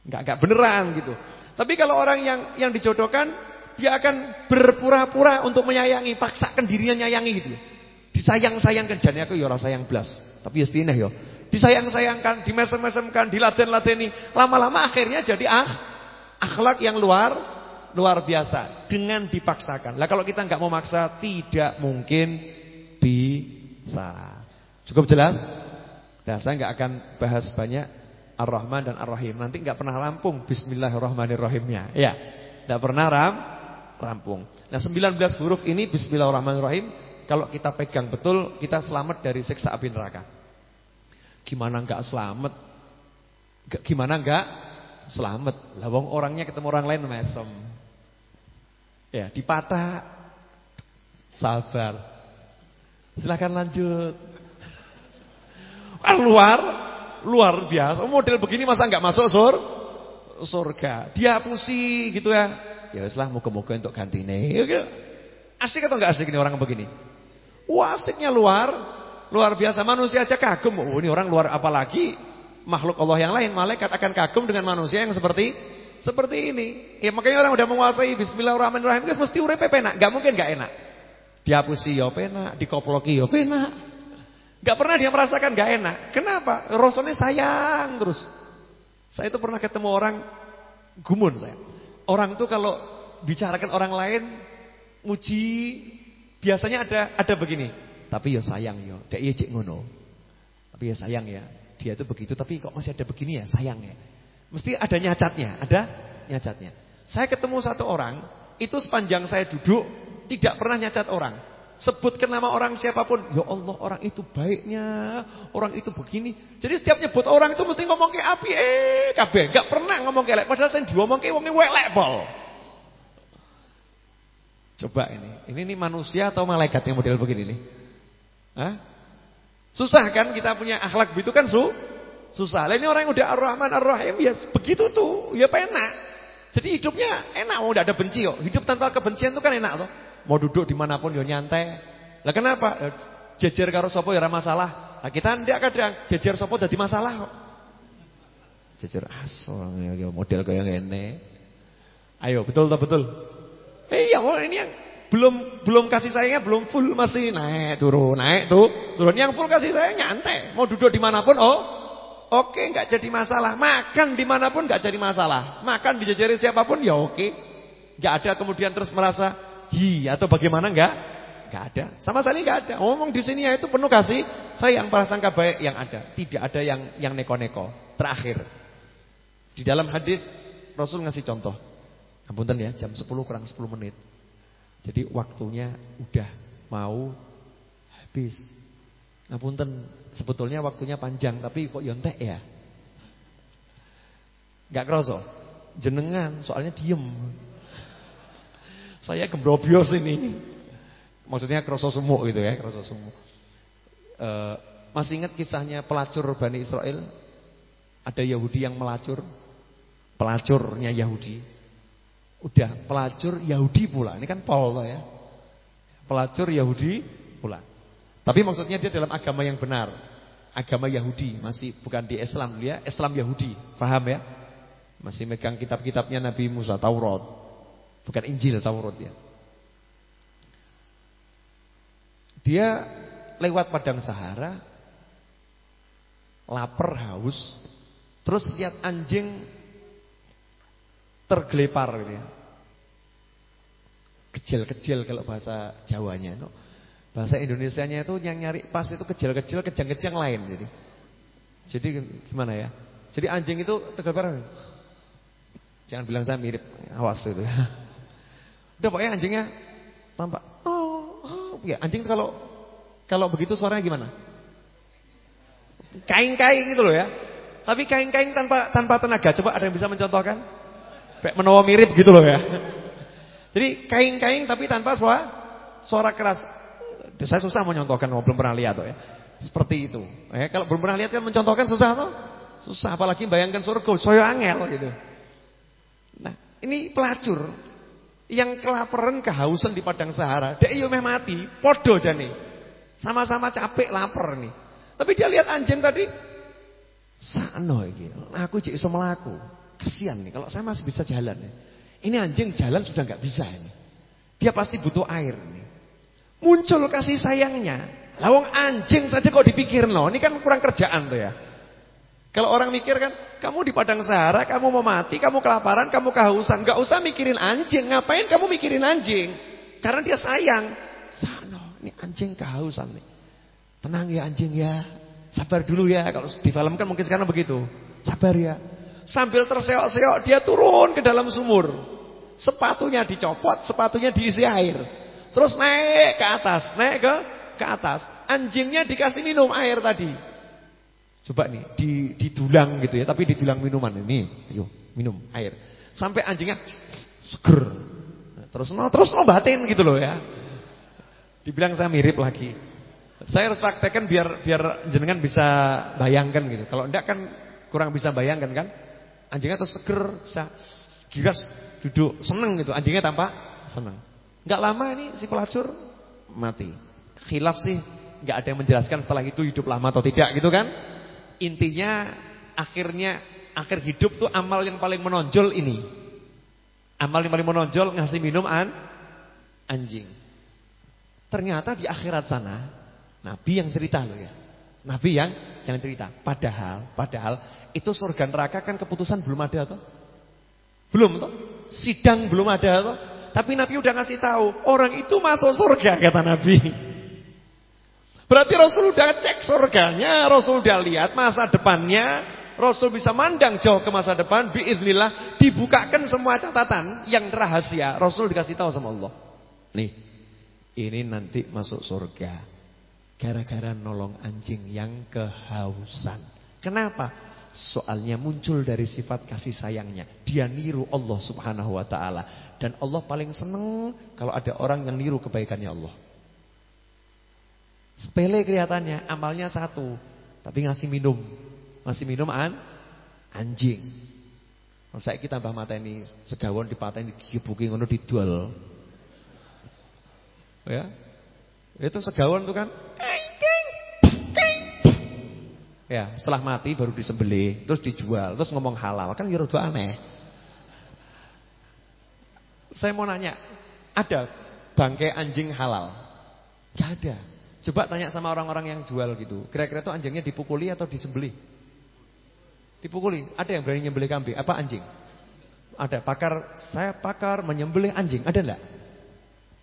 Enggak enggak beneran gitu. Tapi kalau orang yang yang dijodohkan dia akan berpura-pura untuk menyayangi, paksakan dirinya nyayangi gitu. Disayang-sayangkan jane aku ya sayang blas, tapi ya pindah ya. Disayang-sayangkan, dimesem-mesemkan, diladen-ladeni. Lama-lama akhirnya jadi ah akhlak yang luar luar biasa dengan dipaksakan. Lah kalau kita nggak mau maksa tidak mungkin bisa. Cukup jelas? Nah, saya nggak akan bahas banyak Ar-Rahman dan Ar-Rahim. Nanti nggak pernah rampung Bismillahirrahmanirrahimnya. Ya, nggak pernah ram rampung. Nah 19 huruf ini Bismillahirrahmanirrahim Kalau kita pegang betul Kita selamat dari siksa api neraka Gimana enggak selamat Gimana enggak selamat. Lah wong orangnya ketemu orang lain mesem. Ya, dipatah sabar. Silahkan lanjut. Keluar luar biasa. Model begini masa nggak masuk sur surga. Dia pusi gitu ya. Ya weslah moga-moga untuk gantine. Ya, asik atau nggak asik ini orang begini? Wah, luar luar biasa. Manusia aja kagum. Oh, ini orang luar apalagi makhluk Allah yang lain. Malaikat akan kagum dengan manusia yang seperti seperti ini. Ya makanya orang udah menguasai bismillahirrahmanirrahim kan mesti urip penak. Enggak mungkin enggak enak. Dihapusi ya penak, dikoploki ya penak. Gak pernah dia merasakan gak enak. Kenapa? Rasulnya sayang terus. Saya itu pernah ketemu orang gumun saya. Orang tuh kalau bicarakan orang lain, muji, biasanya ada ada begini. Tapi ya sayang ya, dek iya cek ngono. Tapi ya sayang ya, dia itu begitu. Tapi kok masih ada begini ya, sayang ya. Mesti ada nyacatnya, ada nyacatnya. Saya ketemu satu orang, itu sepanjang saya duduk tidak pernah nyacat orang. Sebutkan nama orang siapa pun. Ya Allah orang itu baiknya. Orang itu begini. Jadi setiap nyebut orang itu mesti ngomong ke api. Eh kabeh. Gak pernah ngomong ke. Padahal saya diomong ke wongnya welek bol. Coba ini. Ini nih manusia atau malaikat yang model begini nih. Hah? Susah kan kita punya akhlak begitu kan su? Susah. Lah ini orang yang udah Ar-Rahman Ar-Rahim ya begitu tuh. Ya penak. Jadi hidupnya enak. Oh, udah ada benci kok. Hidup tanpa kebencian itu kan enak tuh. Mau duduk di mana pun ya nyantai. Lah kenapa? Ya, jejer karo sapa ya ora masalah. Lah kita ndak kadang jejer sapa dadi masalah kok. Jejer aso ya model kaya ngene. Ayo, betul tak betul? Iya, oh, ini yang belum belum kasih sayangnya belum full masih naik turun naik tuh turun yang full kasih sayang nyantai mau duduk di mana pun oh oke nggak jadi masalah makan di mana pun nggak jadi masalah makan dijajari siapa pun ya oke nggak ada kemudian terus merasa hi atau bagaimana enggak? Enggak ada. Sama sekali enggak ada. Ngomong di sini ya itu penuh kasih sayang prasangka baik yang ada. Tidak ada yang yang neko-neko. Terakhir. Di dalam hadis Rasul ngasih contoh. Ampunten ya, jam 10 kurang 10 menit. Jadi waktunya udah mau habis. Ngapunten, sebetulnya waktunya panjang tapi kok yontek ya? Enggak kroso. Jenengan soalnya diem. Saya gembrobios ini. Maksudnya kroso sumuk gitu ya, kroso sumuk. E, masih ingat kisahnya pelacur Bani Israel? Ada Yahudi yang melacur. Pelacurnya Yahudi. Udah pelacur Yahudi pula. Ini kan Paul ya. Pelacur Yahudi pula. Tapi maksudnya dia dalam agama yang benar. Agama Yahudi, masih bukan di Islam dia, Islam Yahudi. Paham ya? Masih megang kitab-kitabnya Nabi Musa, Taurat. Bukan Injil Taurat ya. Dia lewat padang Sahara lapar haus terus lihat anjing tergelepar gitu ya. Kecil-kecil kalau bahasa Jawanya itu. Bahasa Indonesianya itu yang nyari pas itu kecil-kecil, kejang-kejang lain jadi. Jadi gimana ya? Jadi anjing itu tergelepar. Jangan bilang saya mirip, awas itu. Udah pokoknya anjingnya tampak oh, oh ya anjing kalau kalau begitu suaranya gimana? Kain-kain gitu loh ya. Tapi kain-kain tanpa tanpa tenaga. Coba ada yang bisa mencontohkan? Kayak menawa mirip gitu loh ya. Jadi kain-kain tapi tanpa suara suara keras. Saya susah mencontohkan, belum pernah lihat tuh ya. Seperti itu. Ya, kalau belum pernah lihat kan mencontohkan susah tuh. Susah apalagi bayangkan surga, saya angel gitu. Nah, ini pelacur yang kelaparan, kehausan di padang Sahara, dia iyo meh mati, podo jane. Sama-sama capek, lapar nih. Tapi dia lihat anjing tadi, sakno iki. Aku jadi iso mlaku. Nih kalau saya masih bisa jalan nih. Ini anjing jalan sudah nggak bisa ini. Dia pasti butuh air nih. Muncul kasih sayangnya. Lawang anjing saja kok dipikir no. Ini kan kurang kerjaan tuh ya. Kalau orang mikir kan, kamu di padang Sahara, kamu mau mati, kamu kelaparan, kamu kehausan, nggak usah mikirin anjing. Ngapain kamu mikirin anjing? Karena dia sayang. Sano, ini anjing kehausan nih. Tenang ya anjing ya. Sabar dulu ya. Kalau di film kan mungkin sekarang begitu. Sabar ya. Sambil terseok-seok dia turun ke dalam sumur. Sepatunya dicopot, sepatunya diisi air. Terus naik ke atas, naik ke ke atas. Anjingnya dikasih minum air tadi. Coba nih di didulang gitu ya, tapi didulang minuman ini. Ayo, minum air. Sampai anjingnya seger. Nah, terus no, terus obatin gitu loh ya. Dibilang saya mirip lagi. Saya harus praktekkan biar biar jenengan bisa bayangkan gitu. Kalau enggak kan kurang bisa bayangkan kan. Anjingnya terus seger, bisa giras duduk seneng gitu. Anjingnya tampak seneng. Enggak lama ini si pelacur mati. Khilaf sih enggak ada yang menjelaskan setelah itu hidup lama atau tidak gitu kan. Intinya akhirnya akhir hidup tuh amal yang paling menonjol ini. Amal yang paling menonjol ngasih minum an anjing. Ternyata di akhirat sana Nabi yang cerita loh ya. Nabi yang yang cerita. Padahal, padahal itu surga neraka kan keputusan belum ada toh? Belum toh? Sidang belum ada toh? Tapi Nabi udah ngasih tahu, orang itu masuk surga kata Nabi. Berarti Rasul udah cek surganya, Rasul udah lihat masa depannya, Rasul bisa mandang jauh ke masa depan, biiznillah dibukakan semua catatan yang rahasia. Rasul dikasih tahu sama Allah. Nih, ini nanti masuk surga. Gara-gara nolong anjing yang kehausan. Kenapa? Soalnya muncul dari sifat kasih sayangnya. Dia niru Allah subhanahu wa ta'ala. Dan Allah paling seneng kalau ada orang yang niru kebaikannya Allah. Sepele kelihatannya, amalnya satu. Tapi ngasih minum. Ngasih minum an anjing. Saya kita tambah mata ini segawon dipatahin digibuki ngono didual. Ya. Itu segawon tuh kan Ya, setelah mati baru disembelih, terus dijual, terus ngomong halal. Kan ya rada aneh. Saya mau nanya, ada bangkai anjing halal? Gak ada. Coba tanya sama orang-orang yang jual gitu. Kira-kira itu anjingnya dipukuli atau disembelih? Dipukuli. Ada yang berani nyembelih kambing? Apa anjing? Ada. Pakar, saya pakar menyembelih anjing. Ada enggak?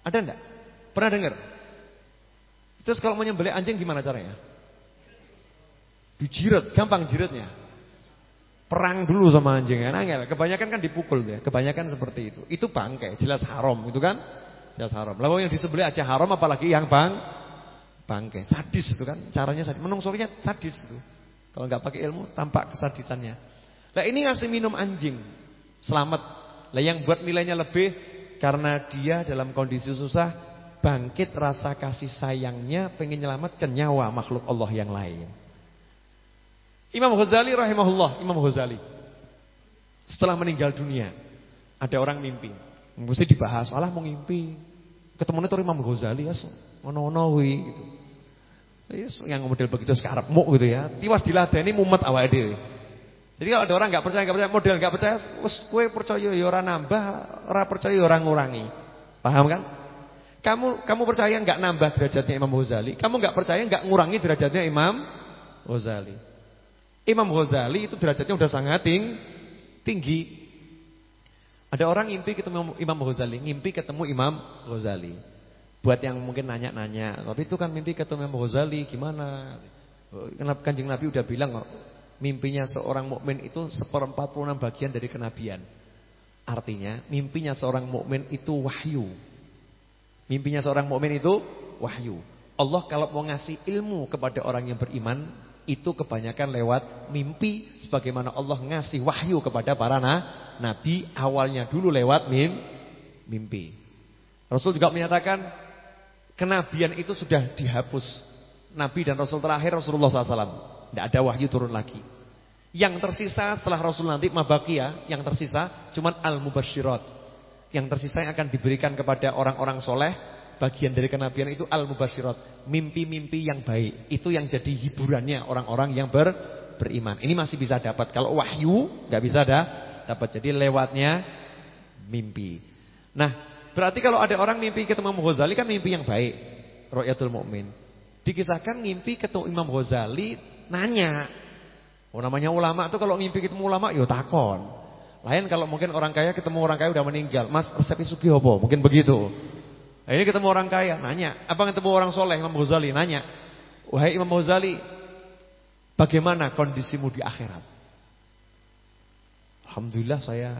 Ada enggak? Pernah dengar? Terus kalau menyembelih anjing gimana caranya? Dijirat, gampang jiratnya. Perang dulu sama anjing kan angel. Kebanyakan kan dipukul ya, kebanyakan seperti itu. Itu bangkai, jelas haram itu kan? Jelas haram. Lalu yang disembelih aja haram apalagi yang bang bangkai. Sadis itu kan, caranya sadis. Menungsonya sadis itu. Kalau nggak pakai ilmu tampak kesadisannya. Nah ini ngasih minum anjing. Selamat. Lah yang buat nilainya lebih karena dia dalam kondisi susah bangkit rasa kasih sayangnya pengen nyelamatkan nyawa makhluk Allah yang lain. Imam Ghazali rahimahullah, Imam Ghazali. Setelah meninggal dunia, ada orang mimpi. Mesti dibahas, Allah mau ngimpi. Ketemunya tuh Imam Ghazali ya, ngono-ngono gitu. Yes, yang model begitu sekarang mau gitu ya. Tiwas diladeni mumet awake dhewe. Jadi kalau ada orang nggak percaya nggak percaya model nggak percaya, wes kue percaya ya ora nambah, ora percaya ya ora ngurangi. Paham kan? Kamu kamu percaya nggak nambah derajatnya Imam Ghazali, kamu nggak percaya nggak ngurangi derajatnya Imam Ghazali. Imam Ghazali itu derajatnya udah sangat ting tinggi. Ada orang ngimpi ketemu Imam Ghazali, ngimpi ketemu Imam Ghazali. Buat yang mungkin nanya-nanya, tapi itu kan mimpi ketemu Imam Ghazali gimana? Kenapa Kanjeng Nabi udah bilang kok, mimpinya seorang mukmin itu seperempat puluh enam bagian dari kenabian. Artinya, mimpinya seorang mukmin itu wahyu. Mimpinya seorang mukmin itu wahyu. Allah kalau mau ngasih ilmu kepada orang yang beriman, itu kebanyakan lewat mimpi sebagaimana Allah ngasih wahyu kepada para na, nabi awalnya dulu lewat mim, mimpi. Rasul juga menyatakan kenabian itu sudah dihapus. Nabi dan Rasul terakhir Rasulullah SAW. Tidak ada wahyu turun lagi. Yang tersisa setelah Rasul nanti mabakia, yang tersisa cuma al-mubasyirat. Yang tersisa yang akan diberikan kepada orang-orang soleh bagian dari kenabian itu al-mubasyirat, mimpi-mimpi yang baik. Itu yang jadi hiburannya orang-orang yang ber, beriman. Ini masih bisa dapat. Kalau wahyu nggak bisa ada dapat. Jadi lewatnya mimpi. Nah, berarti kalau ada orang mimpi ketemu Imam Ghazali kan mimpi yang baik. Ro'yatul mukmin. Dikisahkan mimpi ketemu Imam Ghazali nanya. Oh namanya ulama tuh kalau mimpi ketemu ulama yo takon. Lain kalau mungkin orang kaya ketemu orang kaya udah meninggal. Mas resep sugi apa? Mungkin begitu. Ini ketemu orang kaya, nanya. Apa ketemu orang soleh, Imam Ghazali, nanya. Wahai Imam Ghazali, bagaimana kondisimu di akhirat? Alhamdulillah saya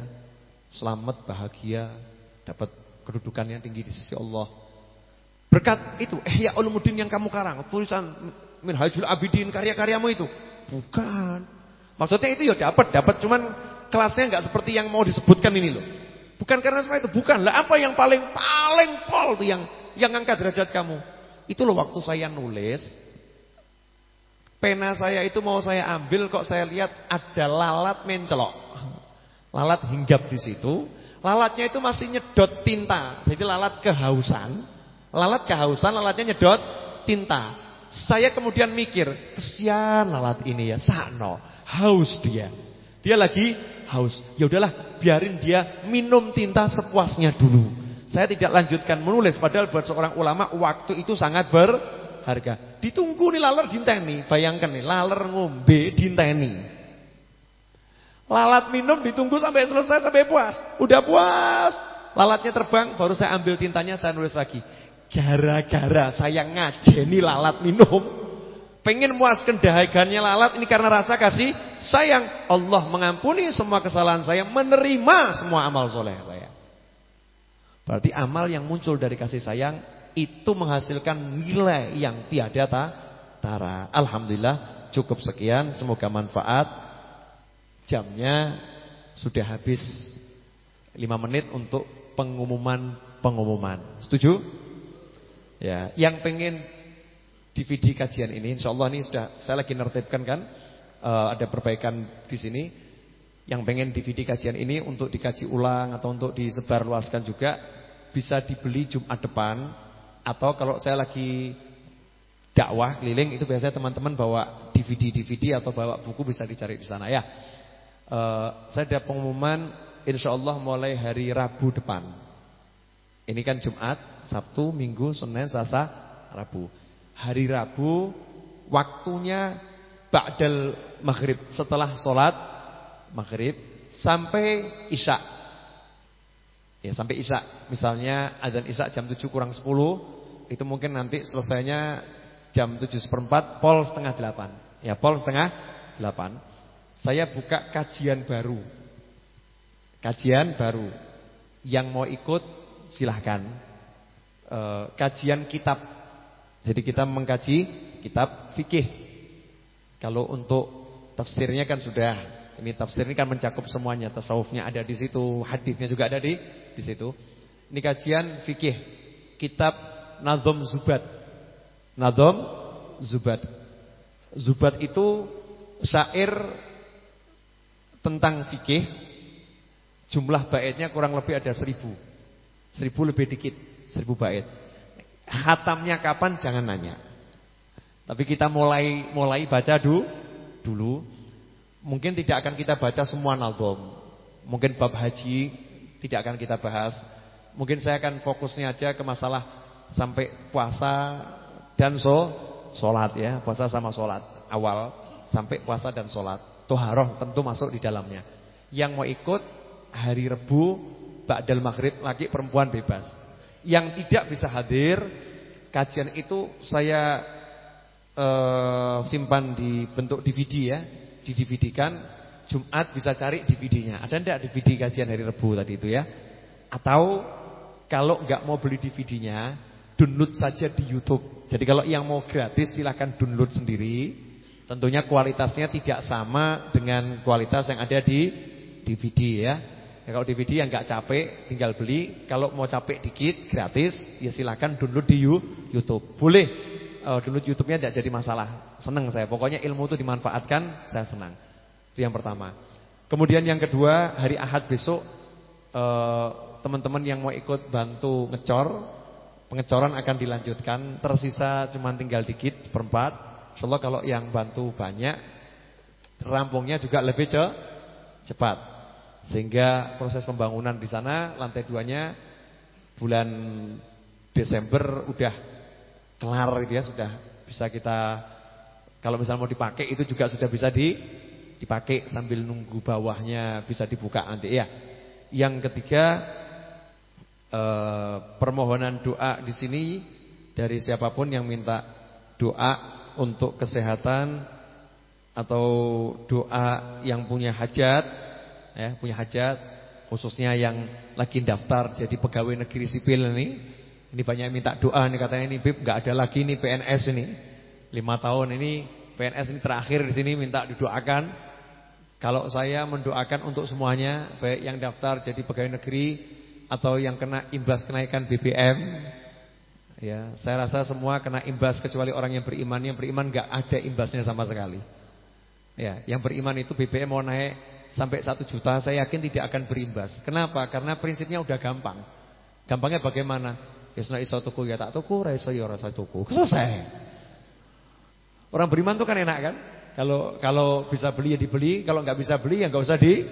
selamat, bahagia, dapat kedudukan yang tinggi di sisi Allah. Berkat itu, eh ya Ulumuddin yang kamu karang, tulisan Minhajul Abidin, karya-karyamu itu. Bukan. Maksudnya itu ya dapat, dapat cuman kelasnya nggak seperti yang mau disebutkan ini loh. Bukan karena seperti itu, bukan. Lah apa yang paling paling pol tuh yang yang angkat derajat kamu? Itu loh waktu saya nulis Pena saya itu mau saya ambil kok saya lihat ada lalat mencelok. Lalat hinggap di situ. Lalatnya itu masih nyedot tinta. Jadi lalat kehausan. Lalat kehausan, lalatnya nyedot tinta. Saya kemudian mikir, kesian lalat ini ya, sakno, haus dia. Dia lagi haus. Ya udahlah, biarin dia minum tinta sepuasnya dulu. Saya tidak lanjutkan menulis padahal buat seorang ulama waktu itu sangat ber harga. Ditunggu nih laler dinteni. Bayangkan nih, laler ngombe dinteni. Lalat minum ditunggu sampai selesai sampai puas. Udah puas. Lalatnya terbang, baru saya ambil tintanya, saya nulis lagi. Gara-gara saya ngajeni lalat minum. Pengen muaskan dahagannya lalat ini karena rasa kasih sayang. Allah mengampuni semua kesalahan saya, menerima semua amal soleh saya. Berarti amal yang muncul dari kasih sayang itu menghasilkan nilai yang tiada ta, tara. Alhamdulillah cukup sekian, semoga manfaat. Jamnya sudah habis 5 menit untuk pengumuman-pengumuman. Setuju? Ya, yang pengen DVD kajian ini insya Allah ini sudah saya lagi nertibkan kan uh, ada perbaikan di sini. Yang pengen DVD kajian ini untuk dikaji ulang atau untuk disebarluaskan juga bisa dibeli Jumat depan atau kalau saya lagi dakwah keliling itu biasanya teman-teman bawa DVD-DVD atau bawa buku bisa dicari di sana ya. Uh, saya ada pengumuman insya Allah mulai hari Rabu depan. Ini kan Jumat, Sabtu, Minggu, Senin, Selasa, Rabu. Hari Rabu waktunya ba'dal maghrib setelah sholat maghrib sampai isya Ya sampai Isya. Misalnya adzan Isya jam 7 kurang 10, itu mungkin nanti selesainya jam 7 seperempat, pol setengah 8. Ya, pol setengah 8. Saya buka kajian baru. Kajian baru. Yang mau ikut silahkan. E, kajian kitab. Jadi kita mengkaji kitab fikih. Kalau untuk tafsirnya kan sudah ini tafsir ini kan mencakup semuanya, tasawufnya ada di situ, hadisnya juga ada di di situ. Ini kajian fikih kitab Nazom Zubat. Nazom Zubat. Zubat itu syair tentang fikih. Jumlah baitnya kurang lebih ada seribu. Seribu lebih dikit, seribu bait. Hatamnya kapan jangan nanya. Tapi kita mulai mulai baca dulu dulu Mungkin tidak akan kita baca semua nalbom. Mungkin bab haji tidak akan kita bahas. Mungkin saya akan fokusnya aja ke masalah sampai puasa dan so solat ya, puasa sama solat awal sampai puasa dan solat. Toharoh tentu masuk di dalamnya. Yang mau ikut hari Rebu Ba'dal Maghrib lagi perempuan bebas. Yang tidak bisa hadir kajian itu saya uh, simpan di bentuk DVD ya di DVD-kan Jumat bisa cari DVD-nya. Ada enggak DVD kajian hari Rebu tadi itu ya? Atau kalau enggak mau beli DVD-nya, download saja di YouTube. Jadi kalau yang mau gratis silahkan download sendiri. Tentunya kualitasnya tidak sama dengan kualitas yang ada di DVD ya. ya kalau DVD yang enggak capek tinggal beli. Kalau mau capek dikit gratis ya silahkan download di YouTube. Boleh uh, download YouTube-nya tidak jadi masalah. Senang saya. Pokoknya ilmu itu dimanfaatkan, saya senang. Itu yang pertama. Kemudian yang kedua, hari Ahad besok eh, teman-teman uh, yang mau ikut bantu ngecor, pengecoran akan dilanjutkan. Tersisa cuma tinggal dikit, seperempat. Insyaallah kalau yang bantu banyak, rampungnya juga lebih cepat. Sehingga proses pembangunan di sana lantai duanya bulan Desember udah kelar gitu ya sudah bisa kita kalau misalnya mau dipakai itu juga sudah bisa di dipakai sambil nunggu bawahnya bisa dibuka nanti ya. Yang ketiga eh, permohonan doa di sini dari siapa pun yang minta doa untuk kesehatan atau doa yang punya hajat ya, punya hajat khususnya yang lagi daftar jadi pegawai negeri sipil ini ini banyak minta doa nih katanya ini Bib nggak ada lagi nih PNS ini. Lima tahun ini PNS ini terakhir di sini minta didoakan. Kalau saya mendoakan untuk semuanya, baik yang daftar jadi pegawai negeri atau yang kena imbas kenaikan BBM, ya, saya rasa semua kena imbas kecuali orang yang beriman. Yang beriman nggak ada imbasnya sama sekali. Ya, yang beriman itu BBM mau naik sampai satu juta, saya yakin tidak akan berimbas. Kenapa? Karena prinsipnya udah gampang. Gampangnya bagaimana? Ya iso tuku ya tak tuku, ra iso ya ora tuku. Selesai. Orang beriman tuh kan enak kan? Kalau kalau bisa beli ya dibeli, kalau nggak bisa beli ya nggak usah di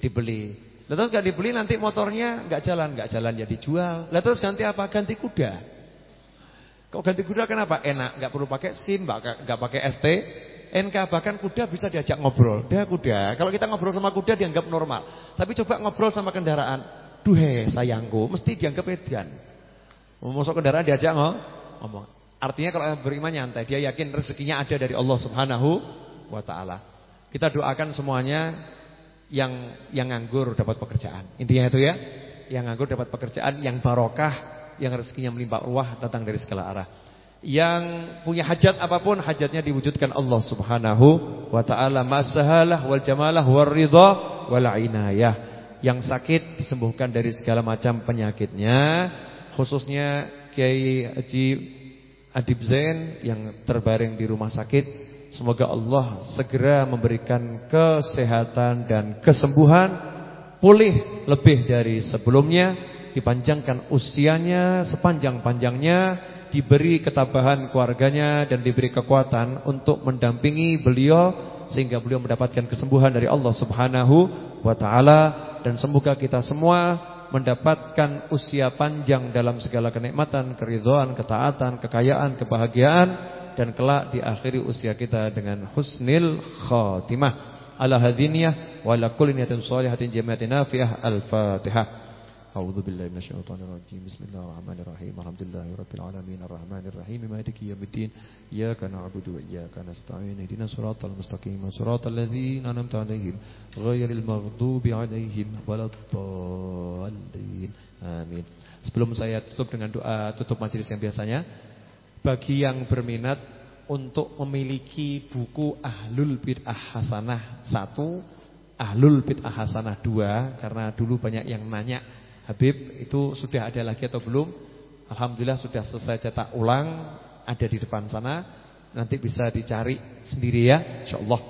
dibeli. Lalu terus nggak dibeli nanti motornya nggak jalan, nggak jalan ya dijual. Lalu terus ganti apa? Ganti kuda. Kau ganti kuda kenapa? Enak, nggak perlu pakai SIM, nggak pakai ST, NK bahkan kuda bisa diajak ngobrol. Dia kuda. Kalau kita ngobrol sama kuda dianggap normal. Tapi coba ngobrol sama kendaraan. Duhe sayangku, mesti dianggap edan. Masuk kendaraan diajak ngomong. Artinya kalau beriman nyantai, dia yakin rezekinya ada dari Allah Subhanahu wa taala. Kita doakan semuanya yang yang nganggur dapat pekerjaan. Intinya itu ya. Yang nganggur dapat pekerjaan yang barokah, yang rezekinya melimpah ruah datang dari segala arah. Yang punya hajat apa pun hajatnya diwujudkan Allah Subhanahu wa taala. Masahalah wal jamalah war ridha wal inayah. Yang sakit disembuhkan dari segala macam penyakitnya, khususnya Kiai Haji Adib Zain yang terbaring di rumah sakit Semoga Allah segera memberikan kesehatan dan kesembuhan Pulih lebih dari sebelumnya Dipanjangkan usianya sepanjang-panjangnya Diberi ketabahan keluarganya Dan diberi kekuatan untuk mendampingi beliau Sehingga beliau mendapatkan kesembuhan dari Allah subhanahu wa ta'ala. Dan semoga kita semua mendapatkan usia panjang dalam segala kenikmatan, keridhaan, ketaatan, kekayaan, kebahagiaan dan kelak diakhiri usia kita dengan husnil khatimah. Ala hadiniyah wa ala kulli niyatin shalihatin jami'atin nafi'ah. Al-Fatihah. أعوذ بالله من الشيطان الرجيم بسم الله الرحمن الرحيم الحمد لله رب العالمين الرحمن الرحيم مالك يوم الدين إياك نعبد وإياك نستعين اهدنا الصراط المستقيم صراط الذين أنعمت عليهم غير المغضوب عليهم ولا الضالين آمين Sebelum saya tutup dengan doa tutup majelis yang biasanya bagi yang berminat untuk memiliki buku Ahlul Bid'ah Hasanah 1 Ahlul Bid'ah Hasanah 2 karena dulu banyak yang nanya Habib itu sudah ada lagi atau belum? Alhamdulillah sudah selesai cetak ulang Ada di depan sana. Nanti bisa dicari sendiri ya InsyaAllah.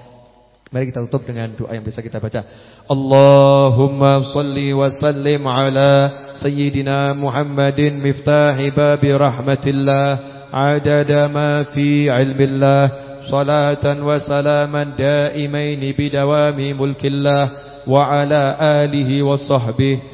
Mari kita tutup dengan doa yang bisa kita baca. Allahumma salli wa sallim ala Sayyidina Muhammadin Miftahi babi rahmatillah Adada ma fi ilmillah Salatan wa salaman daimaini bidawami mulkillah Wa ala alihi wa sahbihi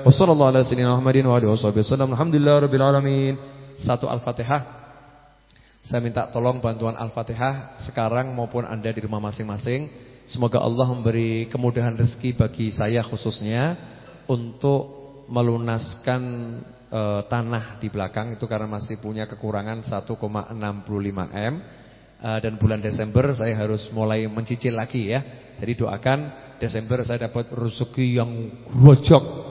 Wassalamualaikum alamin. Satu Al-Fatihah. Saya minta tolong bantuan Al-Fatihah sekarang maupun Anda di rumah masing-masing. Semoga Allah memberi kemudahan rezeki bagi saya khususnya untuk melunaskan e, tanah di belakang itu karena masih punya kekurangan 1,65 M. E, dan bulan Desember saya harus mulai mencicil lagi ya. Jadi doakan Desember saya dapat rezeki yang rojok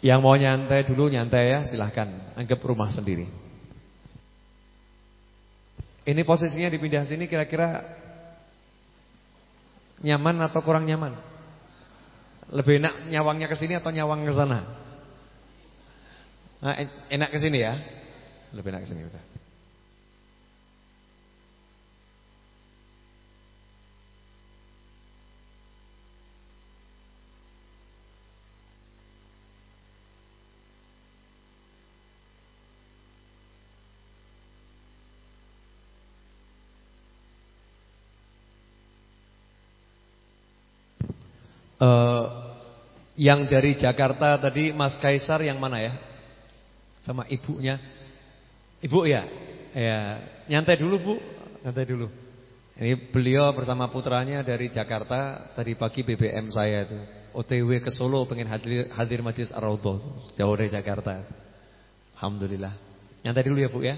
Yang mau nyantai dulu nyantai ya silahkan Anggap rumah sendiri Ini posisinya dipindah sini kira-kira Nyaman atau kurang nyaman? Lebih enak nyawangnya ke sini atau nyawang ke sana? Nah, enak ke sini ya Lebih enak ke sini udah. Uh, yang dari Jakarta tadi Mas Kaisar yang mana ya? Sama ibunya. Ibu ya? Ya, nyantai dulu Bu, nyantai dulu. Ini beliau bersama putranya dari Jakarta tadi pagi BBM saya itu. OTW ke Solo pengen hadir hadir Majlis Ar-Raudhah jauh dari Jakarta. Alhamdulillah. Nyantai dulu ya Bu ya.